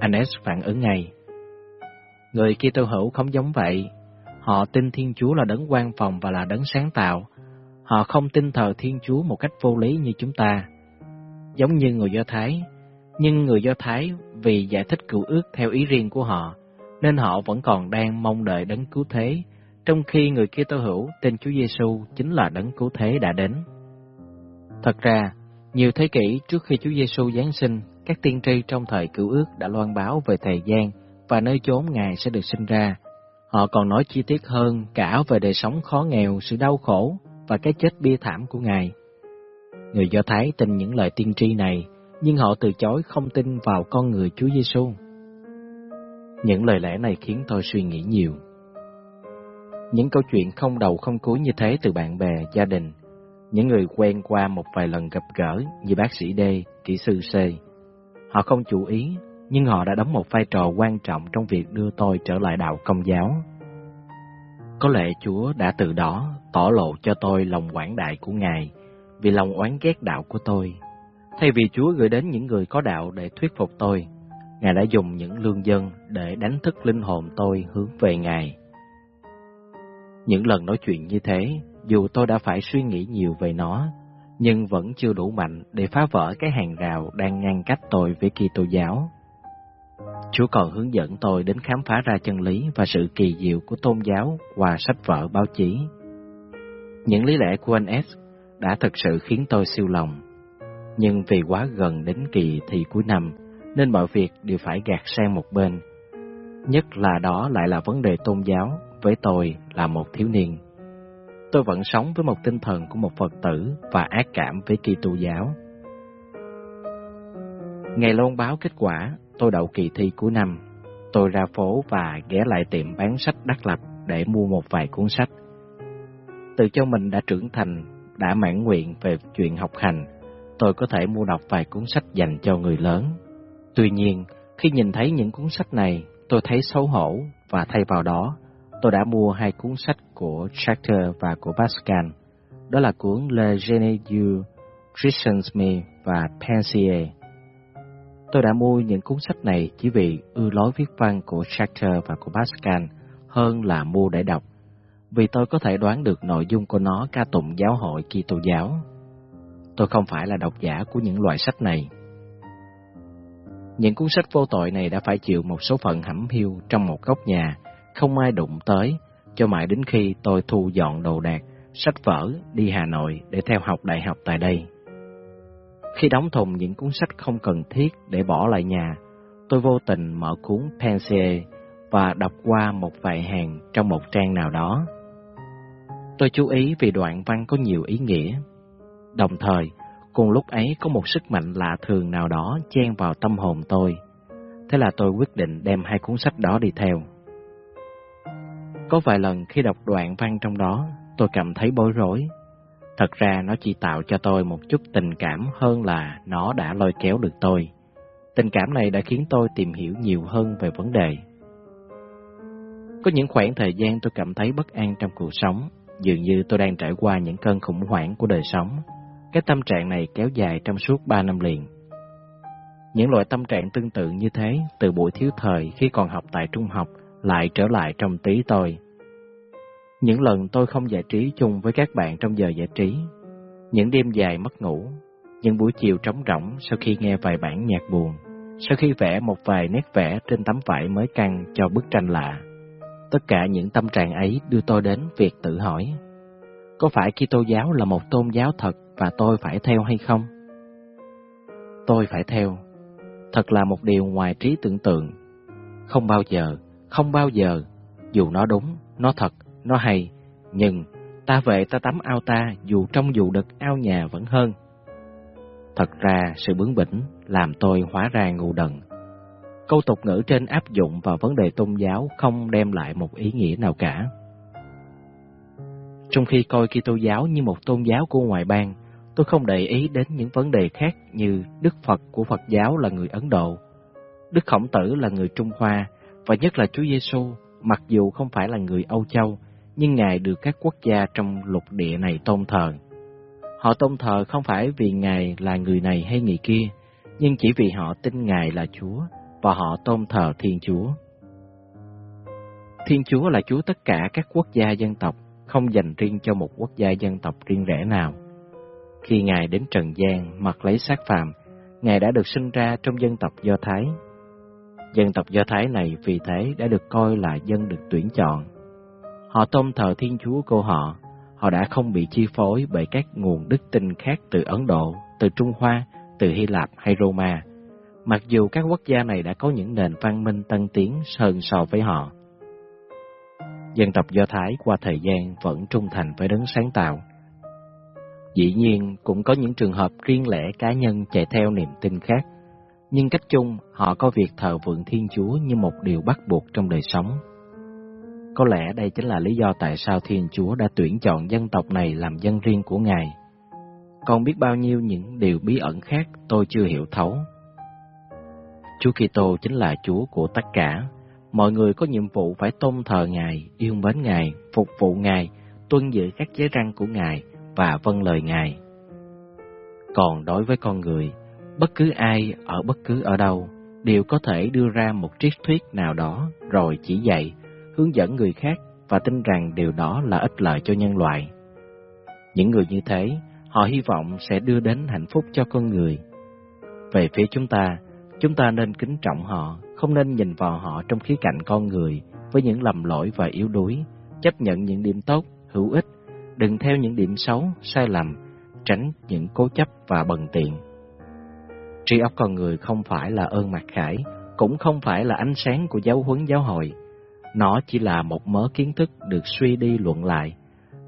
Anes phản ứng ngay. Người kia tôi hữu không giống vậy. Họ tin Thiên Chúa là đấng quan phòng và là đấng sáng tạo. Họ không tin thờ Thiên Chúa một cách vô lý như chúng ta. Giống như người Do Thái. Nhưng người Do Thái vì giải thích cựu ước theo ý riêng của họ, nên họ vẫn còn đang mong đợi đấng cứu thế, trong khi người kia tôi hữu tên Chúa Giêsu chính là đấng cứu thế đã đến. Thật ra, nhiều thế kỷ trước khi Chúa Giêsu giáng sinh, các tiên tri trong thời cựu ước đã loan báo về thời gian và nơi chốn Ngài sẽ được sinh ra. Họ còn nói chi tiết hơn cả về đời sống khó nghèo, sự đau khổ và cái chết bi thảm của Ngài. Người Do Thái tin những lời tiên tri này, nhưng họ từ chối không tin vào con người Chúa Giêsu. Những lời lẽ này khiến tôi suy nghĩ nhiều. Những câu chuyện không đầu không cuối như thế từ bạn bè, gia đình những người quen qua một vài lần gặp gỡ như bác sĩ D, kỹ sư C. Họ không chú ý, nhưng họ đã đóng một vai trò quan trọng trong việc đưa tôi trở lại đạo công giáo. Có lẽ Chúa đã từ đó tỏ lộ cho tôi lòng quảng đại của Ngài vì lòng oán ghét đạo của tôi. Thay vì Chúa gửi đến những người có đạo để thuyết phục tôi, Ngài đã dùng những lương dân để đánh thức linh hồn tôi hướng về Ngài. Những lần nói chuyện như thế, dù tôi đã phải suy nghĩ nhiều về nó, nhưng vẫn chưa đủ mạnh để phá vỡ cái hàng rào đang ngăn cách tôi với Kitô giáo. Chúa còn hướng dẫn tôi đến khám phá ra chân lý và sự kỳ diệu của tôn giáo qua sách vở báo chí. Những lý lẽ của anh S đã thực sự khiến tôi siêu lòng. Nhưng vì quá gần đến kỳ thi cuối năm, nên mọi việc đều phải gạt sang một bên. Nhất là đó lại là vấn đề tôn giáo, với tôi là một thiếu niên tôi vẫn sống với một tinh thần của một Phật tử và ác cảm với Kitô giáo. Ngày loan báo kết quả, tôi đậu kỳ thi cuối năm. Tôi ra phố và ghé lại tiệm bán sách đắt lập để mua một vài cuốn sách. Từ cho mình đã trưởng thành, đã mãn nguyện về chuyện học hành, tôi có thể mua đọc vài cuốn sách dành cho người lớn. Tuy nhiên, khi nhìn thấy những cuốn sách này, tôi thấy xấu hổ và thay vào đó, tôi đã mua hai cuốn sách của Charter và của Pascal. Đó là cuốn Le Génie du Christianisme và Pensier. Tôi đã mua những cuốn sách này chỉ vì ưa lối viết văn của Charter và của Pascal hơn là mua để đọc, vì tôi có thể đoán được nội dung của nó ca tụng giáo hội Kitô giáo. Tôi không phải là độc giả của những loại sách này. Những cuốn sách vô tội này đã phải chịu một số phận hẩm hiu trong một góc nhà không ai đụng tới, cho mãi đến khi tôi thu dọn đồ đạc, sách vở, đi Hà Nội để theo học đại học tại đây. Khi đóng thùng những cuốn sách không cần thiết để bỏ lại nhà, tôi vô tình mở cuốn Pensier và đọc qua một vài hàng trong một trang nào đó. Tôi chú ý vì đoạn văn có nhiều ý nghĩa. Đồng thời, cùng lúc ấy có một sức mạnh lạ thường nào đó chen vào tâm hồn tôi. Thế là tôi quyết định đem hai cuốn sách đó đi theo. Có vài lần khi đọc đoạn văn trong đó, tôi cảm thấy bối rối. Thật ra nó chỉ tạo cho tôi một chút tình cảm hơn là nó đã lôi kéo được tôi. Tình cảm này đã khiến tôi tìm hiểu nhiều hơn về vấn đề. Có những khoảng thời gian tôi cảm thấy bất an trong cuộc sống, dường như tôi đang trải qua những cơn khủng hoảng của đời sống. Cái tâm trạng này kéo dài trong suốt ba năm liền. Những loại tâm trạng tương tự như thế từ buổi thiếu thời khi còn học tại trung học lại trở lại trong tí tôi. Những lần tôi không giải trí chung với các bạn trong giờ giải trí, những đêm dài mất ngủ, những buổi chiều trống rỗng sau khi nghe vài bản nhạc buồn, sau khi vẽ một vài nét vẽ trên tấm vải mới căng cho bức tranh lạ. Tất cả những tâm trạng ấy đưa tôi đến việc tự hỏi, có phải Kitô giáo là một tôn giáo thật và tôi phải theo hay không? Tôi phải theo, thật là một điều ngoài trí tưởng tượng. Không bao giờ, không bao giờ, dù nó đúng, nó thật, nó hay, nhưng ta về ta tắm ao ta dù trong dù đực ao nhà vẫn hơn. Thật ra sự bướng bỉnh làm tôi hóa ra ngu đần. Câu tục ngữ trên áp dụng vào vấn đề tôn giáo không đem lại một ý nghĩa nào cả. Trong khi coi Kitô giáo như một tôn giáo của ngoại bang, tôi không để ý đến những vấn đề khác như Đức Phật của Phật giáo là người Ấn Độ, Đức Khổng Tử là người Trung Hoa và nhất là Chúa Giêsu, mặc dù không phải là người Âu Châu, nhưng Ngài được các quốc gia trong lục địa này tôn thờ. Họ tôn thờ không phải vì Ngài là người này hay người kia, nhưng chỉ vì họ tin Ngài là Chúa và họ tôn thờ Thiên Chúa. Thiên Chúa là Chúa tất cả các quốc gia dân tộc, không dành riêng cho một quốc gia dân tộc riêng rẽ nào. Khi Ngài đến Trần gian mặc lấy xác phàm, Ngài đã được sinh ra trong dân tộc Do Thái. Dân tộc Do Thái này vì thế đã được coi là dân được tuyển chọn. Họ tôn thờ Thiên Chúa của họ, họ đã không bị chi phối bởi các nguồn đức tin khác từ Ấn Độ, từ Trung Hoa, từ Hy Lạp hay Roma. Mặc dù các quốc gia này đã có những nền văn minh tân tiến hơn so với họ. Dân tộc Do Thái qua thời gian vẫn trung thành với đấng sáng tạo. Dĩ nhiên cũng có những trường hợp riêng lẻ cá nhân chạy theo niềm tin khác, nhưng cách chung họ có việc thờ vượng Thiên Chúa như một điều bắt buộc trong đời sống. Có lẽ đây chính là lý do tại sao Thiên Chúa đã tuyển chọn dân tộc này làm dân riêng của Ngài. Còn biết bao nhiêu những điều bí ẩn khác tôi chưa hiểu thấu. Chúa Kitô chính là Chúa của tất cả. Mọi người có nhiệm vụ phải tôn thờ Ngài, yêu mến Ngài, phục vụ Ngài, tuân giữ các giới răn của Ngài và vâng lời Ngài. Còn đối với con người, bất cứ ai ở bất cứ ở đâu đều có thể đưa ra một triết thuyết nào đó rồi chỉ dạy hướng dẫn người khác và tin rằng điều đó là ích lợi cho nhân loại. Những người như thế, họ hy vọng sẽ đưa đến hạnh phúc cho con người. Về phía chúng ta, chúng ta nên kính trọng họ, không nên nhìn vào họ trong khía cạnh con người với những lầm lỗi và yếu đuối, chấp nhận những điểm tốt, hữu ích, đừng theo những điểm xấu, sai lầm, tránh những cố chấp và bần tiện. Tri óc con người không phải là ơn mặc khải, cũng không phải là ánh sáng của giáo huấn giáo hội, nó chỉ là một mớ kiến thức được suy đi luận lại,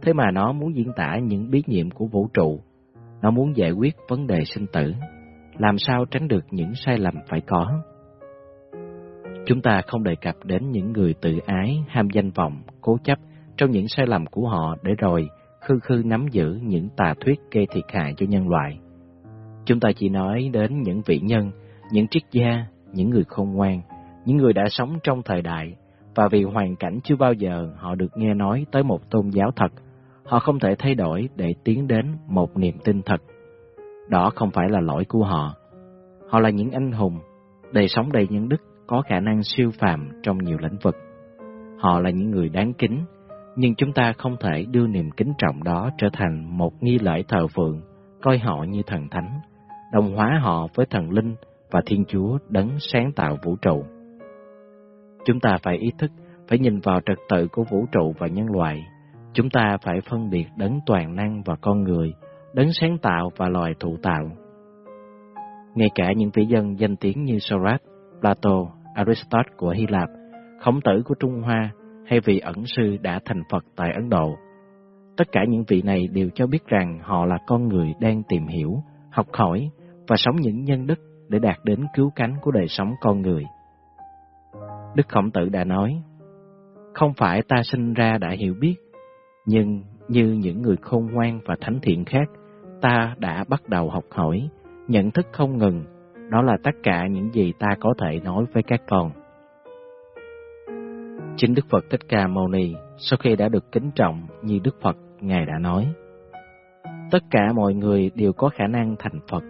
thế mà nó muốn diễn tả những bí nhiệm của vũ trụ. Nó muốn giải quyết vấn đề sinh tử, làm sao tránh được những sai lầm phải có. Chúng ta không đề cập đến những người tự ái, ham danh vọng, cố chấp trong những sai lầm của họ để rồi khư khư nắm giữ những tà thuyết gây thiệt hại cho nhân loại. Chúng ta chỉ nói đến những vị nhân, những triết gia, những người khôn ngoan, những người đã sống trong thời đại và vì hoàn cảnh chưa bao giờ họ được nghe nói tới một tôn giáo thật, họ không thể thay đổi để tiến đến một niềm tin thật. Đó không phải là lỗi của họ. Họ là những anh hùng, đầy sống đầy nhân đức, có khả năng siêu phàm trong nhiều lĩnh vực. Họ là những người đáng kính, nhưng chúng ta không thể đưa niềm kính trọng đó trở thành một nghi lễ thờ phượng, coi họ như thần thánh, đồng hóa họ với thần linh và Thiên Chúa đấng sáng tạo vũ trụ. Chúng ta phải ý thức, phải nhìn vào trật tự của vũ trụ và nhân loại. Chúng ta phải phân biệt đấng toàn năng và con người, đấng sáng tạo và loài thụ tạo. Ngay cả những vĩ dân danh tiếng như Socrates, Plato, Aristotle của Hy Lạp, Khổng Tử của Trung Hoa hay vị ẩn sư đã thành Phật tại Ấn Độ. Tất cả những vị này đều cho biết rằng họ là con người đang tìm hiểu, học hỏi và sống những nhân đức để đạt đến cứu cánh của đời sống con người. Đức Khổng Tử đã nói, không phải ta sinh ra đã hiểu biết, nhưng như những người khôn ngoan và thánh thiện khác, ta đã bắt đầu học hỏi, nhận thức không ngừng, đó là tất cả những gì ta có thể nói với các con. Chính Đức Phật Thích Ca Mâu Ni sau khi đã được kính trọng như Đức Phật Ngài đã nói, tất cả mọi người đều có khả năng thành Phật.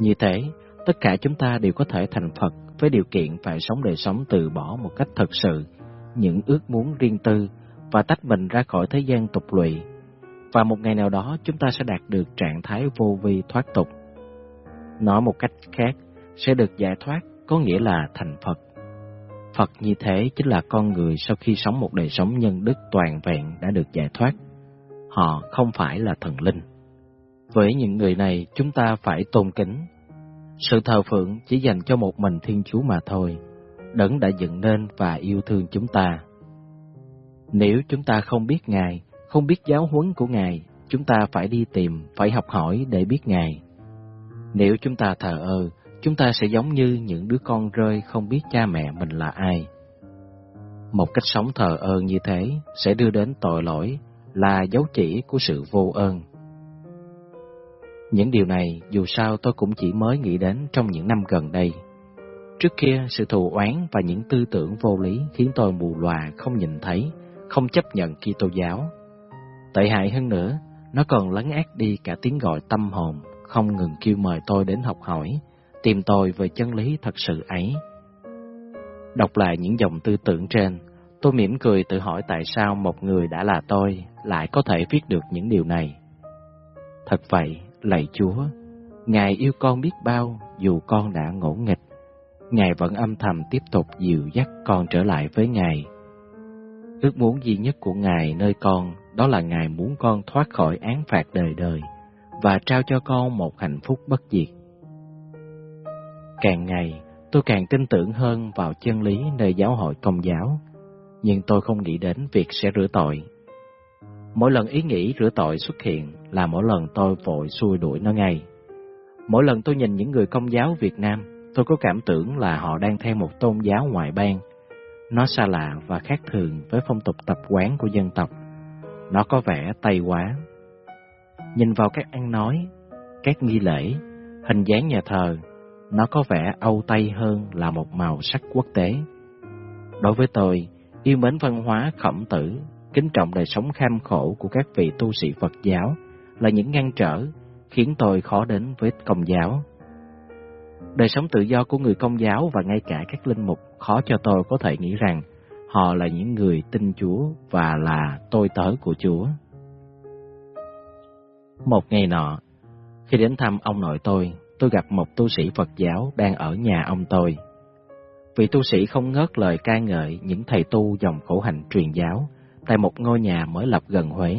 Như thế, tất cả chúng ta đều có thể thành Phật với điều kiện phải sống đời sống từ bỏ một cách thật sự những ước muốn riêng tư và tách mình ra khỏi thế gian tục lụy. Và một ngày nào đó chúng ta sẽ đạt được trạng thái vô vi thoát tục. Nói một cách khác, sẽ được giải thoát có nghĩa là thành Phật. Phật như thế chính là con người sau khi sống một đời sống nhân đức toàn vẹn đã được giải thoát. Họ không phải là thần linh. Với những người này chúng ta phải tôn kính. Sự thờ phượng chỉ dành cho một mình Thiên Chúa mà thôi, đấng đã dựng nên và yêu thương chúng ta. Nếu chúng ta không biết Ngài, không biết giáo huấn của Ngài, chúng ta phải đi tìm, phải học hỏi để biết Ngài. Nếu chúng ta thờ ơ, chúng ta sẽ giống như những đứa con rơi không biết cha mẹ mình là ai. Một cách sống thờ ơ như thế sẽ đưa đến tội lỗi, là dấu chỉ của sự vô ơn. Những điều này dù sao tôi cũng chỉ mới nghĩ đến trong những năm gần đây. Trước kia, sự thù oán và những tư tưởng vô lý khiến tôi mù lòa không nhìn thấy, không chấp nhận Kitô giáo. Tệ hại hơn nữa, nó còn lấn át đi cả tiếng gọi tâm hồn, không ngừng kêu mời tôi đến học hỏi, tìm tôi về chân lý thật sự ấy. Đọc lại những dòng tư tưởng trên, tôi mỉm cười tự hỏi tại sao một người đã là tôi lại có thể viết được những điều này. Thật vậy, lạy Chúa, Ngài yêu con biết bao dù con đã ngỗ nghịch. Ngài vẫn âm thầm tiếp tục dìu dắt con trở lại với Ngài. Ước muốn duy nhất của Ngài nơi con đó là Ngài muốn con thoát khỏi án phạt đời đời và trao cho con một hạnh phúc bất diệt. Càng ngày, tôi càng tin tưởng hơn vào chân lý nơi giáo hội công giáo, nhưng tôi không nghĩ đến việc sẽ rửa tội. Mỗi lần ý nghĩ rửa tội xuất hiện là mỗi lần tôi vội xua đuổi nó ngay. Mỗi lần tôi nhìn những người công giáo Việt Nam, tôi có cảm tưởng là họ đang theo một tôn giáo ngoại bang. Nó xa lạ và khác thường với phong tục tập quán của dân tộc. Nó có vẻ tây quá. Nhìn vào các ăn nói, các nghi lễ, hình dáng nhà thờ, nó có vẻ Âu Tây hơn là một màu sắc quốc tế. Đối với tôi, yêu mến văn hóa khổng tử, kính trọng đời sống kham khổ của các vị tu sĩ Phật giáo là những ngăn trở khiến tôi khó đến với công giáo. Đời sống tự do của người công giáo và ngay cả các linh mục khó cho tôi có thể nghĩ rằng họ là những người tin Chúa và là tôi tớ của Chúa. Một ngày nọ, khi đến thăm ông nội tôi, tôi gặp một tu sĩ Phật giáo đang ở nhà ông tôi. Vị tu sĩ không ngớt lời ca ngợi những thầy tu dòng khổ hạnh truyền giáo tại một ngôi nhà mới lập gần Huế.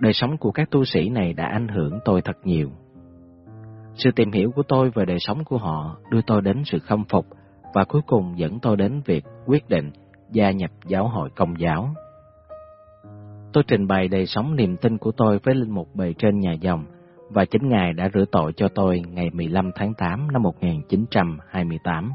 Đời sống của các tu sĩ này đã ảnh hưởng tôi thật nhiều. Sự tìm hiểu của tôi về đời sống của họ đưa tôi đến sự khâm phục và cuối cùng dẫn tôi đến việc quyết định gia nhập giáo hội công giáo. Tôi trình bày đời sống niềm tin của tôi với linh mục bề trên nhà dòng và chính Ngài đã rửa tội cho tôi ngày 15 tháng 8 năm 1928.